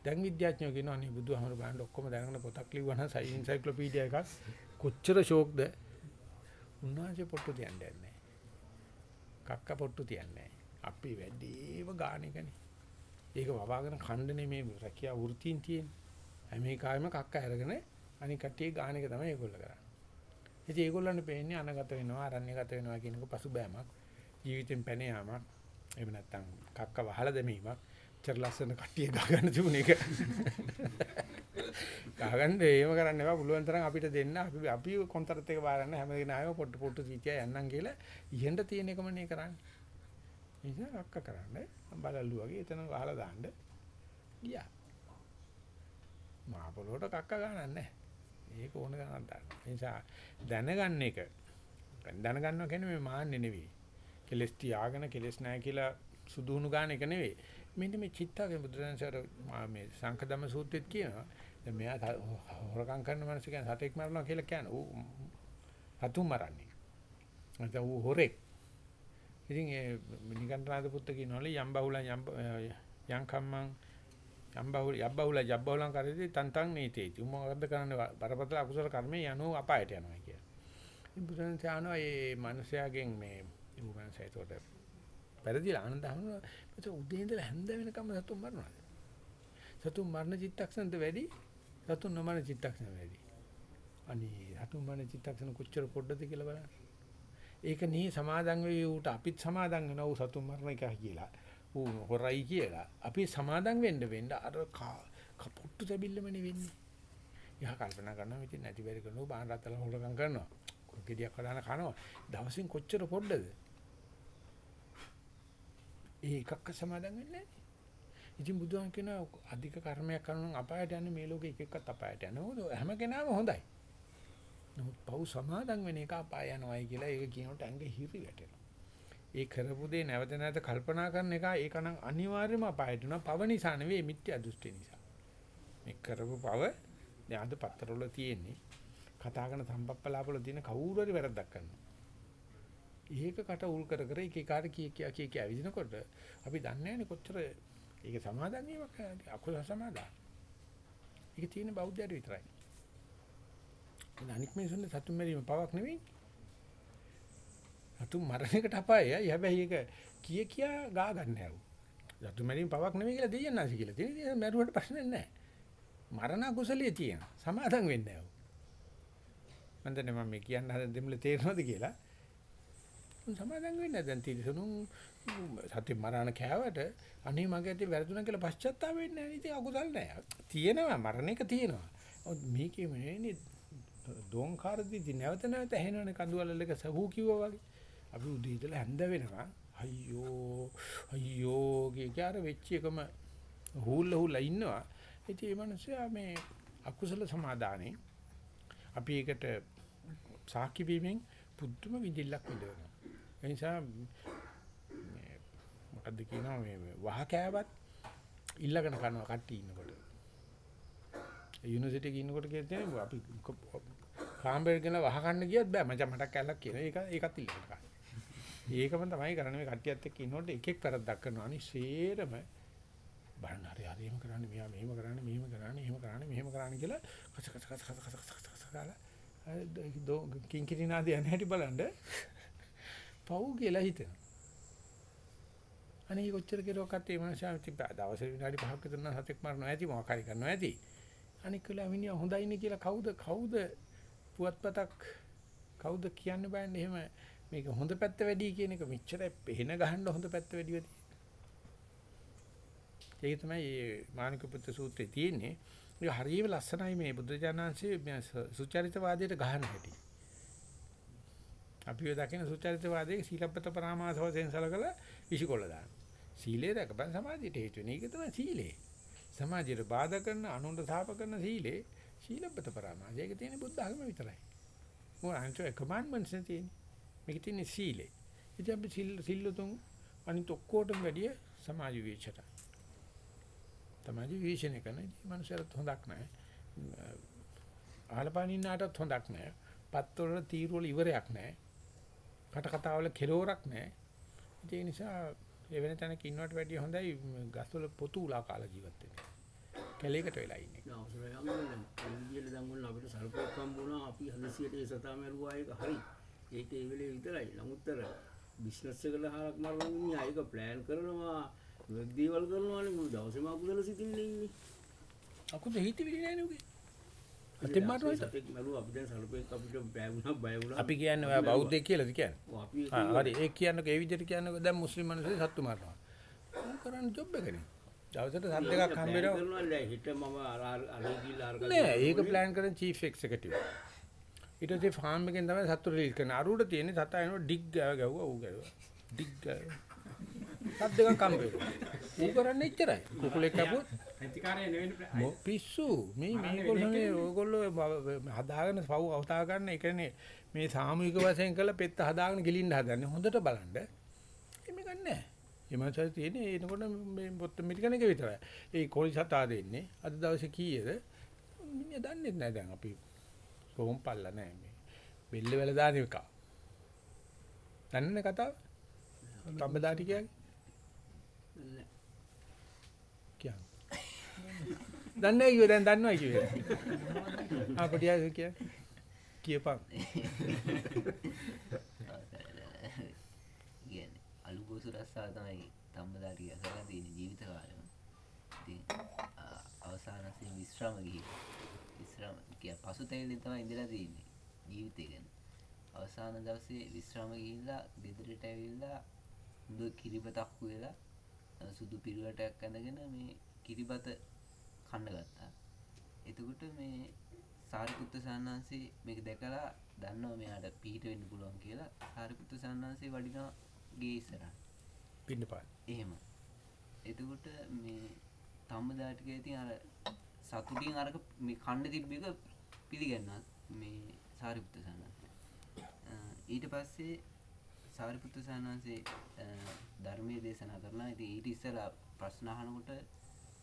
දැන් විද්‍යාඥයෝ කියනවා නේ බුදුහාමර බලන්න ඔක්කොම දැනගෙන පොතක් ලිව්වනම් සයි එන්සයික්ලෝපීඩියා එකක් කොච්චර ෂෝක්ද? උන්වහන්සේ පොට්ටු තියන්නේ නැහැ. කක්ක පොට්ටු තියන්නේ නැහැ. අපි වැඩිම ගාන එකනේ. ඒක වවාගෙන ඛණ්ඩනේ මේ රැකියා වෘත්තීන් තියෙන්නේ. හැම එකයිම කක්ක අරගෙන අනික කට්ටිය ගාන එක තමයි ඒගොල්ලෝ කරන්නේ. ඉතින් ඒගොල්ලන්ට පේන්නේ අනගත වෙනවා, අරණ්‍යගත වෙනවා කියන එක පසුබෑමක්. ජීවිතෙන් පැන යාමක්. එහෙම නැත්නම් කක්ක වහලා දැමීමක්. චර ලස්සන කට්ටිය ගහගන්න තිබුණ එක. ගහගන්න ඒව කරන්න එපා පුළුවන් තරම් අපිට දෙන්න අපි අපි කොන්තරත් එක බාරන්න හැම දිනම පොට්ට පොට්ට සීතිය යන්නම් කියලා ඉහෙන්ට තියෙන එකම නේ කරන්නේ. ඉතින් අක්ක කරන්න බලල්ලු වගේ එතන වහලා දාන්න ගියා. මා පොළොට කක්ක ගන්නෑ නැහැ. ඒක ඕන ගණන් ගන්න. ඒ නිසා දැනගන්න එක දැනගන්නවා කියන්නේ මේ මාන්නේ නෙවෙයි. කෙලස් තියාගෙන කෙලස් නැහැ කියලා සුදුහුණු ගන්න එක නෙවෙයි. මෙන්න මේ චිත්තගේ බුදුරජාණන්සාර මේ සංකදම සූත්‍රෙත් කියනවා. දැන් මෙයා හොරකම් කරන මිනිස්සු කියන්නේ සතෙක් මරනවා කියලා කියන්නේ. ඌ සතුන් මරන්නේ. නැත්නම් ඌ හොරෙක්. ඉතින් ඒ නිකන්තනාද පුත්ත කියනවලු යම් බහුලං යම් යම් කම්මං යම් බහුල යම් බහුල යම් බහුලං කරේදී තන්තං නීතේති. මොකද්ද කරන්නේ බරපතල අකුසල කර්මේ යනෝ අපායට යනවා කියලා. ඉතින් බුදුන් කියනවා මේ මිනිස්යාගෙන් මේ ඌ මිනිසයිතෝට පෙරදිලා ආනන්ද අහනවා මත උදේ ඉඳලා හැන්ද වෙනකම් සතුන් මරනවාද? සතුන් මරණ චිත්තක්ෂණද වැඩි? සතුන් නොමරණ චිත්තක්ෂණ වැඩි. අනේ සතුන් මරණ චිත්තක්ෂණ කොච්චර පොඩ්ඩද කියලා බලන්න. ඒක නේ සමාදන් වෙවි ඌට අපිත් සමාදන් වෙනවා ඌ සතුන් මරණ එක කියලා. ඌ හොරයි කියලා. අපි සමාදන් වෙන්න වෙන්න අර කපුට්ටු තැබිල්ලමනේ වෙන්නේ. එයා කල්පනා කරනවා ඉතින් නැති බැරි කරනවා බාහන් රත්තල හොරකම් කරනවා. ගෙඩියක් කඩන කනවා. දවසින් කොච්චර පොඩ්ඩද? ඒ එකක්ක සමාදන් වෙන්නේ නැහැ. ඉතින් බුදුහාම කියන අධික කර්මයක් කරනවා නම් අපායට යන්නේ මේ ලෝකේ එක එකක්වත් අපායට යනවා. මොකද හැම කෙනාම හොඳයි. නමුත් පව් සමාදන් වෙන එක අපාය යනවායි කියලා ඒක කියනකොට ඇඟ හිරි වැටෙනවා. ඒ කරපු දේ නැවත නැවත කල්පනා කරන එක ඒක නම් අනිවාර්යයෙන්ම අපායට යනවා. පව නිසා නෙවෙයි මිත්‍යා දෘෂ්ටි නිසා. මේ කරපු පව දැන් අද පත්තරවල තියෙන්නේ කතා කරන සම්පප්පලාපවල තියෙන කවුරු හරි වැරද්දක් කරනවා. ඒක කට උල් කර කර එක එකාට කී කිය කී කිය විදිනකොට අපි දන්නේ නැහැ කොච්චර ඒක සමාදන් වීමක් අකුසල සමාදන්. ඒක තියෙන බෞද්ධයට විතරයි. අනික් මිනිසුන්ගේ සතුන් මරීම පවක් නෙවෙයි. සතුන් මරණ එකට අපායයි. හැබැයි ඒක කිය කියා ගා ගන්න හැව. සතුන් මරීම පවක් නෙවෙයි කියලා දෙයයන් නැසි කියලා. තියෙන මරුවට ප්‍රශ්නයක් නැහැ. මරණ කුසලිය තියෙන. සමාදන් වෙන්න හැව. මම දන්නේ මම මේ කියන්න හදන දෙමළ තේරෙනවද කියලා. සමාදන් වෙන්නේ දැන් තිරසනුන් සත්‍ය මරණ කෑවට අනේ මගේ ඇටි වැරදුනා කියලා පශ්චාත්තාප වෙන්නේ නැහැ. ඉතින් අකුසල් නැහැ. තියෙනවා මරණ එක තියෙනවා. මේකේ මේනේ දෝංකාරදී නැවත නැවත ඇහෙනවනේ කඳුවලලක සහූ කිව්වා වගේ. අපි උදේ ඉඳලා හැන්ද වෙනවා. අයියෝ අයියෝ කියාර වෙච්ච එකම හූල්ල හූල්ලා ඉන්නවා. ඉතින් මේ මිනිස්සයා මේ අකුසල සමාදානේ අපි ඒකට සාකි වීමෙන් පුදුම විදිල්ලක් විඳවනවා. ඒ නිසා මේ මොකද්ද කියනවා මේ වහ කෑවත් ඉල්ලගෙන කරනවා කට්ටිය ඉන්නකොට. යුනිවර්සිටි එකේ ඉන්නකොට කියන්නේ අපි කාම්බර් ගෙන වහ ගන්න ගියත් බෑ මචං මටක් කැල්ලක් කියන ඒක ඒකත් ඉල්ලගෙන ගන්න. ඒකම තමයි කරන්නේ මේ කට්ටියත් එක්ක ඉන්නකොට එක එක වැරද්දක් කරනවා අනිසේරම බලන්න හරි හරි එහෙම කරන්නේ මෙයා මෙහෙම කරන්නේ මෙහෙම කරන්නේ එහෙම කරන්නේ මෙහෙම කරන්නේ කියලා කස කස කස කස කස කස කස කාලා කිංකිරිනාදී යන හැටි බලන්න පව් කියලා හිතෙනවා. අනේ කොච්චර කෙරුවක්වත් මේ මනුස්සයා දවසේ විනාඩි 5ක් විතර නම් සතෙක් මරනවා ඇති මොකක් හරි කරනවා ඇති. අනික කළා මිනිහා හොඳයිනේ කියලා කවුද කවුද පුවත්පතක් කවුද කියන්න බෑනේ එහෙම මේක හොඳ පැත්ත වැඩි කියන එක මෙච්චර පෙහෙන ගහන්න හොඳ පැත්ත වැඩි වෙදී. ඒක තමයි මේ මානික පුත්‍ර සූත්‍රයේ තියෙන්නේ. ඒක හරියම ලස්සනයි මේ බුද්ධ ඥානංශයේ සුචරිතවාදයට ගහන හැටි. අපි ඔය දකින සුචරිතවාදයේ සීලබ්බත පරාමාස වශයෙන් සලකලා විසිකොල්ල දාන. සීලේ රැකපන් සමාධියට හේතු වෙන. ඒක තමයි සීලේ. සමාධියට බාධා කරන අනුන්ට සාප කරන සීලේ සීලබ්බත පරාමාස. ඒක තියෙන්නේ බුද්ධ ධර්ම විතරයි. මොකද අන්තිම කමාන්ඩ්මන්ට්ස් නේ තියෙන්නේ. මේක තියෙන්නේ සීලේ. ඉතින් අපි සිල් සිල්ලුතුන් අනිත් ඔක්කොටම වැඩිය සමාජ විවේචනයි. සමාජ විවේචනය කරන ඉතින් මනුස්සයරත් හොඳක් නැහැ. අහලපනින්නාටත් හොඳක් නැහැ. පත්වල තීරුවල ඉවරයක් නැහැ. කට කතාවල කෙලවරක් නැහැ. ඒ නිසා ඒ වෙන තැනක ඉන්නවට වැඩිය හොඳයි ගස්වල පොතු උලා කාලා ජීවත් වෙන්න. කැලේකට වෙලා ඉන්නේ.
අවසරයි අම්මලා ඉන්දියල දැන් වුණ අපිට සල්පයක් හම්බුණා අපි හදිසියට ඒ සතා මරුවා ඒක හරි. ඒක ඒ වෙලේ විතරයි. නමුත්තර බිස්නස් එකල හරක් මරන මිනිහා ඒක ප්ලෑන් කරනවා දේවල් කරනවානේ මුළු දවසේම අකුසල සිතින්නේ ඉන්නේ.
අකුද හිතවිලි නැහැ නේ අතින් මාරනවා
සතෙක් මරුවා අපි දැන් සල්පයක් අපිට බය වුණා බය වුණා.
අපි කියන්නේ ඔයා බෞද්ධයෙක් කියලාද කියන්නේ? ආ හරි ඒක කියන්නේ ඒ විදිහට කියන්නේ දැන් මුස්ලිම් මිනිස්සු සත්තු මාරනවා. උන් කරන්නේ ජොබ් එකනේ. දවසට සත් දෙකක් හම්බ වෙනවා.
කරනවා නෑ හිට මම අර අර අර ගිහිල්ලා අර
නෑ ඒක ප්ලෑන් කරන චීෆ් එක්සිකියුටිව්. ඊට පස්සේ ෆාම් එකෙන් තමයි සත්තු රිලීස් කරන්නේ. අරුවට තියෙන්නේ සතා එනවා ඩිග් ගාව ගැව්වා ඌ ගැව්වා. ඩිග් ගාව. සත් දෙකක් හම්බ වෙනවා. ඌ කරන්නේ එච්චරයි. කුකුලෙක් කපුවොත්
ඇතිකාරය නෙවෙයි
මො- පිස්සු. මේ මේගොල්ලෝ මේ ඕගොල්ලෝ හදාගෙන පව් අවතා ගන්න ඒ කියන්නේ මේ සාමූහික වශයෙන් කළ පෙත්ත හදාගෙන ගිලින්න හදන්නේ. හොඳට බලන්න. එමෙ ගන්නෑ එමන්සල් තියෙන්නේ එනකොට මේ පොත් මිරිකන එක විතරයි. ඒ කොලි සතා දෙන්නේ අද දවසේ කීයද? මිනිහ දන්නේ නැහැ දැන් අපි කොහොම පල්ලා නැහැ මේ. බෙල්ල වල දාන එක. දන්නේ කතාව? තඹදාටි කියන්නේ දන්නේ නැහැ කිව්වේ දැන් දන්නවා කිව්වේ. ආ පොඩියා කිය. කියපන්.
කියන්නේ අලුගෝසු රස්සා තමයි තම්බදාටි ඇසලා තියෙන ජීවිත කාලෙම. ඉතින් ආ, අවසාන වශයෙන් විශ්‍රාම ගිහින් විශ්‍රාම කිය පසුතැවිලි තමයි ඉඳලා තියෙන්නේ ජීවිතය ගැන. අවසාන දවසේ විශ්‍රාම ගිහිල්ලා ගෙදරට ඇවිල්ලා හොඳ කිරිබතක් වෙලා සුදු පිරුවටයක් ඇඳගෙන මේ කිරිබත කන්න ගත්තා. එතකොට මේ සාරිපුත්ත සාන්නාන්සේ මේක දැකලා දන්නවා මෙයාට පිහිට වෙන්න පුළුවන් කියලා සාරිපුත්ත සාන්නාන්සේ වඩිනවා ගේ ඉස්සරහ
පින්නපාත.
එහෙම එතකොට මේ තම්බදාටික ඉතින් අර සතුටින් අරක මේ කණ්ඩ තිබ්බ එක පිළිගන්නවා මේ සාරිපුත්ත සාන්නාන්සේ ඊට පස්සේ සාරිපුත්ත සාන්නාන්සේ ධර්මයේ දේශනා කරලා ඉතින් ඊට ඉස්සෙල්ලා ප්‍රශ්න අහනකොට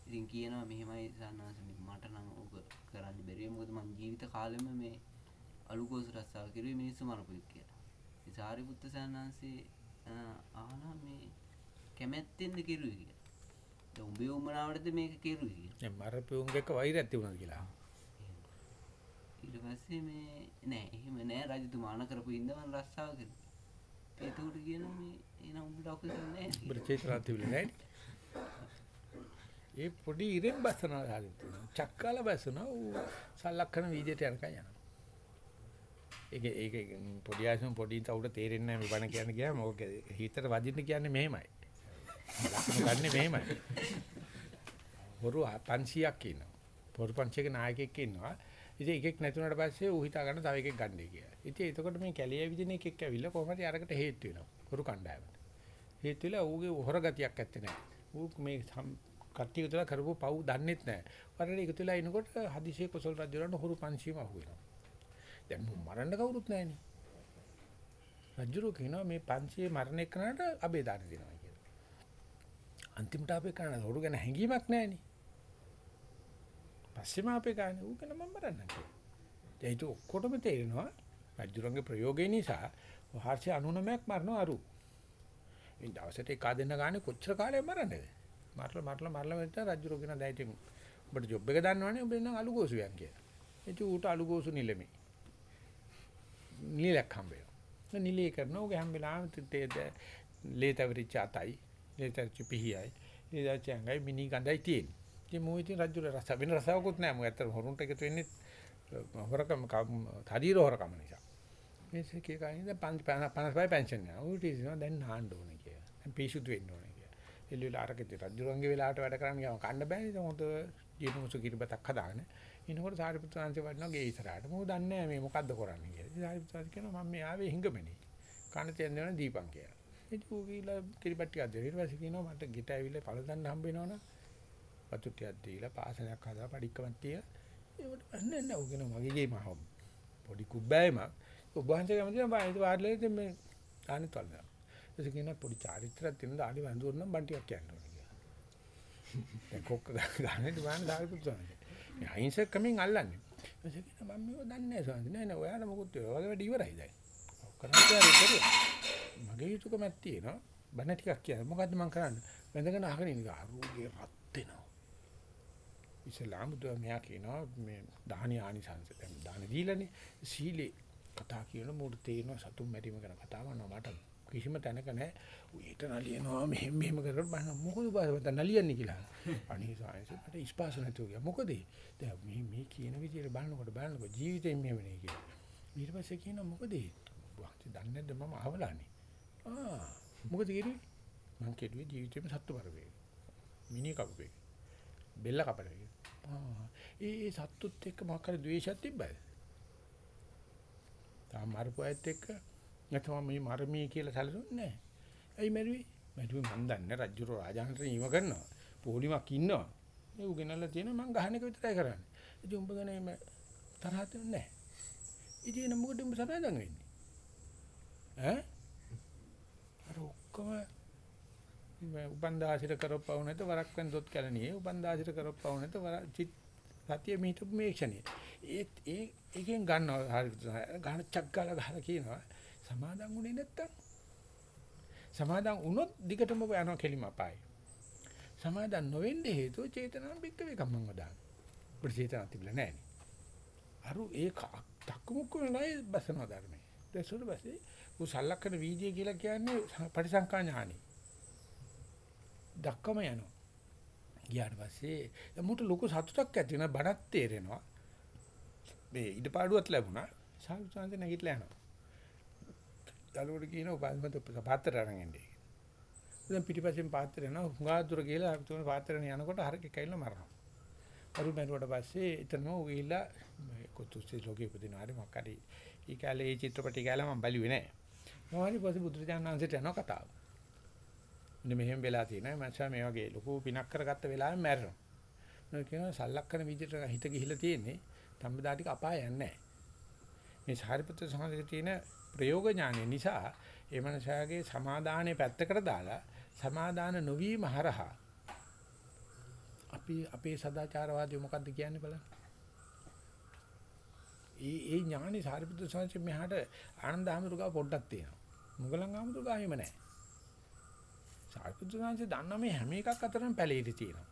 ඉතින් කියනවා මෙහෙමයි සාන්නාන්ස මට නම් ඕක කරන්න බැරි මොකද මං ජීවිත කාලෙම මේ අලුගෝසු රස්සාව කිරුවේ මිනිස්සු මරපු කියලා. ඉතින් සාරිපුත්ත සාන්නාන්සේ අහනවා මේ කැමැත්තෙන්ද කෙරුවේ කියලා. දැන් උඹේ උමනාවටද මේක කෙරුවේ කියලා.
දැන් මරපියුන්ග එක වෛරයක් තිබුණාද කියලා.
ඊට පස්සේ මේ නෑ එහෙම නෑ රජතුමා අන කරපු හින්දා මම රස්සාව කරුවා. එතකොට කියනවා මේ එහෙනම් උඹට ඔක කරන්නේ නෑ.
උඹට චේතනාවක් තිබුණේ නැහැ. ඒ පොඩි ඉරෙන් බස්සනවා හරි. චක්කාල බස්සනවා ඌ සලක්කන වීදියට යනකම් යනවා. ඒක ඒක පොඩි ආසම පොඩි තවුට තේරෙන්නේ නැහැ මේ බණ කියන්න ගියාම ඕක හිතට වදින්න කියන්නේ මෙහෙමයි. ලක්ෂණ ගන්න මෙහෙමයි. හොරු 500ක් ඉන්නවා. හොරු 500ක නායකයෙක් ඉන්නවා. ඉතින් එකෙක් නැතුණාට පස්සේ ඌ හිතා ගන්න තව එකෙක් ගන්නයි කියලා. ඉතින් එතකොට මේ කැලිය විදින එකෙක් ඇවිල්ලා කොහොමද අරකට හේතු වෙනවා. හොරු කණ්ඩායමට. හේතු වෙලා ඌගේ හොර ගතියක් ඇත්තේ නැහැ. ඌ මේ කට්ටිය විතර කරපු පව් දන්නෙත් නැහැ. වරණ එකතු වෙලා ඉනකොට හදිසියෙ කොසල් රජුරන්ට හොරු 500ම අහුවෙනවා. දැන් මු මරන්න කවුරුත් නැහැනේ. රජුරු කියනවා මේ 500 මරණ එකනට අබේ දාන දෙනවා කියලා. අන්තිමට අපේ කරන හොරු ගැන හැංගීමක් නැහැනේ. පස්සෙම අපේ ගානේ ඌ ගැන මම මරන්න කියලා. දැන් ඒක ඔක්කොටම තේරෙනවා රජුරන්ගේ ප්‍රයෝගය නිසා වහර්ෂය 99ක් මරනවා අරු. ඉතින් දවසට එක දෙන්න ගානේ කොච්චර කාලයක් මරන්නද? මරලා මරලා මරලා වෙද්දී රජුරු කියන දැන් ඉතින් ඔබට ජොබ් එක දන්නවනේ ඔබ නම් අලුගෝසුයන් කියලා. ඉතින් ඌට අලුගෝසු නිලමේ. නිලයක් හම්බ වෙනවා. නිලේ කරනවා ඌගේ හැම වෙලාවෙම තේ ලේතවරිච්ච අතයි, ලේතවරිච්ච පිහියයි, ලේතවරිච්ච අඟයි මිනි ගඳයි තියෙන්නේ. ඉතින් මෝ ඉතින් රජුල රස වෙන රසාවකුත් නැහැ. මෝ ඇත්තට හොරුන්ට එකතු වෙන්නේ හොරකම ශරීර හොරකම නිසා. මේ සකේ කයින්ද 55 පෙන්ෂන් යනවා. ඌට ඉතින් දැන් නාන්න ඕනේ කියලා. දැන් පිසුදු වෙන්න ඕනේ කියලා. එල්ලුවලා අරකෙත් රජුරන්ගේ වෙලාවට වැඩ කරන්න ගියාම කන්න බෑනේ. දැන් හොඳ ජීනුසු කිරිබතක් හදාගෙන. ඉනකොට සාරිපුත්‍ර අංශේ වඩනවා ගේ ඉස්සරහට. මෝ දන්නේ නැහැ මේ මොකද්ද කරන්නේ කියලා. ඉතින් සාරිපුත්‍ර කියනවා මම මේ ආවේ හිඟමනේ. කන තෙන් දෙනවා දීපන් කියලා. ඉතින් ඌ ගිහලා කිරිබත් ටිකක් දෙනවා. ඊට පස්සේ කියනවා මට ගෙට ඇවිල්ලා පළ දන්න හම්බ වෙනවනම් වතු ටිකක් දීලා පාසලයක් හදලා පඩික්කමක් තියලා ඒකට අන්නේ නැහැ. ඌ කියනවා මගේ ගේ මහ පොඩි කුබ්බෑමක්. ඔබ වහන්සේ කැමති නම් බාහිර වාඩිලා ඉතින් මේ දානෙත් වල්නවා. ඒක කියනවා පොඩි චාරිත්‍රාක් තියෙන දාඩි වඳුර නම් බන් ටිකක් කියන්න ඕනේ කියලා. දැන් කොක්ක ගානේ දුවන සාරිපුත්‍රයන්ගේ. මේ අහිංසක කමින් අල්ලන්නේ. ඒක කියනවා මම මේව දන්නේ නැහැ සාන්ති. නෑ නෑ ඔයාලා මොකුත් ඒ වගේ වැඩ ඉවරයි දැන්. කරන්නේ මගේ යුතුයකමක් තියෙනවා. බණ ටිකක් කියන්න. මොකද්ද මම කරන්නේ? වැඳගෙන අහගෙන ඉන්න ආරෝග්‍ය රත් වෙනවා. ඉස්ලාම් දුව මෙයා කියනවා මේ දාහනි ආනිසංස දැන් දාන දීලානේ සීලේ කතා කියන මුඩ තේරෙනවා සතුම් මැරීම ගැන කතා කරනවා මට කිසිම තැනක නැහැ. ඌට නලියනවා මෙහෙම මෙහෙම කරලා බලන්න මොකද බාසවත නලියන්නේ කියලා. අනේ සායස මට ඉස්පාස නැතුව ගියා. මොකද? දැන් මේ මේ කියන විදිහට බලනකොට බලනකොට ජීවිතේ මෙහෙම නේ කියලා. ඊට පස්සේ කියනවා මොකද? වාහි දන්නේ නැද්ද? මම අහවලානේ. ආ මොකද කිරුවේ මං කෙරුවේ ජීවිතේම සත්තු පරවේ මිනිහ කපුවේ. බෙල්ල කපලා ආ ඒ ඒ සත්තුත් එක්ක මොකක් හරි ද්වේෂයක් තිබ්බද? තාම මරපු අයත් එක්ක නැත්නම් මේ මරමී කියලා සැලසුන්නේ නැහැ. ඇයි මැරුවේ? මැරුවේ මන් දන්නේ රජුර රාජාන්තර නියම කරනවා. පොලිමක් ඉන්නවා. ඒ උගෙනල්ලා තියෙන මං ගහන එක විතරයි කරන්නේ. ඉතින් උඹ ගැන එම තරහත් නැහැ. ඉතින් මොකද උඹ සරදන් වෙන්නේ? ඈ? අර ඔක්කොම උපන්දාසිර කරපවු නැත වරක් වෙන දොත් කැලණියේ උපන්දාසිර කරපවු නැත වර චිත් සතිය මිහිතු මේ ක්ෂණේ ඒත් ඒ එකෙන් ගන්නවා හරි ගහන චක් ගාලා ගහලා කියනවා සමාදන් උනේ නැත්තම් සමාදන් වුණොත් දිගටම යනවා කෙලිම අපායි සමාදන් නොවෙන්න හේතුව චේතනාව බික්ක වේ කම්මං වදාන අපිට චේතනාවක් තිබුණේ නැහැ අරු ඒ තක්මුක්ක නයි බසනවා ධර්මයේ දැසුර බසේ උ සල්ලක්කන වීදිය කියලා කියන්නේ පරිසංකා ඥානෙ දක්කම යනවා. ගියාට පස්සේ මුට ලොකු සතුටක් ඇති වෙනවා බණක් තේරෙනවා. මේ ඉඩපාඩුවක් ලැබුණා. සාහිත්‍යන්ත නැගිටලා යනවා. දලුවට කියනවා බල්මත පාත්‍ර අරන් එන්නේ. දැන් පිටිපස්සෙන් පාත්‍ර එනවා. හුඟා දුර ගිහලා තුන පාත්‍රෙන් යනකොට හරකෙක් ඇවිල්ලා මරනවා. අරු මැරුවට පස්සේ එතනම උගිලා කොතුස්සේ ලෝකෙ උපදිනවා හරි මොකක් හරි. ඊ කාලේ ඒ චිත්‍රපටි කාලේ මම බැලුවේ නෑ. මොහරි පස්සේ බුදුරජාණන් වහන්සේට යන කතාව. මෙන්න මෙහෙම වෙලා තියෙනවා. මම මේ වගේ ලොකු පිනක් කරගත්ත වෙලාවෙම මැරෙනවා. නෝ කියනවා සල්ලක්කන විදිහට හිත ගිහිලා තියෙන්නේ. තම්බදා ටික අපාය යන්නේ නෑ. මේ සාරිපුත්‍ර සමාධියේ තියෙන ප්‍රයෝග ඥානය නිසා ඒ මනසාගේ සමාදානයේ පැත්තකට දාලා සමාදාන නොවීම හරහා අපි අපේ සදාචාරවාදී මොකද්ද කියන්නේ බලන්න. ඒ ඒ ඥානි සාරිපුත්‍ර සමාධියේ මෙහාට ආනන්ද ආමතුරුගා පොඩ්ඩක් තියෙනවා. මුගලන් ආමතුරුගා එහෙම නැහැ. සාරිපුත්‍ර සමාධියේ දන්න මේ හැම එකක් අතරම පැලීටි තියෙනවා.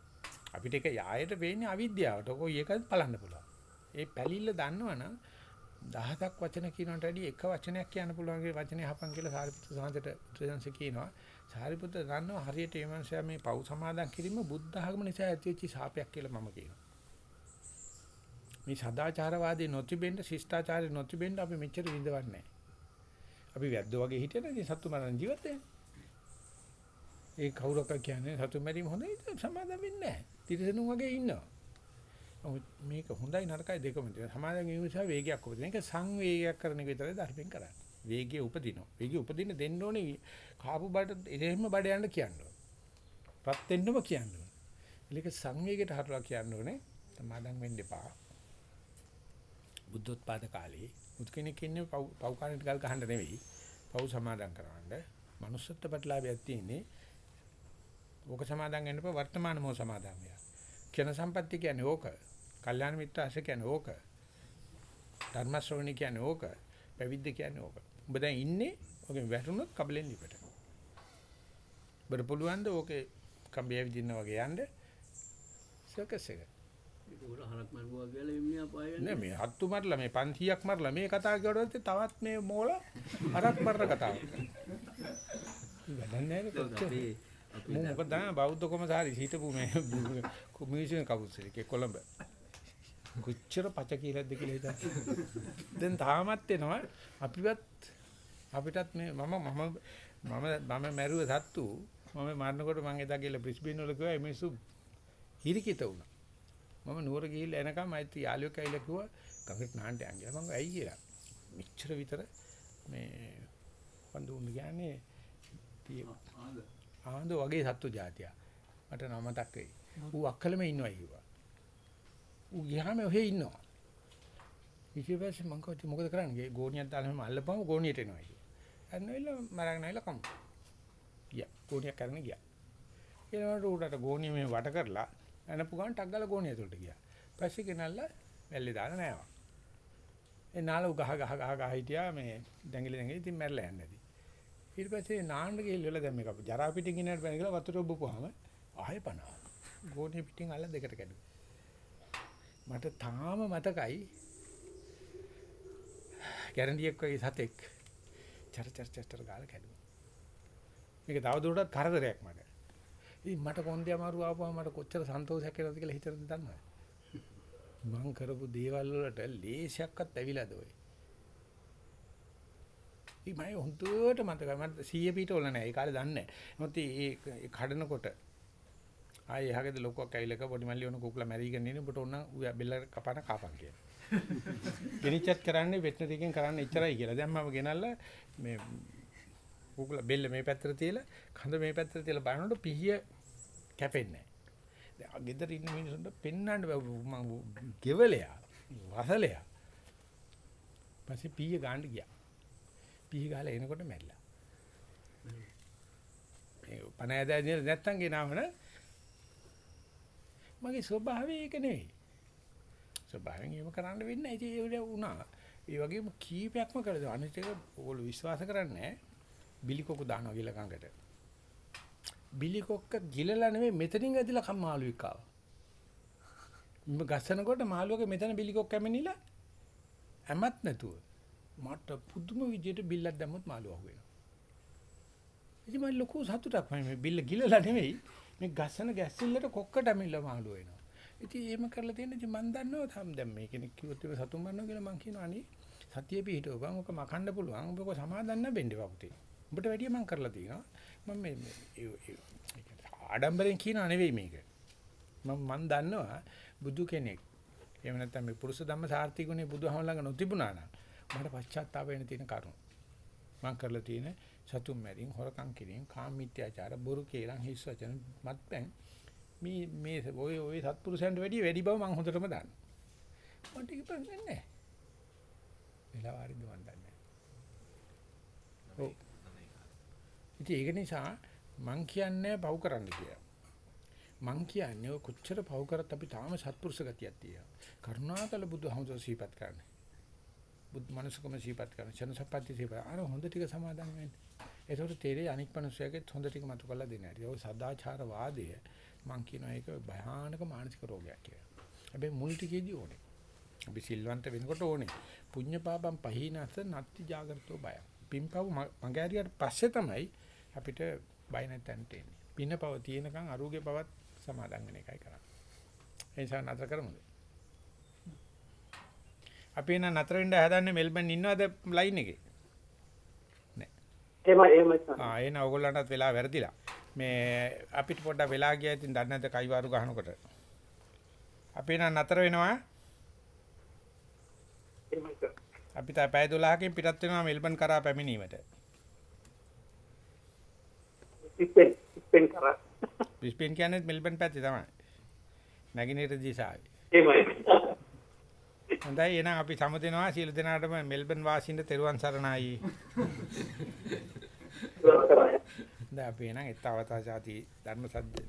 අපිට ඒක යායට වෙන්නේ අවිද්‍යාවට. කොයි එකද බලන්න පුළුවන්. ඒ පැලිල්ල දන්නවනම් දහසක් වචන කියනකට වැඩිය එක වචනයක් කියන්න පුළුවන් ඒ වචනේ හපන් කියලා සාරිපුත්‍ර සාන්තට බුදුදන්සේ කියනවා. සාරිපුත්‍ර දන්නවා හරියට මේ මනුස්සයා මේ පව් සමාදන් කිරීම බුද්ධ ආගම නිසා ඇතිවෙච්ච ශාපයක් කියලා මම කියනවා. මේ සදාචාරවාදී නොතිබෙන්න ශිෂ්ටාචාරය නොතිබෙන්න අපි මෙච්චර විඳවන්නේ නැහැ. අපි වැද්දෝ වගේ හිටියද ඉතින් සතු මරණ ජීවත් ඒ කවුරක් කියන්නේ සතු මැරීම හොඳයි සමාදම් වෙන්නේ නැහැ. තිරසනුන් වගේ ඉන්නවා. මේක හොඳයි නරකයි දෙකම තියෙනවා. සමාදම් වීම නිසා වේගයක් උපදින. ඒක සංවේගයක් කරන එක විතරයි ධර්මයෙන් කරන්නේ. වේගය උපදිනවා. වේගය උපදින්න දෙන්න ඕනේ කාපු බඩ එහෙම බඩ යන්න කියන්න ඕනේ. රත් වෙන්නම කියන්න ඕනේ. ඒක සංවේගයට හරලා කියන්න ඕනේ. සමාදම් වෙන්න එපා. බුද්ධෝත්පාද කාලේ මුත් කෙනෙක් ඉන්නේ පව් පව් කාණිට ගල් ගහන්න නෙවෙයි. පව් සමාදම් කරවන්න. manussත්ත්ව ප්‍රතිලාභයක් තියෙන්නේ. ඕක සමාදම් වෙන්න එපා වර්තමාන මොහ සමාදම් වෙනවා. කෙන සම්පත්‍ය කියන්නේ ඕක. කල්යාණ මිත්‍ර ආශ්‍රය කියන්නේ ඕක. ධර්ම ශ්‍රවණි කියන්නේ ඕක. පැවිද්ද කියන්නේ ඕක. ඔබ දැන් ඉන්නේ ඔකෙන් වැටුනොත් කබලෙන් ලිපට. බර පුළුවන් ද ඕකේ කම්බිය විදින්න වගේ යන්න සර්කස් එක. නෑ මේ හත්තු මරලා මේ 500ක් මරලා මේ කතා කරුවොත් තවත් මේ මෝල හරක් මරන කතාව. වැඩක් නෑ කොච්චර. මොකද බෞද්ධ කොමසාරි හිටපු මේ මියුසියම් කවුන්සිල් කොළඹ. කොච්චර පච කියලාද කියලා හිතන්න. දැන් තාමත් එනවා අපිවත් අපිටත් මේ මම මම මම මම මැරුව සත්තු මම මරනකොට මම එදා ගිහලා බ්‍රිස්බේන් වල මේ මිනිස්සු හිරිකිත වුණා. මම නුවර ගිහිල්ලා එනකම් අයිත් යාළුවෙක් ඇවිල්ලා කිව්වා ගඟට නාන්න යන්න කියලා. මම ඇයි කියලා. මෙච්චර විතර මේ වඳුන් කියන්නේ tie ආන්ද වගේ සත්තු జాතිය. මට නම මතක් වෙයි. ඌ අක්කලම ඉන්නවා කිව්වා. ඌ ගියාම ඔහෙ ඉන්නවා. ඊට පස්සේ මං කිව්වා මොකද කරන්නේ? ගෝණියක් දාලා මම අල්ලපුවම ගෝණියට එනවා කිව්වා. අන්නවිල මරගෙන නැවිලා කමු. ගියා. ගෝණියක් කරන්න ගියා. ඊළඟට ඌට ගෝණිය මේ වට කරලා අනපු ගමන් ටක් ගාලා ගෝණිය ඇතුළට ගියා. පස්සේ ගෙනල්ලා වැල්ලේ දාලා නෑවා. ඒ නාල ගහ ගහ ගහ ගහ හිටියා මේ දැඟිලි දැඟිලි ඉතින් මැරලා යන්නේ නැති. ඊට පස්සේ නාන්න ගිහිල්ලා දැන් මේක ජරා පිටින් ගෙනල්ලා බැන කියලා වතුර ඔබපුවාම ආයෙ පනවා. ගෝණිය පිටින් අල්ල දෙකට කැඩුවා. මට තාම මතකයි ගැරන්ඩියක් වගේ සතෙක් චර චර චර චර ගාලා කැඩුවා. මේක තවදුරටත් කරදරයක් මට. ඉතින් මට කොන්දේ අමාරු ආපුවම මට කොච්චර සන්තෝෂයක් වෙනවද කියලා හිතනද දන්නවද? මං කරපු දේවල් වලට ලේසියක්වත් ඇවිලාද ඔය? ඉතින් මම හොඳට මතකයි මට 100 පිට වල නෑ ඒ කාලේ දන්නේ නෑ. මොකද ඒ කඩනකොට ආයේ එහාගෙද ලොකුවක් ඇවිල්ලා කිව්වා පොඩි මල්ලි ඔන්න කුකුලා මැරිගෙන ඉන්නේ ඔන්න ඌ බෙල්ල කපන කපන් කියලා. ගෙනිච්චත් කරන්නේ වෙටනරි එකෙන් කරන්න එච්චරයි කියලා. දැන් මම ගෙනල්ලා මේ කුකුලා බෙල්ල මේ පැත්තට තියලා කඳ මේ පැත්තට තියලා බලනකොට පිහිය කැපෙන්නේ නැහැ. දැන් ගෙදර ඉන්න මිනිස්සුන්ට පෙන්වන්න මම ගෙවලයා වසලයා. පස්සේ පිහිය ගන්න ගියා. පිහි ගහලා එනකොට මැරිලා. ඒ පණ ඇදලා නැත්තම් ගෙනාවන මගේ ස්වභාවය ඒක නෙවෙයි. ස්වභාවයෙන් එහෙම කරන්න වෙන්නේ නැහැ. ඉතින් ඒක වුණා. ඒ වගේම කීපයක්ම කළා. අනිත් එක ඕගොල්ලෝ විශ්වාස කරන්නේ බිලිකොකු දානවා කියලා කංගට. බිලිකොක්ක ගිලලා නෙවෙයි මෙතනින් ඇදලා කම්මාළුවෙක් ආවා. මම ගස්සනකොට මාළුවගේ මෙතන බිලිකොක් කැමනිලා හැමත් නැතුව මට පුදුම විදියට බිල්ලක් දැම්මොත් මාළුව අහුවෙනවා. ඉතින් මම ලොකු සතුටක් මේ බිල්ල ගිලලා නෙවෙයි මේ ගස්සන ගැස්සිල්ලට කොක්කට ඇමිල්ල මාළුව වෙනවා. ඉතින් එහෙම කරලා තියෙන ඉතින් මම දන්නවා තම දැන් මේ කෙනෙක් කිව්වොත් ඒක සතුන් මරනවා කියලා මම කියනවා අනේ සතිය පිහිටවපන් ඔක මකන්න පුළුවන් ඔබ ඔක සමාදන්න වෙන්න පුතේ. උඹට වැඩිය මම කරලා තියෙනවා. මම මේ ආඩම්බරෙන් කියනවා නෙවෙයි මේක. මම මන් දන්නවා බුදු කෙනෙක් එහෙම නැත්නම් මේ පුරුෂ ධම්ම සාර්ථිකුනේ බුදුහම ළඟ නොතිබුණා නම් මට පශ්චාත්තාප වෙන්න තියෙන කරුණ. මම කරලා තියෙන සතුම් මැරීම්, හොරකම් කිරීම, කාමීත්‍යාචාර, බොරු කේලම්, හිස් වචන, මත්පැන් මේ මේ ඔය ඔය සත්පුරුෂයන්ට වැඩි වැඩි බව මම හොඳටම දන්නවා. මට ඒක ප්‍රශ්නේ නැහැ. වෙලා වාරිද මන් දන්නේ නැහැ. ඔව්. ඉතින් ඒක නිසා මං කියන්නේ පව් කරන්න කියලා. මං කියන්නේ ඔය කොච්චර පව් කරත් අපි තාම සත්පුරුෂ ගතියක් තියෙනවා. කරුණාකර බුදුහමෝ සීපත් කරන්න. බුදු මනසකම සීපත් කරන චනසප්පති සීපත්. අර හොඳ ටික සමාදන් වෙන්න. ඒතකොට තේරෙයි අනික් මනුස්සයගෙත් හොඳ ටික මතු කරලා දෙන්න හැටි. ඔය සදාචාර වාදය මං කියනවා ඒක භයානක මානසික රෝගයක් කියලා. හැබැයි මුල් ටිකේදී ඕනේ. අපි සිල්වන්ත වෙනකොට ඕනේ. පුඤ්ඤ පාපම් පහිනස නත්ති జాగරතෝ බය. පින්පව් මගහැරියට පස්සේ තමයි අපිට බය නැතන්ට එන්නේ. පින්නපව තියෙනකන් අරුගේ පවත් සමාදන් වෙන එකයි කරන්නේ. ඒ නිසා නතර කරමුද? අපි එන නතර වෙන්න හදන්නේ මෙල්බන් ඉන්නවද ලයින් එකේ?
එහෙම එහෙමයි.
ආ එන ඕගොල්ලන්ටත් වෙලා වැරදිලා. මේ අපිට පොඩ්ඩක් වෙලා ගියා ඉතින් දන්නේ නැද්ද කයිවාරු ගහනකොට. අපි එන නතර වෙනවා.
එහෙමයි.
අපි තා පැය 12කින් පිටත් වෙනවා මෙල්බන් කරා පැමිණීමට.
ඉස්පෙන් ඉස්පෙන් කරා.
බ්‍රිස්බේන් කියන්නේ මෙල්බන් පැත්තේ තමයි. නැගිනහිර දිශාවේ.
එහෙමයි.
හොඳයි. එහෙනම් අපි සමුදෙනවා. සියලු දෙනාටම මෙල්බන් වාසීන්ට තෙරුවන් සරණයි. දැන් අපි එහෙනම් ඊතාවතා සාති ධර්ම සද්ද